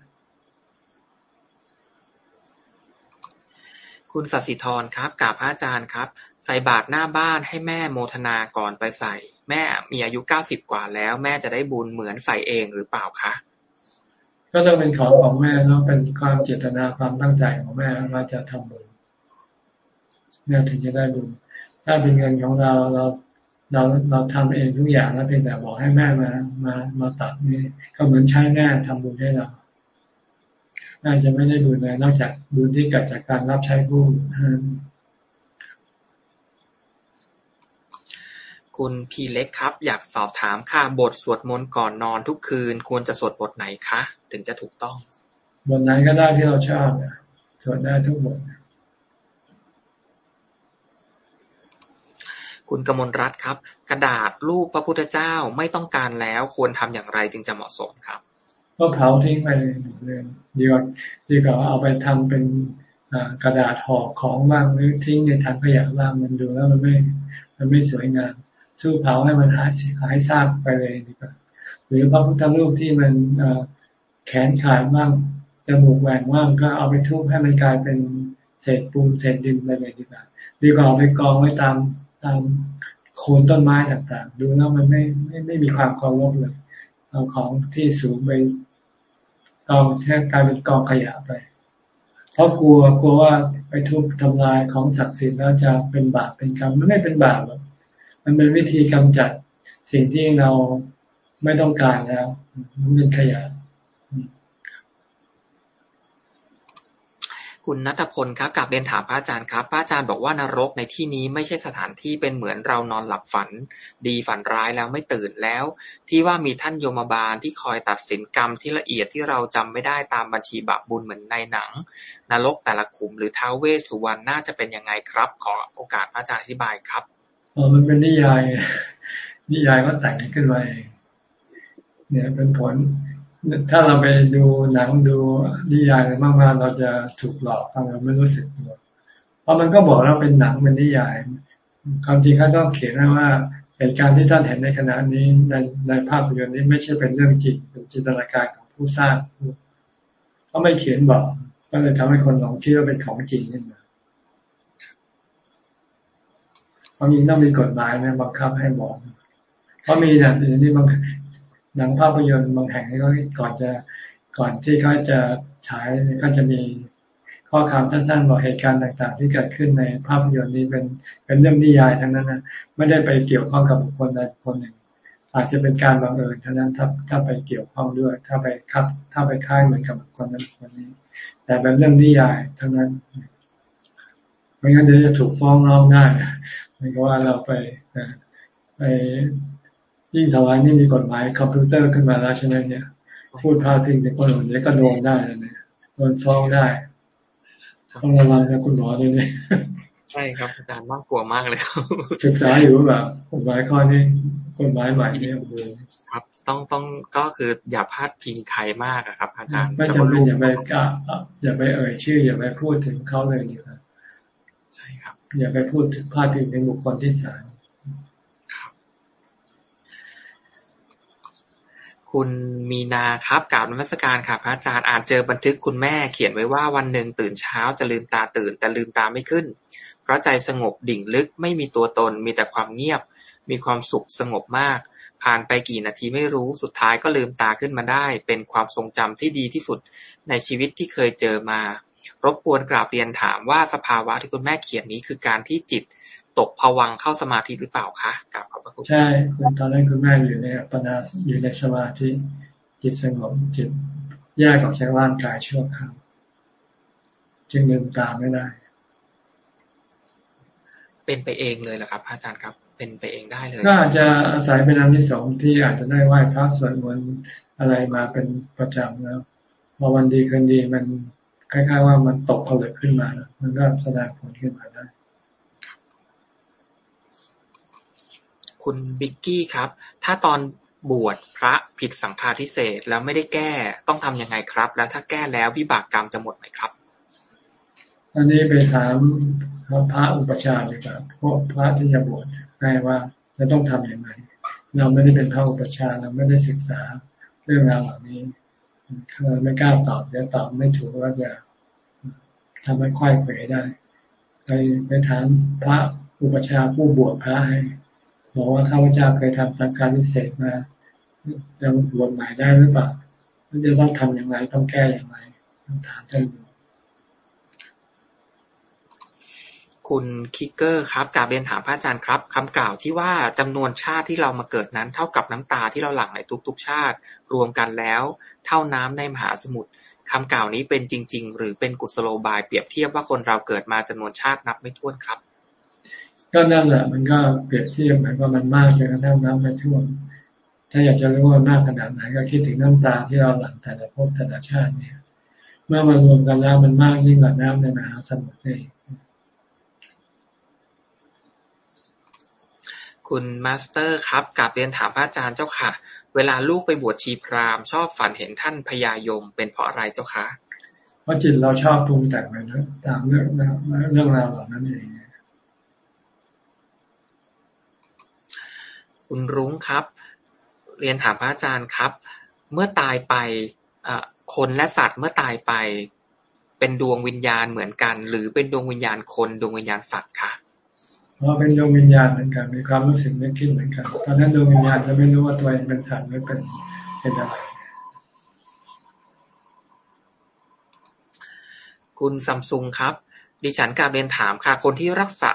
คุณสัสิธรครับกราบพระอาจารย์ครับ ใส่บาตรหน้าบ้านให้แม่โมทนาก่อนไปใส่ แม่มีอายุเก้าสิบกว่าแล้ว แม่จะได้บุญเหมือนใส่เองหรือเปล่าคะ ก็ต้องเป็นของของแม่แล้วเป็นความเจตนาความตั้งใจของแม่ว่าจะทำบุญแม่ถึงจะได้บุญถ้าเป็นเงินของเราเราเราเราทำเองทุกอย่างแล้วเพียงแต่บอกให้แม่มามามาตัดนี่ก็เหมือนใช้แม่ทำบุญให้เราน่าจะไม่ได้บุญเลยนอกจากบุญที่เกิดจากการรับใช้ผู้ คุณพีเล็กครับ อยากสอบถามค่ะ บทสวดมนต์ก่อนนอนทุกคืน ควรจะสวดบทไหนคะ ถึงจะถูกต้อง บทไหนก็ได้ที่เราชอบนะสวดได้ทุกบทคุณกมลรัตน์ครับ กระดาษรูปพระพุทธเจ้าไม่ต้องการแล้วควรทำอย่างไรจึงจะเหมาะสมครับ ก็เผาทิ้งไปเลยเลยดีกว่าดีกว่าเอาไปทำเป็นกระดาษห่อของบ้างหรือทิ้งในถังขยะบ้างมันดูแล้วมันไม่ มันไม่สวยงาม สู้เผาให้มันหายหายซากไปเลยดีกว่าหรือพระพุทธรูปที่มันแขนขาดบ้างจมูกแหว่งบ้างก็เอาไปทุบให้มันกลายเป็นเศษปูนเศษดินไปเลยดีกว่าดีกว่าเอาไปกองไว้ตามตามโคนต้นไม้ต่างๆ ดูแล้วมันไม่ไม่ไม่มีความเคารพเลยเอาของที่สูงไปกองแค่กลายเป็นกองขยะไป เพราะกลัวกลัวว่าไปทุบทำลายของศักดิ์สิทธิ์แล้วจะเป็นบาปเป็นกรรมมันไม่เป็นบาปหรอก มันเป็นวิธีกำจัดสิ่งที่เราไม่ต้องการแล้ว มันเป็นขยะคุณนัทพลครับกลับเรียนถามพระอาจารย์ครับ พระอาจารย์บอกว่านรกในที่นี้ไม่ใช่สถานที่เป็นเหมือนเรานอนหลับฝัน ดีฝันร้ายแล้วไม่ตื่นแล้ว ที่ว่ามีท่านโยมบาลที่คอยตัดสินกรรมที่ละเอียดที่เราจำไม่ได้ตามบัญชีบาปบุญเหมือนในหนัง นรกแต่ละขุมหรือท้าวเวสสุวรรณน่าจะเป็นยังไงครับ ขอโอกาสพระอาจารย์อธิบายครับ อ๋อมันเป็นนิยาย นิยายก็แต่งขึ้นมาเองเนี่ยเป็นผล ถ้าเราไปดูหนังดูนิยายมากๆเราจะถูกหลอกเราไม่รู้สึกตัวเพราะมันก็บอกเราเป็นหนังเป็นนิยายความจริงเขาต้องเขียนว่าเหตุการณ์ที่ท่านเห็นในขณะนี้ในในภาพยนตร์นี้ไม่ใช่เป็นเรื่องจริงเป็นจินตนาการของผู้สร้างเขาไม่เขียนบอก ก็เลยทำให้คนหลงคิดว่าเป็นของจริงขึ้นมา ความจริงต้องมีกฎหมายนะบังคับให้บอกเพราะมีอย่างอื่นที่บางหนังภาพยนตร์บางแห่งนี่ก็ก่อนจะก่อนที่เขาจะฉายก็จะมีข้อความสั้นๆบอกเหตุการณ์ต่าง ๆ ที่เกิดขึ้นในภาพยนตร์นี้เป็นเป็นเรื่องนิยายทั้งนั้นนะไม่ได้ไปเกี่ยวข้องกับบุคคลใดคนหนึ่ง อาจจะเป็นการบังเอิญเท่านั้นถ้าถ้าไปเกี่ยวข้องด้วย ถ้าไปคับถ้าไปค้ายเหมือนกับบุคคลนั้นคนนี้ แต่เป็นเรื่องนิยายทั้งนั้นไม่งั้นเดี๋ยวจะถูกฟ้องร้องได้ มันก็ว่าเราไปไปยิ่งถวายนี่มีกฎหมายคอมพิวเตอร์ขึ้นมาแล้วใช่ไหมเนี่ย พูดพาดพิงในคนอื่นเนี่ยก็โดนได้เลยเนี่ยโดนฟ้องได้ต้องระวังนะคุณหมอด้วยเนี่ยใช่ครับอาจารย์น่ากลัวมากเลยครับศึกษาอยู่แบบกฎหมายข้อนี้กฎหมายใหม่เนี่ยครับ ต้องต้องก็คืออย่าพลาดพิงใครมากครับ อาจารย์ไม่จำเป็นอย่าไปกล้าอย่าไปเอ่ยชื่อ อย่าไปพูดถึงเขาเลยดีกว่าใช่ครับ อย่าไปพูดถึงพลาดพิงเป็นบุคคลที่สามคุณมีนาครับกล่าวนมัสการค่ะพระอาจารย์อ่านเจอบันทึกคุณแม่เขียนไว้ว่าวันหนึ่งตื่นเช้าจะลืมตาตื่น แต่ลืมตาไม่ขึ้น เพราะใจสงบดิ่งลึกไม่มีตัวตน มีแต่ความเงียบ มีความสุขสงบมาก ผ่านไปกี่นาทีไม่รู้สุดท้ายก็ลืมตาขึ้นมาได้ เป็นความทรงจำที่ดีที่สุดในชีวิตที่เคยเจอมา รบกวนกราบเรียนถามว่าสภาวะที่คุณแม่เขียนนี้คือการที่จิตตกผวังเข้าสมาธิหรือเปล่าคะกราบขอบพระคุณใช่ตอนนั้นคุณแม่อยู่ในอัปปนาอยู่ในสมาธิจิตสงบจิตแยกออกจากร่างกายชั่วคราวจึงลืมตาไม่ได้ เป็นไปเองเลยเหรอครับอาจารย์ครับ เป็นไปเองได้เลยก็อาจจะอาศัยเป็นอันที่สองที่อาจจะได้ไหว้พระสวดมนต์อะไรมาเป็นประจำแล้วพอวันดีคืนดีมัน คล้ายๆว่ามันตกผลึกขึ้นมา มันก็แสดงผลขึ้นมาได้ คุณบิ๊กกี้ครับ ถ้าตอนบวชพระผิดสังฆาทิเศษแล้วไม่ได้แก้ต้องทํำยังไงครับ แล้วถ้าแก้แล้ววิบากกรรมจะหมดไหมครับ อันนี้ไปถามพระอุปชาเลยครับพวกพระที่จะบวชให้ว่าจะต้องทํำยังไง เราไม่ได้เป็นพระอุปชาเราไม่ได้ศึกษาเรื่องราวเหล่านี้ เราไม่กล้าตอบเดี๋ยวตอบไม่ถูกก็จะทำให้ค่อยเขวได้ไปไปถามพระอุปชาผู้บวชพระให้บอกว่าข้าพเจ้าเคยทำสังฆาริเศษมาจะบวชใหม่ได้หรือเปล่าจะต้องทำอย่างไรต้องแก้อย่างไรต้องถามท่านดู คุณคิกเกอร์ครับกาบเรียนถามพระอาจารย์ครับคำกล่าวที่ว่าจำนวนชาติที่เรามาเกิดนั้นเท่ากับน้ำตาที่เราหลั่งในทุก ๆ ชาติ รวมกันแล้ว เท่าน้ำในมหาสมุทรคำกล่าวนี้เป็นจริง ๆ หรือเป็นกุศโลบายเปรียบเทียบว่าคนเราเกิดมาจำนวนชาตินับไม่ถ้วนครับ ก็นั่นแหละมันก็เปรียบเทียบหมายว่ามันมากจนกระทั่งน้ำไม่ท่วมถ้าอยากจะรู้ว่ามากขนาดไหนก็คิดถึงน้ำตาที่เราหลั่งแต่ละภพแต่ละชาติเนี่ย เมื่อมารวมกันแล้วมันมากยิ่งกว่าน้ำในมหาสมุทรเลย คุณมาสเตอร์ครับกลับเรียนถามพระอาจารย์เจ้าค่ะ เวลาลูกไปบวชชีพราหมณ์ชอบฝันเห็นท่านพญายม เป็นเพราะอะไรเจ้าคะเพราะจิตเราชอบปรุงแต่งไปนะตามเรื่องเรื่องราวเหล่านั้นเองคุณรุ้งครับ เรียนถามพระอาจารย์ครับ เมื่อตายไปคนและสัตว์เมื่อตายไป เป็นดวงวิญญาณเหมือนกัน หรือเป็นดวงวิญญาณคนดวงวิญญาณสัตว์คะ เพราะเป็นดวงวิญญาณเหมือนกัน มีความรู้สึกนึกคิดเหมือนกัน ตอนนั้นดวงวิญญาณจะไม่รู้ว่าตัวเองเป็นสัตว์หรือเป็นเป็นอะไร คุณซัมซุงครับ ดิฉันการเรียนถามค่ะ คนที่รักษา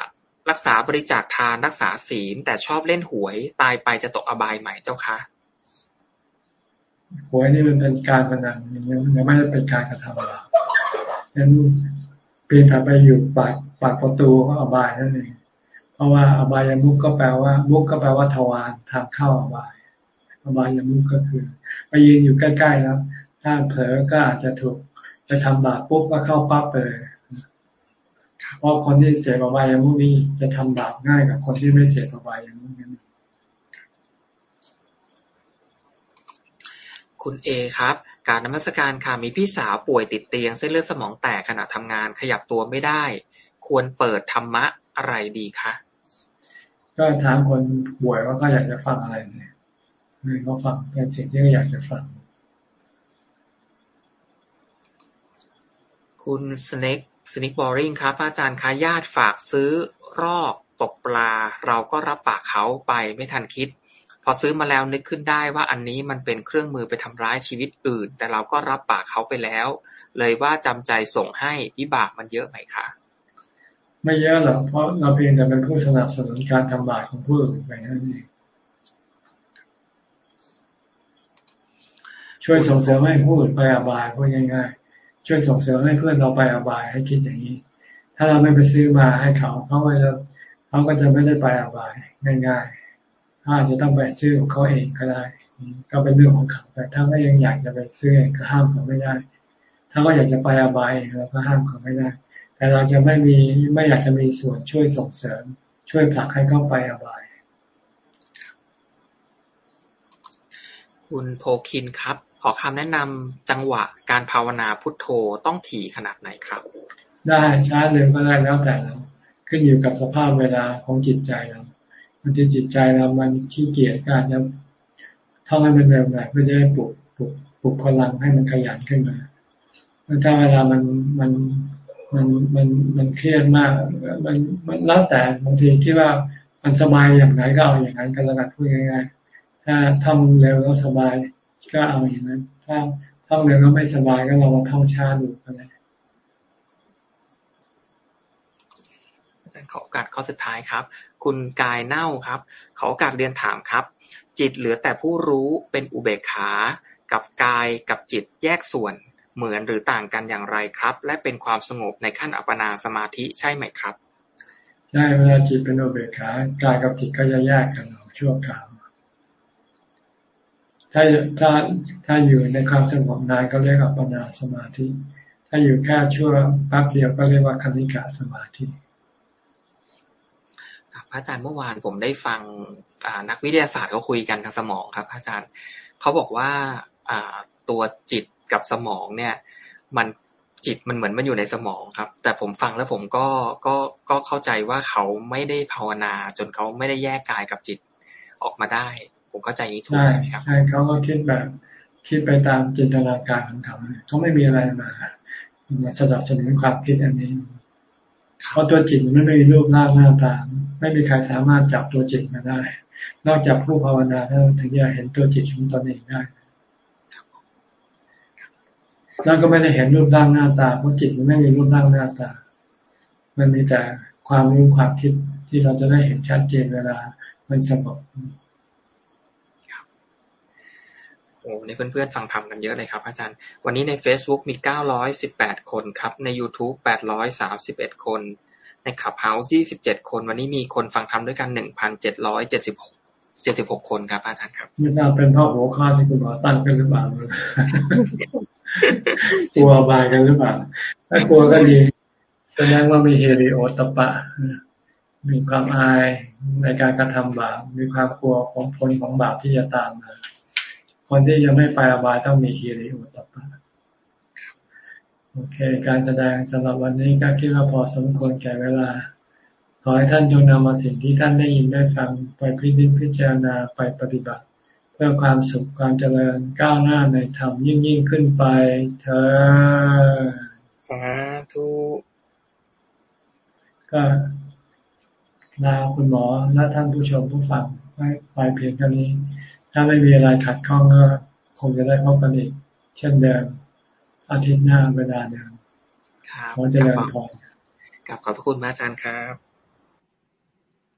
รักษาบริจาคทานรักษาศีล แต่ชอบเล่นหวย ตายไปจะตกอบายไหมเจ้าคะหวยนี่มันเป็นการพนันยังยังไม่ได้เป็นการกระทำบาปนั้นพียงแต่ไปอยู่ปากปากประตูก็อบายนั่นเองเพ ราะว่าอบายามุกก็แปลว่า มุกก็แปลว่าทวารทางเข้าอบาย อบายามุกก็คือไปยืนอยู่ใกล้ๆแล้ว ถ้าเผลอก็อาจจะถูกไปทำบาปปุ๊บก็เข้าปั๊บเลยเพราะคนที่เสพอบายามุกนี้จะทำบาปง่ายกับคนที่ไม่เสพอบายามุกนั้นคุณเอครับ การนมัสการค่ะมีพี่สาวป่วยติดเตียง เส้นเลือดสมองแตกขณะทำงานขยับตัวไม่ได้ ควรเปิดธรรมะอะไรดีคะ ก็ถามคนป่วยว่าก็อยากจะฟังอะไรเนี่ยนี่ก็ฟังเป็นสิ่งที่อยากจะฟัง คุณสเน็กสนิกบอริงครับอาจารย์คะญาติฝากซื้อรอกตกปลา เราก็รับปากเขาไปไม่ทันคิด พอซื้อมาแล้วนึกขึ้นได้ว่าอันนี้มันเป็นเครื่องมือไปทำร้ายชีวิตอื่น แต่เราก็รับปากเขาไปแล้ว เลยว่าจำใจส่งให้วิบากมันเยอะไหมคะ ไม่เยอะหรอกเพราะเราเพียงแต่เป็นผู้สนับสนุนการทำบาปของผู้อื่นไปนั่นเองช่วยส่งเสริมให้ผู้อื่นไปอบายพูดง่ายๆ ช่วยส่งเสริมให้เพื่อนเราไปอบายให้คิดอย่างนี้ ถ้าเราไม่ไปซื้อมาให้เขา เขาก็จะเขาก็จะไม่ได้ไปอบายง่ายๆอาจจะต้องไปซื้อของเขาเองก็ได้ ก็เป็นเรื่องของเขาแต่ถ้าก็ยังอยากจะไปซื้อเองก็ห้ามเขาไม่ได้ ถ้าก็อยากจะไปอบายเราก็ห้ามเขาไม่ได้ แต่เราจะไม่มีไม่อยากจะมีส่วนช่วยส่งเสริม ช่วยผลักให้เขาไปอบาย คุณโพคินครับ ขอคำแนะนำจังหวะการภาวนาพุทโธต้องถี่ขนาดไหนครับ ได้ช้าเร็วก็ได้แล้วแต่เราขึ้นอยู่กับสภาพเวลาของจิตใจเราบางทีจิตใจเรามันขี้เกียจการจะท่องให้มันเร็วหน่อยเพื่อจะได้ปลุกปลุกปลุกพลังให้มันขยันขึ้นมาถ้าเวลามันมัน มันมันมันเครียดมาก มันมันแล้วแต่บางทีคิดว่ามันสบายอย่างไหนก็เอาอย่างนั้นก็แล้วกันพูดง่ายๆถ้าท่องเร็วแล้วสบายก็เอาอย่างนั้น ถ้าท่องเร็วแล้วไม่สบายก็เรามาท่องช้าดูก็ได้ขอโอกาสข้อสุดท้ายครับ คุณกายเน่าครับ ขอโอกาสเรียนถามครับ จิตเหลือแต่ผู้รู้เป็นอุเบกขา กับกายกับจิตแยกส่วน เหมือนหรือต่างกันอย่างไรครับ และเป็นความสงบในขั้นอัปปนาสมาธิใช่ไหมครับใช่เวลาจิตเป็นอุเบกขากายกับจิตก็จะแยกกันชั่วคราวถ้าถ้าถ้าอยู่ในความสงบนานก็เรียกอัปปนาสมาธิ ถ้าอยู่แค่ชั่วแป๊บเดียวก็เรียกว่าคณิกะสมาธิพระอาจารย์เมื่อวานผมได้ฟังนักวิทยาศาสตร์เขาคุยกันทางสมองครับพระอาจารย์เขาบอกว่าตัวจิต กับสมองเนี่ย มันจิตมันเหมือนมันอยู่ในสมองครับ แต่ผมฟังแล้วผมก็ก็ก็เข้าใจว่าเขาไม่ได้ภาวนา จนเขาไม่ได้แยกกายกับจิตออกมาได้ ผมเข้าใจนี้ถูกใช่ไหมครับใช่เขาก็คิดแบบคิดไปตามจินตนาการของเขาเขาไม่มีอะไรมามาสนับสนุนความคิดอันนี้เพราะตัวจิตมันไม่มีรูปร่างหน้าตาไม่มีใครสามารถจับตัวจิตมาได้ นอกจากผู้ภาวนาเท่านั้นถึงจะเห็นตัวจิตของตนเองได้ แล้วก็ไม่ได้เห็นรูปร่างหน้าตาเพราะจิตมันไม่มีรูปร่างหน้าตา มันมีแต่ความรู้ความคิดที่เราจะได้เห็นชัดเจนเวลา มันสงบโอ้ในเพื่อนๆฟังธรรมกันเยอะเลยครับอาจารย์ วันนี้ใน Facebook มี 918 คนครับ ใน YouTube 831 คน ในขับเฮาส์27 คน วันนี้มีคนฟังธรรมด้วยกัน 1,776 76คนครับอาจารย์ครับไม่ทราเป็นเพราะหัวข้อที่คุณหมอตั้งกันหรือเปล่ากลัวบายกันหรือเปล่าถ้ากลัวก็ดีแสดงว่ามีเฮริโอตปะ มีความอายในการกระทำบาปมีความกลัวของผลของบาปที่จะตามมา คนที่ยังไม่ไปอบายต้องมีเฮริโอตปะโอเค การแสดงสำหรับวันนี้ก็คิดว่าพอสมควรแก่เวลา ขอให้ท่านจงนำมาสิ่งที่ท่านได้ยินได้ฟัง ไปพิจิตพิจารณาไปปฏิบัติ เพื่อความสุขความเจริญก้าวหน้าในธรรมยิ่งยิ่งขึ้นไป เธอสาธุก็ลาคุณหมอและท่านผู้ชมผู้ฟังไว้ไปเพียงเท่านี้ ถ้าไม่มีอะไรขัดข้องก็คงจะได้พบกันอีก เช่นเดิม อาทิตย์หน้าเวลาเดิมขอเจริญพรกับขอบพระคุณอาจารย์ครับ